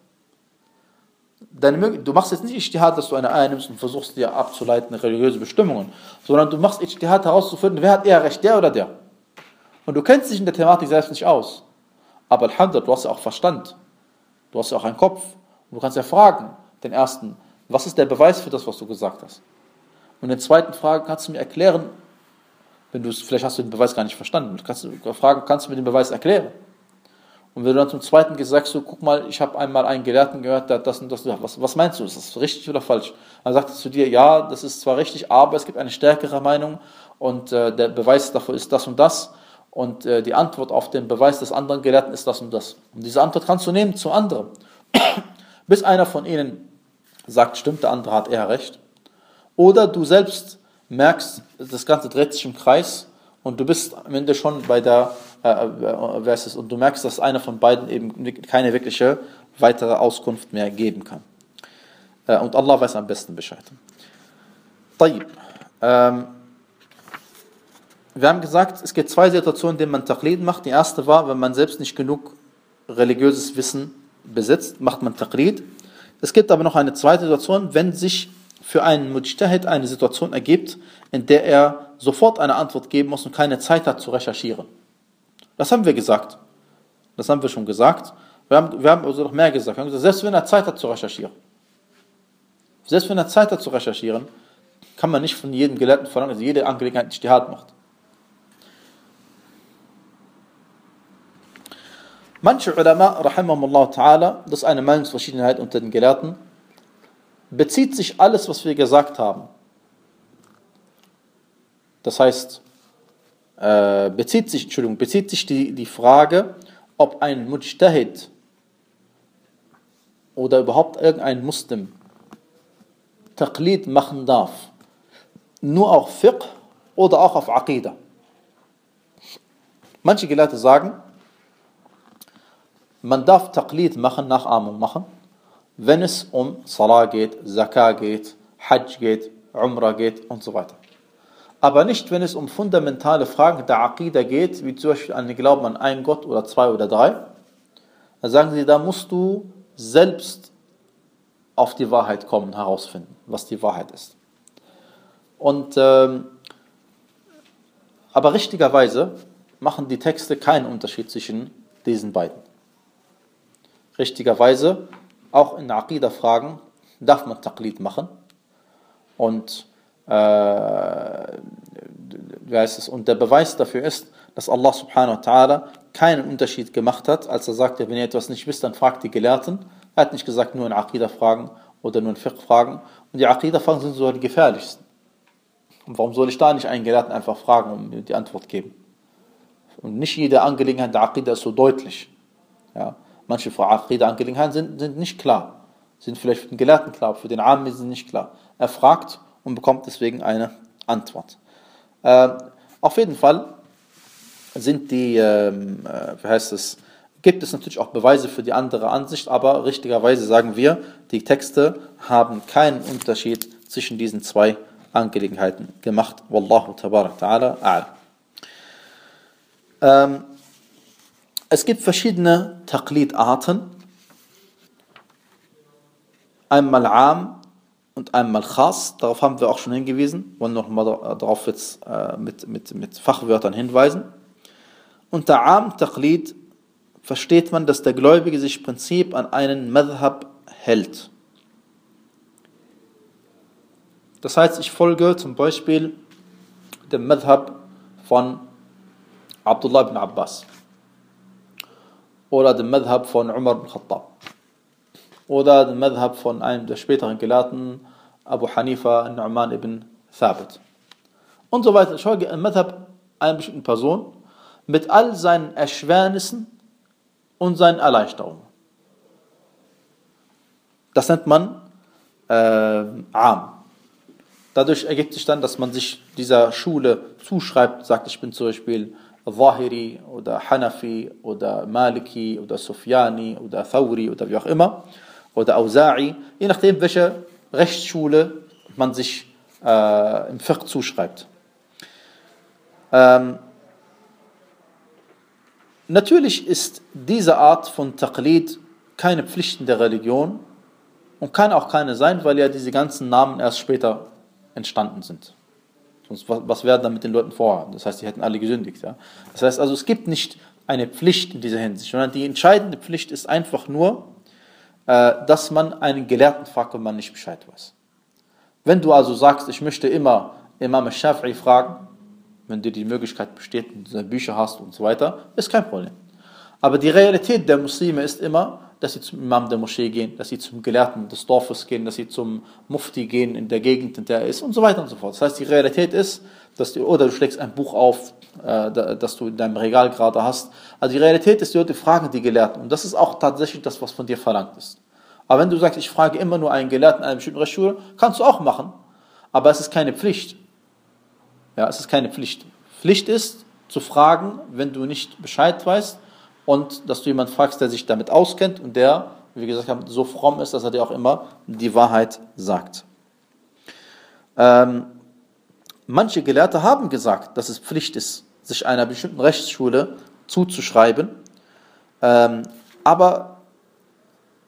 deine, du machst jetzt nicht Ijtihad, dass du eine Eier nimmst und versuchst dir abzuleiten religiöse Bestimmungen, sondern du machst Ijtihad herauszufinden, wer hat eher recht, der oder der. Und du kennst dich in der Thematik selbst nicht aus. Aber Alhamdulillah, du hast ja auch Verstand. Du hast ja auch einen Kopf. Und du kannst ja fragen, den ersten, was ist der Beweis für das, was du gesagt hast? Und den zweiten Frage kannst du mir erklären, wenn du vielleicht hast du den Beweis gar nicht verstanden, kannst du fragen, kannst du mir den Beweis erklären? Und wenn du dann zum zweiten gehst, sagst du, guck mal, ich habe einmal einen Gelehrten gehört, der hat das und das gesagt. Was, was meinst du? Ist das richtig oder falsch? Dann sagt er zu dir, ja, das ist zwar richtig, aber es gibt eine stärkere Meinung und äh, der Beweis dafür ist das und das. Und äh, die Antwort auf den Beweis des anderen Gelehrten ist das und das. Und diese Antwort kannst du nehmen zu anderen. Bis einer von ihnen sagt, stimmt, der andere hat eher recht. Oder du selbst merkst, das Ganze dreht sich im Kreis und du bist am Ende schon bei der äh, äh, Verses und du merkst, dass einer von beiden eben keine wirkliche weitere Auskunft mehr geben kann. Äh, und Allah weiß am besten Bescheid. طيب. Ähm, wir haben gesagt, es gibt zwei Situationen, in denen man Taqlid macht. Die erste war, wenn man selbst nicht genug religiöses Wissen besitzt, macht man Taqlid. Es gibt aber noch eine zweite Situation, wenn sich für einen Mujtahid eine Situation ergibt, in der er sofort eine Antwort geben muss und keine Zeit hat zu recherchieren. Das haben wir gesagt. Das haben wir schon gesagt. Wir haben, wir haben also noch mehr gesagt. Wir haben gesagt, selbst wenn er Zeit hat zu recherchieren, selbst wenn er Zeit hat zu recherchieren, kann man nicht von jedem Gelehrten verlangen, dass jede Angelegenheit Ijtihad macht. Manche Ulama, rahimahumullah ta'ala, das ist eine Meinungsverschiedenheit unter den Gelehrten, bezieht sich alles, was wir gesagt haben. Das heißt, äh, bezieht sich, Entschuldigung, bezieht sich die, die Frage, ob ein Mujtahid oder überhaupt irgendein Muslim Taqlid machen darf, nur auf Fiqh oder auch auf Aqidah. Manche Gelehrte sagen, man darf Taqlid machen, Nachahmung machen, wenn es um Salah geht, Zakah geht, Hajj geht, Umrah geht und so weiter aber nicht, wenn es um fundamentale Fragen der Aqidah geht, wie zum Beispiel an den Glauben an einen Gott oder zwei oder drei. Da sagen sie, da musst du selbst auf die Wahrheit kommen, herausfinden, was die Wahrheit ist. Und, ähm, aber richtigerweise machen die Texte keinen Unterschied zwischen diesen beiden. Richtigerweise, auch in Aqidah-Fragen darf man Taqlid machen. Und wie heißt es, und der Beweis dafür ist, dass Allah subhanahu wa ta'ala keinen Unterschied gemacht hat, als er sagte, wenn ihr etwas nicht wisst, dann fragt die Gelehrten. Er hat nicht gesagt, nur in Aqidah-Fragen oder nur in Fiqh-Fragen. Und die Aqidah-Fragen sind so die gefährlichsten. Und warum soll ich da nicht einen Gelehrten einfach fragen und mir die Antwort geben? Und nicht jede Angelegenheit der Aqidah ist so deutlich. Ja, manche Aqidah-Angelegenheiten sind, sind nicht klar. Sind vielleicht für den Gelehrten klar, für den Armen sind nicht klar. Er fragt und bekommt deswegen eine Antwort. Äh, auf jeden Fall sind die, ähm, äh, wie heißt es, gibt es natürlich auch Beweise für die andere Ansicht, aber richtigerweise sagen wir, die Texte haben keinen Unterschied zwischen diesen zwei Angelegenheiten gemacht. Wallahu tabarak ta'ala a'lam. Ähm, es gibt verschiedene Taqlid-Arten. einmal Am und einmal Khas. Darauf haben wir auch schon hingewiesen. Wollen noch mal darauf jetzt äh, mit, mit, mit Fachwörtern hinweisen. Unter Am Taqlid versteht man, dass der Gläubige sich Prinzip an einen Madhab hält. Das heißt, ich folge zum Beispiel dem Madhab von Abdullah ibn Abbas oder dem Madhab von Umar ibn Khattab oder dem Madhab von einem der späteren Gelehrten Abu Hanifa Nu'man ibn Thabit und so weiter. Ich folge dem Madhab einer bestimmten Person mit all seinen Erschwernissen und seinen Erleichterungen. Das nennt man äh, Am. Dadurch ergibt sich dann, dass man sich dieser Schule zuschreibt, sagt, ich bin zum Beispiel Zahiri oder Hanafi oder Maliki oder Sufyani oder Thawri oder wie auch immer oder Auza'i, je nachdem, welche Rechtsschule man sich äh, im Fiqh zuschreibt. Ähm, natürlich ist diese Art von Taqlid keine Pflichten der Religion und kann auch keine sein, weil ja diese ganzen Namen erst später entstanden sind. Sonst, was, was wäre dann mit den Leuten vorher? Das heißt, die hätten alle gesündigt. Ja? Das heißt also, es gibt nicht eine Pflicht in dieser Hinsicht, sondern die entscheidende Pflicht ist einfach nur, dass man einen Gelehrten fragt, wenn man nicht Bescheid weiß. Wenn du also sagst, ich möchte immer Imam Shafi'i fragen, wenn dir die Möglichkeit besteht und du Bücher hast und so weiter, ist kein Problem. Aber die Realität der Muslime ist immer, dass sie zum Imam der Moschee gehen, dass sie zum Gelehrten des Dorfes gehen, dass sie zum Mufti gehen in der Gegend, in der er ist und so weiter und so fort. Das heißt, die Realität ist, dass du, oder du schlägst ein Buch auf, äh, das du in deinem Regal gerade hast. Also die Realität ist, die Leute fragen die Gelehrten und das ist auch tatsächlich das, was von dir verlangt ist. Aber wenn du sagst, ich frage immer nur einen Gelehrten in einer bestimmten Rechtsschule, kannst du auch machen, aber es ist keine Pflicht. Ja, es ist keine Pflicht. Pflicht ist, zu fragen, wenn du nicht Bescheid weißt und dass du jemanden fragst, der sich damit auskennt und der, wie gesagt so fromm ist, dass er dir auch immer die Wahrheit sagt. Ähm, manche Gelehrte haben gesagt, dass es Pflicht ist, sich einer bestimmten Rechtsschule zuzuschreiben, ähm, aber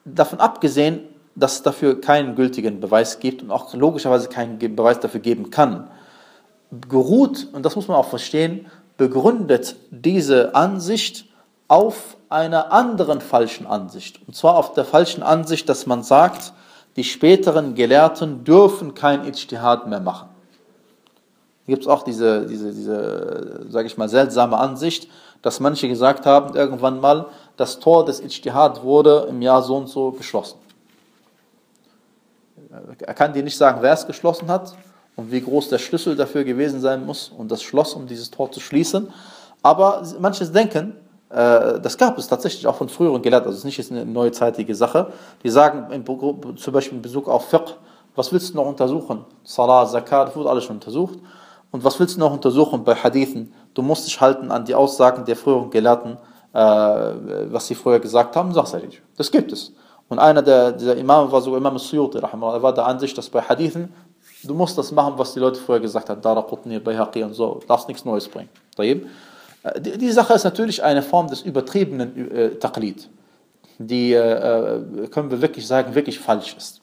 davon abgesehen, dass es dafür keinen gültigen Beweis gibt und auch logischerweise keinen Beweis dafür geben kann, geruht, und das muss man auch verstehen, begründet diese Ansicht auf einer anderen falschen Ansicht. Und zwar auf der falschen Ansicht, dass man sagt, die späteren Gelehrten dürfen kein Ijtihad mehr machen. Gibt es auch diese, diese, diese sage ich mal, seltsame Ansicht, dass manche gesagt haben, irgendwann mal, das Tor des Ijtihad wurde im Jahr so und so geschlossen. Er kann dir nicht sagen, wer es geschlossen hat und wie groß der Schlüssel dafür gewesen sein muss und das Schloss, um dieses Tor zu schließen. Aber manche denken, äh, das gab es tatsächlich auch von früheren Gelehrten, also es ist nicht jetzt eine neuzeitige Sache. Die sagen zum Beispiel in Besuch auf Fiqh, was willst du noch untersuchen? Salah, Zakat, das wurde alles schon untersucht. Und was willst du noch untersuchen bei Hadithen? Du musst dich halten an die Aussagen der früheren Gelehrten, äh, was sie früher gesagt haben, sag's ehrlich. Das gibt es. Und einer der, dieser Imam war sogar Imam Suyuti, er war der Ansicht, dass bei Hadithen, du musst das machen, was die Leute früher gesagt haben, Daraqutni, Bayhaqi und so, darfst nichts Neues bringen. Äh, die, die, Sache ist natürlich eine Form des übertriebenen äh, Taqlid, die, äh, können wir wirklich sagen, wirklich falsch ist.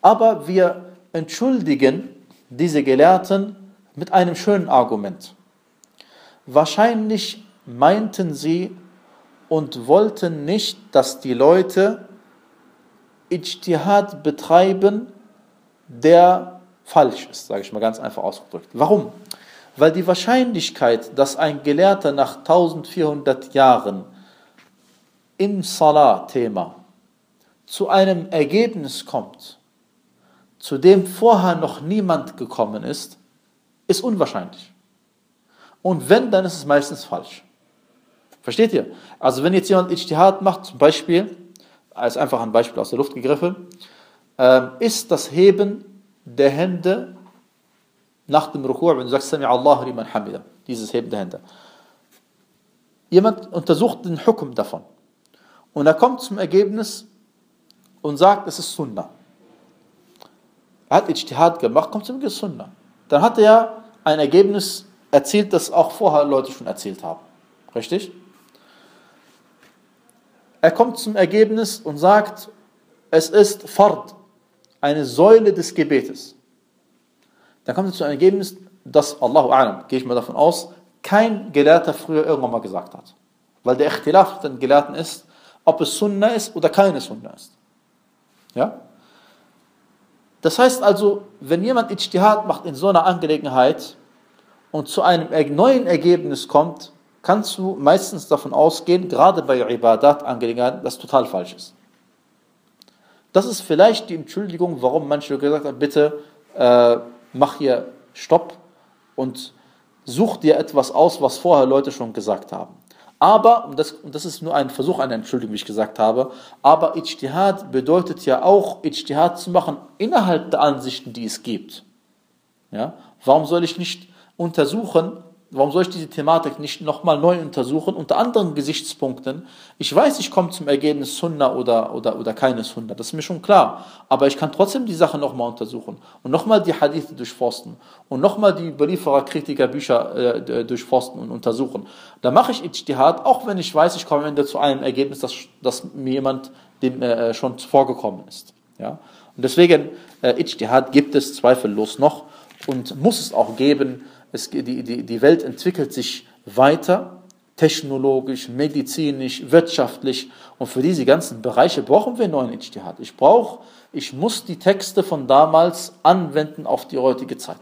Aber wir entschuldigen diese Gelehrten mit einem schönen Argument. Wahrscheinlich meinten sie und wollten nicht, dass die Leute Ijtihad betreiben, der falsch ist, sage ich mal ganz einfach ausgedrückt. Warum? Weil die Wahrscheinlichkeit, dass ein Gelehrter nach 1400 Jahren im Salah-Thema zu einem Ergebnis kommt, zu dem vorher noch niemand gekommen ist, ist unwahrscheinlich. Und wenn, dann ist es meistens falsch. Versteht ihr? Also wenn jetzt jemand Ijtihad macht, zum Beispiel, als einfach ein Beispiel aus der Luft gegriffen, äh, ist das Heben der Hände nach dem Rukur, wenn du sagst, Sami Allah liman hamida, dieses Heben der Hände. Jemand untersucht den Hukum davon. Und er kommt zum Ergebnis und sagt, es ist Sunnah. Er hat Ijtihad gemacht, kommt zum Ergebnis Sunnah. Dann hat er ein Ergebnis erzielt, das auch vorher Leute schon erzählt haben. Richtig? Er kommt zum Ergebnis und sagt, es ist Fard, eine Säule des Gebetes, dann kommt er zu einem Ergebnis, dass, Allahu A'lam, gehe ich mal davon aus, kein Gelehrter früher irgendwann mal gesagt hat. Weil der Ikhtilaf den Gelehrten ist, ob es Sunna ist oder keine Sunna ist. Ja? Das heißt also, wenn jemand Ijtihad macht in so einer Angelegenheit und zu einem neuen Ergebnis kommt, kannst du meistens davon ausgehen, gerade bei Ibadat-Angelegenheiten, dass total falsch ist. Das ist vielleicht die Entschuldigung, warum manche gesagt haben, bitte äh, mach hier Stopp und such dir etwas aus, was vorher Leute schon gesagt haben. Aber, und das, und das ist nur ein Versuch einer Entschuldigung, wie ich gesagt habe, aber Ijtihad bedeutet ja auch, Ijtihad zu machen innerhalb der Ansichten, die es gibt. Ja? Warum soll ich nicht untersuchen, warum soll ich diese Thematik nicht nochmal neu untersuchen, unter anderen Gesichtspunkten? Ich weiß, ich komme zum Ergebnis Sunna oder, oder, oder keine Sunna, das ist mir schon klar. Aber ich kann trotzdem die Sache nochmal untersuchen und nochmal die Hadithe durchforsten und nochmal die Überlieferer, Kritiker, Bücher äh, durchforsten und untersuchen. Da mache ich Ijtihad, auch wenn ich weiß, ich komme am Ende zu einem Ergebnis, das, das mir jemand dem äh, schon vorgekommen ist. Ja? Und deswegen, äh, Ijtihad gibt es zweifellos noch und muss es auch geben, es, die, die, die Welt entwickelt sich weiter, technologisch, medizinisch, wirtschaftlich. Und für diese ganzen Bereiche brauchen wir neuen Ijtihad. Ich brauche, ich muss die Texte von damals anwenden auf die heutige Zeit.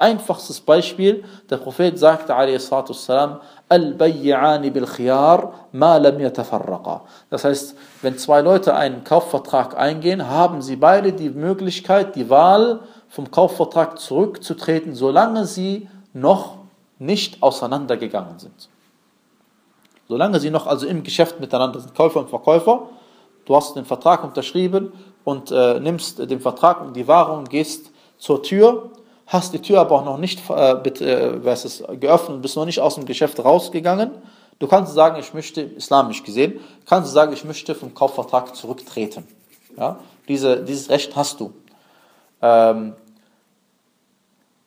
Einfachstes Beispiel, der Prophet sagte, salam, Al-Bayyi'ani bil khiyar ma lam yatafarraqa. Das heißt, wenn zwei Leute einen Kaufvertrag eingehen, haben sie beide die Möglichkeit, die Wahl, vom Kaufvertrag zurückzutreten, solange sie noch nicht auseinandergegangen sind. Solange sie noch also im Geschäft miteinander sind, Käufer und Verkäufer, du hast den Vertrag unterschrieben und äh, nimmst den Vertrag und die Ware und gehst zur Tür, hast die Tür aber auch noch nicht äh, äh, es, geöffnet bist noch nicht aus dem Geschäft rausgegangen. Du kannst sagen, ich möchte, islamisch gesehen, kannst du sagen, ich möchte vom Kaufvertrag zurücktreten. Ja? Diese, dieses Recht hast du. Ähm,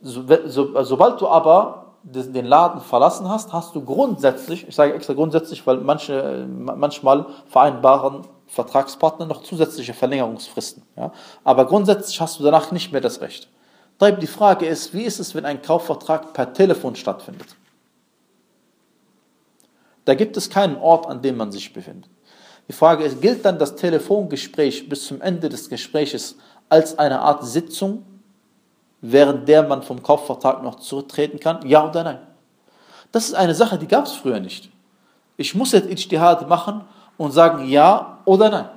so, so, sobald du aber den Laden verlassen hast, hast du grundsätzlich, ich sage extra grundsätzlich, weil manche, manchmal vereinbaren Vertragspartner noch zusätzliche Verlängerungsfristen. Ja? Aber grundsätzlich hast du danach nicht mehr das Recht. Die Frage ist, wie ist es, wenn ein Kaufvertrag per Telefon stattfindet? Da gibt es keinen Ort, an dem man sich befindet. Die Frage ist, gilt dann das Telefongespräch bis zum Ende des Gespräches als eine Art Sitzung, während der man vom Kaufvertrag noch zurücktreten kann? Ja oder nein? Das ist eine Sache, die gab es früher nicht. Ich muss jetzt Ijtihad machen und sagen ja oder nein.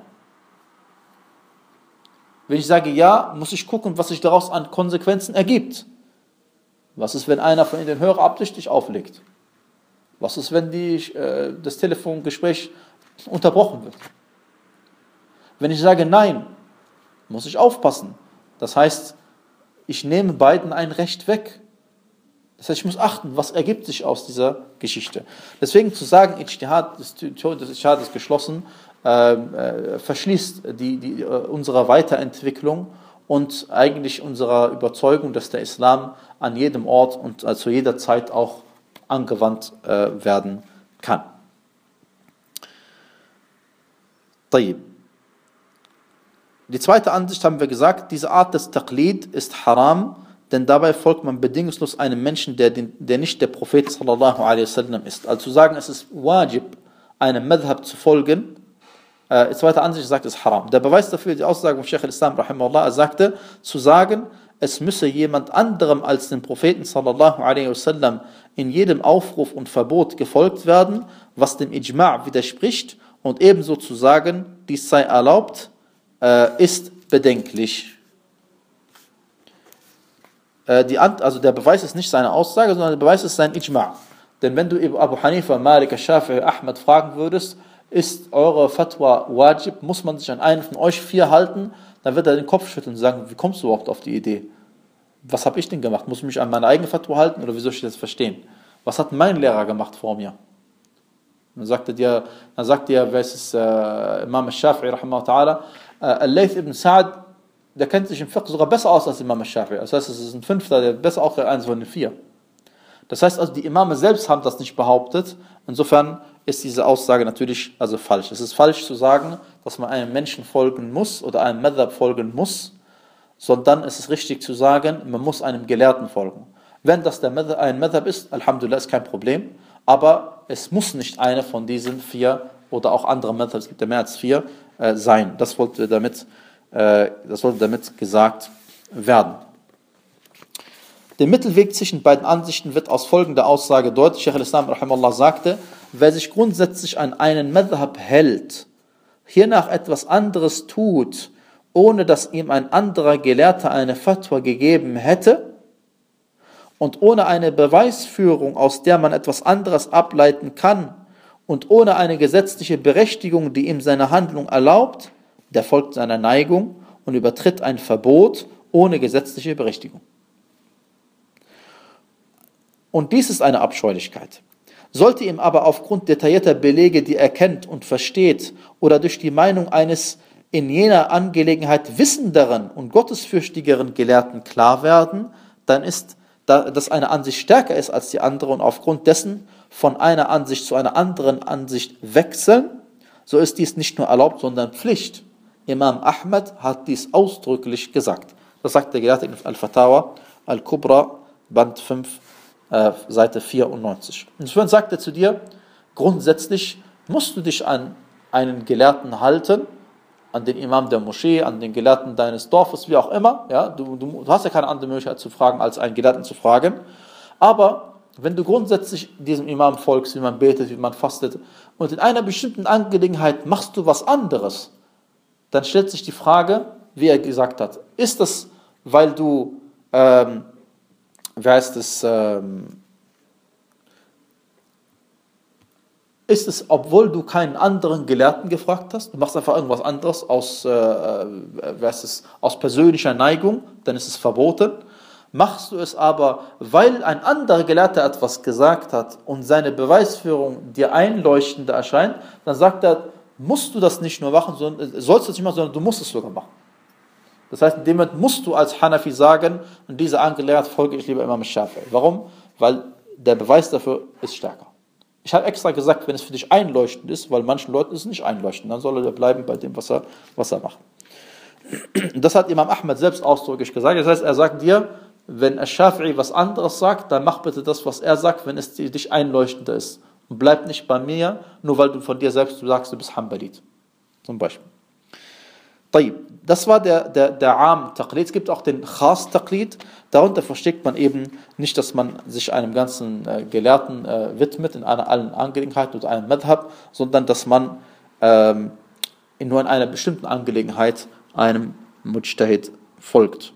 Wenn ich sage ja, muss ich gucken, was sich daraus an Konsequenzen ergibt. Was ist, wenn einer von Ihnen den Hörer absichtlich auflegt? Was ist, wenn die, äh, das Telefongespräch unterbrochen wird? Wenn ich sage nein, muss ich aufpassen. Das heißt, ich nehme beiden ein Recht weg. Das heißt, ich muss achten, was ergibt sich aus dieser Geschichte. Deswegen zu sagen, Ijtihad, das Tür des Ijtihad ist geschlossen, äh, äh, verschließt die, die, äh, unsere Weiterentwicklung und eigentlich unserer Überzeugung, dass der Islam an jedem Ort und äh, zu jeder Zeit auch angewandt äh, werden kann. طيب. die zweite Ansicht haben wir gesagt, diese Art des Taqlid ist haram, denn dabei folgt man bedingungslos einem Menschen, der, den, der nicht der Prophet sallallahu alaihi wasallam ist. Also zu sagen, es ist wajib, einem Madhab zu folgen, äh, die zweite Ansicht sagt, es ist haram. Der Beweis dafür, die Aussage von Sheikh al-Islam, er sagte, zu sagen, es müsse jemand anderem als dem Propheten sallallahu alaihi wasallam in jedem Aufruf und Verbot gefolgt werden, was dem Ijma' widerspricht und ebenso zu sagen, dies sei erlaubt, äh, ist bedenklich. Äh, die, also der Beweis ist nicht seine Aussage, sondern der Beweis ist sein Ijma'. Denn wenn du Abu Hanifa, Malik, Shafi'i, Ahmad fragen würdest, ist eure Fatwa wajib, muss man sich an einen von euch vier halten, dann wird er den Kopf schütteln und sagen, wie kommst du überhaupt auf die Idee? Was habe ich denn gemacht? Muss ich mich an meine eigene Fatwa halten oder wie soll ich das verstehen? Was hat mein Lehrer gemacht vor mir? Dann sagte dir, dann sagt dir, wer ist äh, Imam Shafi'i, Al-Layth ibn Sa'd, der kennt sich im Fiqh sogar besser aus als Imam Shafi'i. Das heißt, es ist ein Fünfter, der besser auch eins von den vier. Das heißt also, die Imame selbst haben das nicht behauptet. Insofern ist diese Aussage natürlich also falsch. Es ist falsch zu sagen, dass man einem Menschen folgen muss oder einem Madhab folgen muss, sondern es ist richtig zu sagen, man muss einem Gelehrten folgen. Wenn das der Madhab, ein Madhab ist, Alhamdulillah, ist kein Problem, aber es muss nicht einer von diesen vier oder auch andere Madhabs, es gibt ja mehr als vier, äh, sein. Das wollte damit, äh, das sollte damit gesagt werden. Der Mittelweg zwischen beiden Ansichten wird aus folgender Aussage deutlich. Sheikh al-Islam sagte, wer sich grundsätzlich an einen Madhab hält, hiernach etwas anderes tut, ohne dass ihm ein anderer Gelehrter eine Fatwa gegeben hätte und ohne eine Beweisführung, aus der man etwas anderes ableiten kann und ohne eine gesetzliche Berechtigung, die ihm seine Handlung erlaubt, der folgt seiner Neigung und übertritt ein Verbot ohne gesetzliche Berechtigung. Und dies ist eine Abscheulichkeit. Sollte ihm aber aufgrund detaillierter Belege, die er kennt und versteht, oder durch die Meinung eines in jener Angelegenheit wissenderen und gottesfürchtigeren Gelehrten klar werden, dann ist, dass eine Ansicht stärker ist als die andere und aufgrund dessen von einer Ansicht zu einer anderen Ansicht wechseln, so ist dies nicht nur erlaubt, sondern Pflicht. Imam Ahmed hat dies ausdrücklich gesagt. Das sagt der Gelehrte in Al-Fatawa, Al-Kubra, Band 5, äh, Seite 94. Insofern sagt er zu dir, grundsätzlich musst du dich an einen Gelehrten halten, an den Imam der Moschee, an den Gelehrten deines Dorfes, wie auch immer. Ja, du, du hast ja keine andere Möglichkeit zu fragen, als einen Gelehrten zu fragen. Aber wenn du grundsätzlich diesem Imam folgst, wie man betet, wie man fastet, und in einer bestimmten Angelegenheit machst du was anderes, dann stellt sich die Frage, wie er gesagt hat, ist das, weil du ähm, wie heißt es, ähm, ist es, obwohl du keinen anderen Gelehrten gefragt hast, du machst einfach irgendwas anderes aus, äh, äh es, aus persönlicher Neigung, dann ist es verboten. Machst du es aber, weil ein anderer Gelehrter etwas gesagt hat und seine Beweisführung dir einleuchtender erscheint, dann sagt er, musst du das nicht nur machen, sondern, sollst du es nicht machen, sondern du musst es sogar machen. Das heißt, in dem Moment musst du als Hanafi sagen, und diese Angelegenheit folge ich lieber Imam Shafi'i. Warum? Weil der Beweis dafür ist stärker. Ich habe extra gesagt, wenn es für dich einleuchtend ist, weil manchen Leuten ist es nicht einleuchtend, dann soll er bleiben bei dem, was er, was er macht. Das hat Imam Ahmed selbst ausdrücklich gesagt. Das heißt, er sagt dir, wenn Shafi'i was anderes sagt, dann mach bitte das, was er sagt, wenn es dich einleuchtender ist. Und bleib nicht bei mir, nur weil du von dir selbst sagst, du bist Hanbalit. Zum Beispiel. Das war der, der, der Am-Taqlid. Es gibt auch den Khas-Taqlid. Darunter versteckt man eben nicht, dass man sich einem ganzen äh, Gelehrten äh, widmet, in einer allen Angelegenheit oder einem Madhab, sondern dass man ähm, nur in einer bestimmten Angelegenheit einem Mujtahid folgt.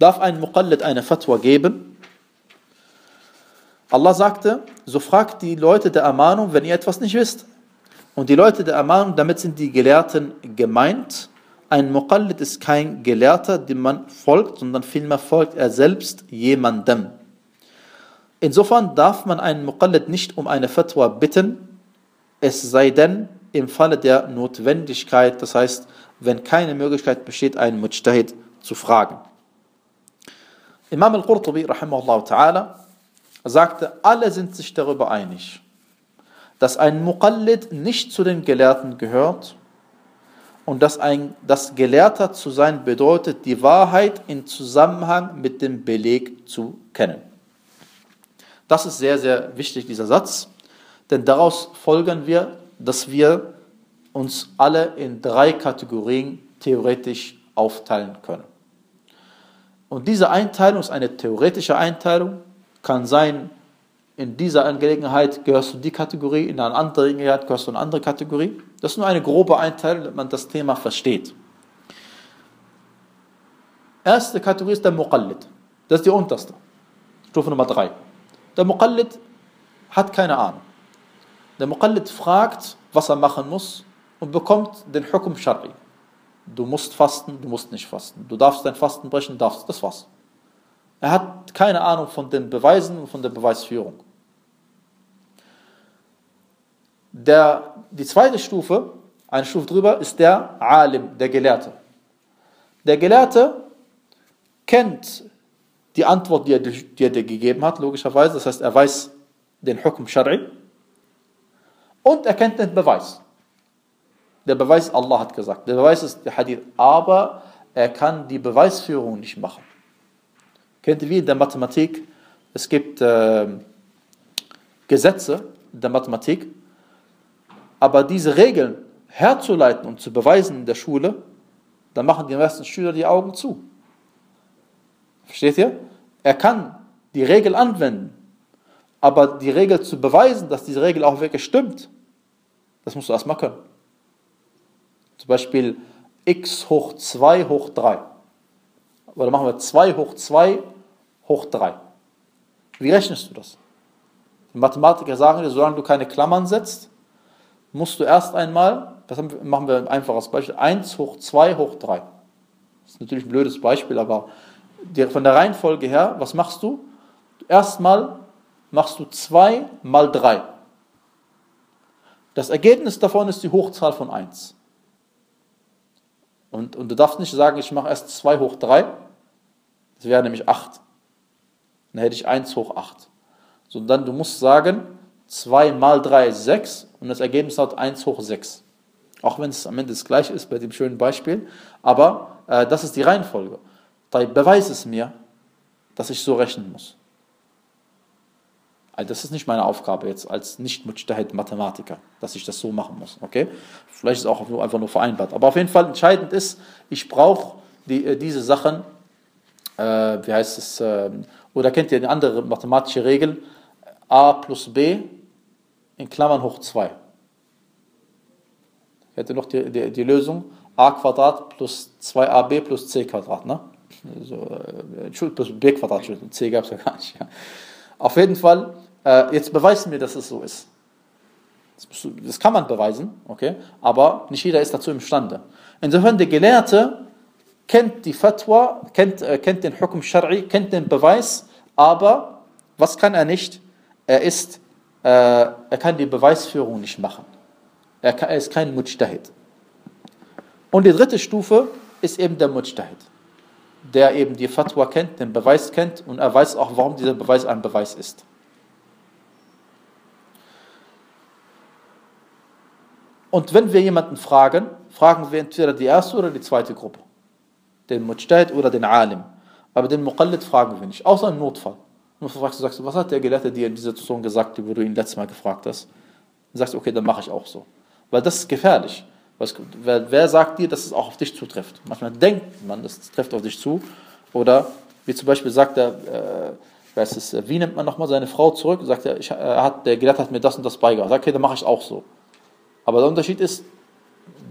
Darf ein Muqallid eine Fatwa geben? Allah sagte, so fragt die Leute der Ermahnung, wenn ihr etwas nicht wisst. Und die Leute der Ermahnung, damit sind die Gelehrten gemeint. Ein Muqallid ist kein Gelehrter, dem man folgt, sondern vielmehr folgt er selbst jemandem. Insofern darf man einen Muqallid nicht um eine Fatwa bitten, es sei denn im Falle der Notwendigkeit, das heißt, wenn keine Möglichkeit besteht, einen Mujtahid zu fragen. Imam al-Qurtubi, rahimahullah sagte, alle sind sich darüber einig dass ein Muqallid nicht zu den Gelehrten gehört und dass ein dass Gelehrter zu sein bedeutet, die Wahrheit in Zusammenhang mit dem Beleg zu kennen. Das ist sehr, sehr wichtig, dieser Satz, denn daraus folgen wir, dass wir uns alle in drei Kategorien theoretisch aufteilen können. Und diese Einteilung ist eine theoretische Einteilung, kann sein, in dieser Angelegenheit gehörst du die Kategorie, in einer anderen Angelegenheit gehörst du eine andere Kategorie. Das ist nur eine grobe Einteilung, damit man das Thema versteht. Erste Kategorie ist der Muqallid. Das ist die unterste. Stufe Nummer drei. Der Muqallid hat keine Ahnung. Der Muqallid fragt, was er machen muss und bekommt den Hukum Shari. Du musst fasten, du musst nicht fasten. Du darfst dein Fasten brechen, darfst. Das war's. Er hat keine Ahnung von den Beweisen und von der Beweisführung. Der, die zweite Stufe, eine Stufe drüber, ist der Alim, der Gelehrte. Der Gelehrte kennt die Antwort, die er, die er dir gegeben hat, logischerweise. Das heißt, er weiß den Hukum Shari und er kennt den Beweis. Der Beweis, Allah hat gesagt. Der Beweis ist der Hadith. Aber er kann die Beweisführung nicht machen. Kennt ihr wie in der Mathematik? Es gibt äh, Gesetze in der Mathematik, aber diese Regeln herzuleiten und zu beweisen in der Schule, dann machen die meisten Schüler die Augen zu. Versteht ihr? Er kann die Regel anwenden, aber die Regel zu beweisen, dass diese Regel auch wirklich stimmt, das musst du erstmal können. Zum Beispiel x hoch 2 hoch 3. Oder machen wir 2 hoch 2 hoch 3. Wie rechnest du das? Die Mathematiker sagen dir, solange du keine Klammern setzt, musst du erst einmal, das machen wir ein einfaches Beispiel, 1 hoch 2 hoch 3. Das ist natürlich ein blödes Beispiel, aber von der Reihenfolge her, was machst du? Erstmal machst du 2 mal 3. Das Ergebnis davon ist die Hochzahl von 1. Und, und du darfst nicht sagen, ich mache erst 2 hoch 3. Das wäre nämlich 8. Dann hätte ich 1 hoch 8. Sondern du musst sagen, 2 mal 3 ist 6 und das Ergebnis hat 1 hoch 6. Auch wenn es am Ende das gleiche ist bei dem schönen Beispiel. Aber äh, das ist die Reihenfolge. Beweis es mir, dass ich so rechnen muss. Also das ist nicht meine Aufgabe jetzt als Nicht-Mujtahid-Mathematiker, dass ich das so machen muss. Okay? Vielleicht ist es auch nur, einfach nur vereinbart. Aber auf jeden Fall entscheidend ist, ich brauche die, äh, diese Sachen, äh, wie heißt es, äh, oder kennt ihr eine andere mathematische Regel? a plus b in Klammern hoch 2. Kennt ihr noch die, die, die Lösung? a Quadrat plus 2ab plus c Quadrat, ne? Also, äh, plus b Quadrat, c gab es ja gar nicht. Ja. Auf jeden Fall, äh, jetzt beweisen mir, dass es so ist. Das kann man beweisen, okay, aber nicht jeder ist dazu imstande. Insofern der Gelehrte kennt die Fatwa, kennt, äh, kennt den Hukum Shari, kennt den Beweis, aber was kann er nicht? Er ist, äh, er kann die Beweisführung nicht machen. Er, kann, er ist kein Mujtahid. Und die dritte Stufe ist eben der Mujtahid, der eben die Fatwa kennt, den Beweis kennt und er weiß auch, warum dieser Beweis ein Beweis ist. Und wenn wir jemanden fragen, fragen wir entweder die erste oder die zweite Gruppe. Den Mujtahid oder den Alim. Aber den Muqallid fragen wir nicht, außer im Notfall. Und du fragst, du sagst, was hat der Gelehrte dir in dieser Situation gesagt, wo du ihn letztes Mal gefragt hast? Dann sagst okay, dann mache ich auch so. Weil das ist gefährlich. Wer, sagt dir, dass es auch auf dich zutrifft? Manchmal denkt man, das trifft auf dich zu. Oder wie zum Beispiel sagt er, äh, weiß es, wie nimmt man nochmal seine Frau zurück? Sagt er, ich, er hat, der Gelehrte hat mir das und das beigebracht. Sagt, okay, dann mache ich auch so. Aber der Unterschied ist,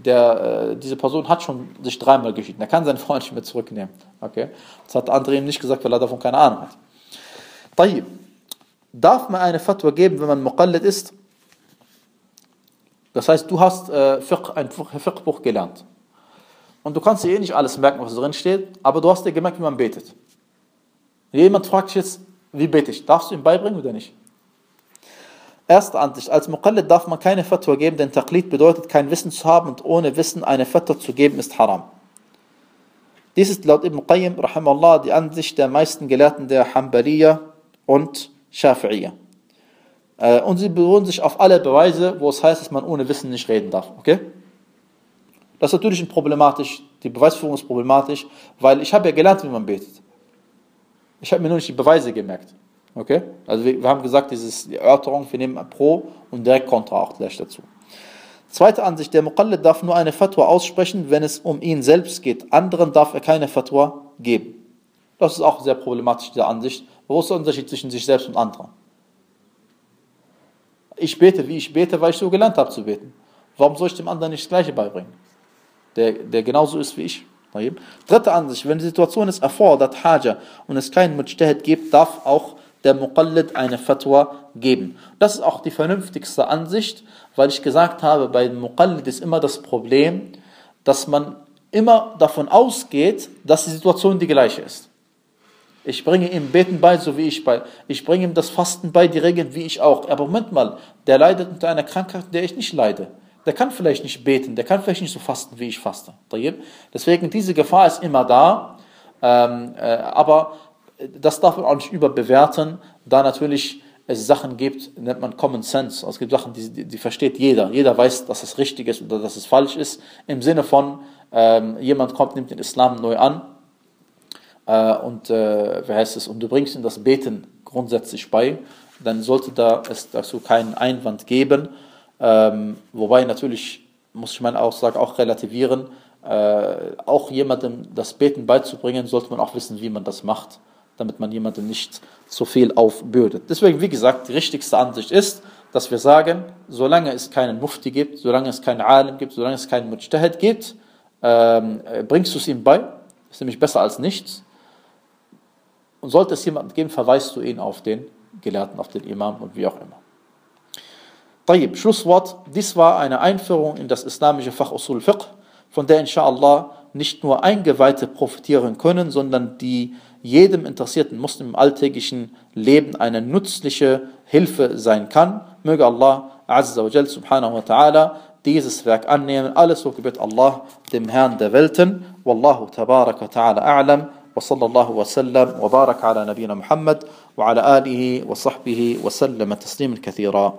der, äh, diese Person hat schon sich dreimal geschieden. Er kann seine Frau nicht mehr zurücknehmen. Okay? Das hat André ihm nicht gesagt, weil er davon keine Ahnung hat. Tayyib. Darf man eine Fatwa geben, wenn man Muqallid ist? Das heißt, du hast äh, Fiqh, ein Fiqh-Buch gelernt. Und du kannst dir eh nicht alles merken, was drin steht, aber du hast dir gemerkt, wie man betet. Jemand fragt dich jetzt, wie bete ich? Darfst du ihm beibringen oder nicht? Erste Ansicht, als Muqallid darf man keine Fatwa geben, denn Taqlid bedeutet kein Wissen zu haben und ohne Wissen eine Fatwa zu geben ist haram. Dies ist laut Ibn Qayyim rahimallah, die Ansicht der meisten Gelehrten der Hanbaliya und Shafi'iyya. Äh, und sie beruhen sich auf alle Beweise, wo es heißt, dass man ohne Wissen nicht reden darf. Okay? Das ist natürlich problematisch, die Beweisführung ist problematisch, weil ich habe ja gelernt, wie man betet. Ich habe mir nur nicht die Beweise gemerkt. Okay? Also wir, wir haben gesagt, dieses, die Erörterung, wir nehmen Pro und direkt Kontra auch gleich dazu. Zweite Ansicht, der Muqallid darf nur eine Fatwa aussprechen, wenn es um ihn selbst geht. Anderen darf er keine Fatwa geben. Das ist auch sehr problematisch, diese Ansicht. Wo ist der Unterschied zwischen sich selbst und anderen? Ich bete, wie ich bete, weil ich so gelernt habe zu beten. Warum soll ich dem anderen nicht das Gleiche beibringen? Der, der genauso ist wie ich. Dritte Ansicht, wenn die Situation es erfordert, Haja, und es keinen Mujtahid gibt, darf auch der Muqallid eine Fatwa geben. Das ist auch die vernünftigste Ansicht, weil ich gesagt habe, bei Muqallid ist immer das Problem, dass man immer davon ausgeht, dass die Situation die gleiche ist. Ich bringe ihm Beten bei, so wie ich bei. Ich bringe ihm das Fasten bei, die Regeln, wie ich auch. Aber Moment mal, der leidet unter einer Krankheit, der ich nicht leide. Der kann vielleicht nicht beten, der kann vielleicht nicht so fasten, wie ich faste. Deswegen, diese Gefahr ist immer da. Ähm, äh, aber das darf man auch nicht überbewerten, da natürlich es Sachen gibt, nennt man Common Sense. Also es gibt Sachen, die, die, versteht jeder. Jeder weiß, dass es richtig ist oder dass es falsch ist. Im Sinne von, ähm, jemand kommt, nimmt den Islam neu an äh, und, äh, wie heißt es, und du bringst ihm das Beten grundsätzlich bei, dann sollte da es dazu keinen Einwand geben. Ähm, wobei natürlich, muss ich meine Aussage auch relativieren, äh, auch jemandem das Beten beizubringen, sollte man auch wissen, wie man das macht damit man jemandem nicht zu viel aufbürdet. Deswegen, wie gesagt, die richtigste Ansicht ist, dass wir sagen, solange es keinen Mufti gibt, solange es keinen Alim gibt, solange es keinen Mujtahid gibt, ähm, äh, bringst du es ihm bei, ist nämlich besser als nichts. Und sollte es jemanden geben, verweist du ihn auf den Gelehrten, auf den Imam und wie auch immer. Tayyib, Schlusswort. Dies war eine Einführung in das islamische Fach Usul Fiqh, von der inshallah nicht nur Eingeweihte profitieren können, sondern die jedem interessierten Muslim im alltäglichen Leben eine nützliche Hilfe sein kann. Möge Allah Azza wa Jal subhanahu wa ta'ala dieses Werk annehmen. Alles so gebet Allah, dem Herrn der Welten. Wallahu tabaraka ta'ala a'lam. وصلى الله وسلم وبارك على نبينا محمد وعلى آله وصحبه وسلم تسليما كثيرا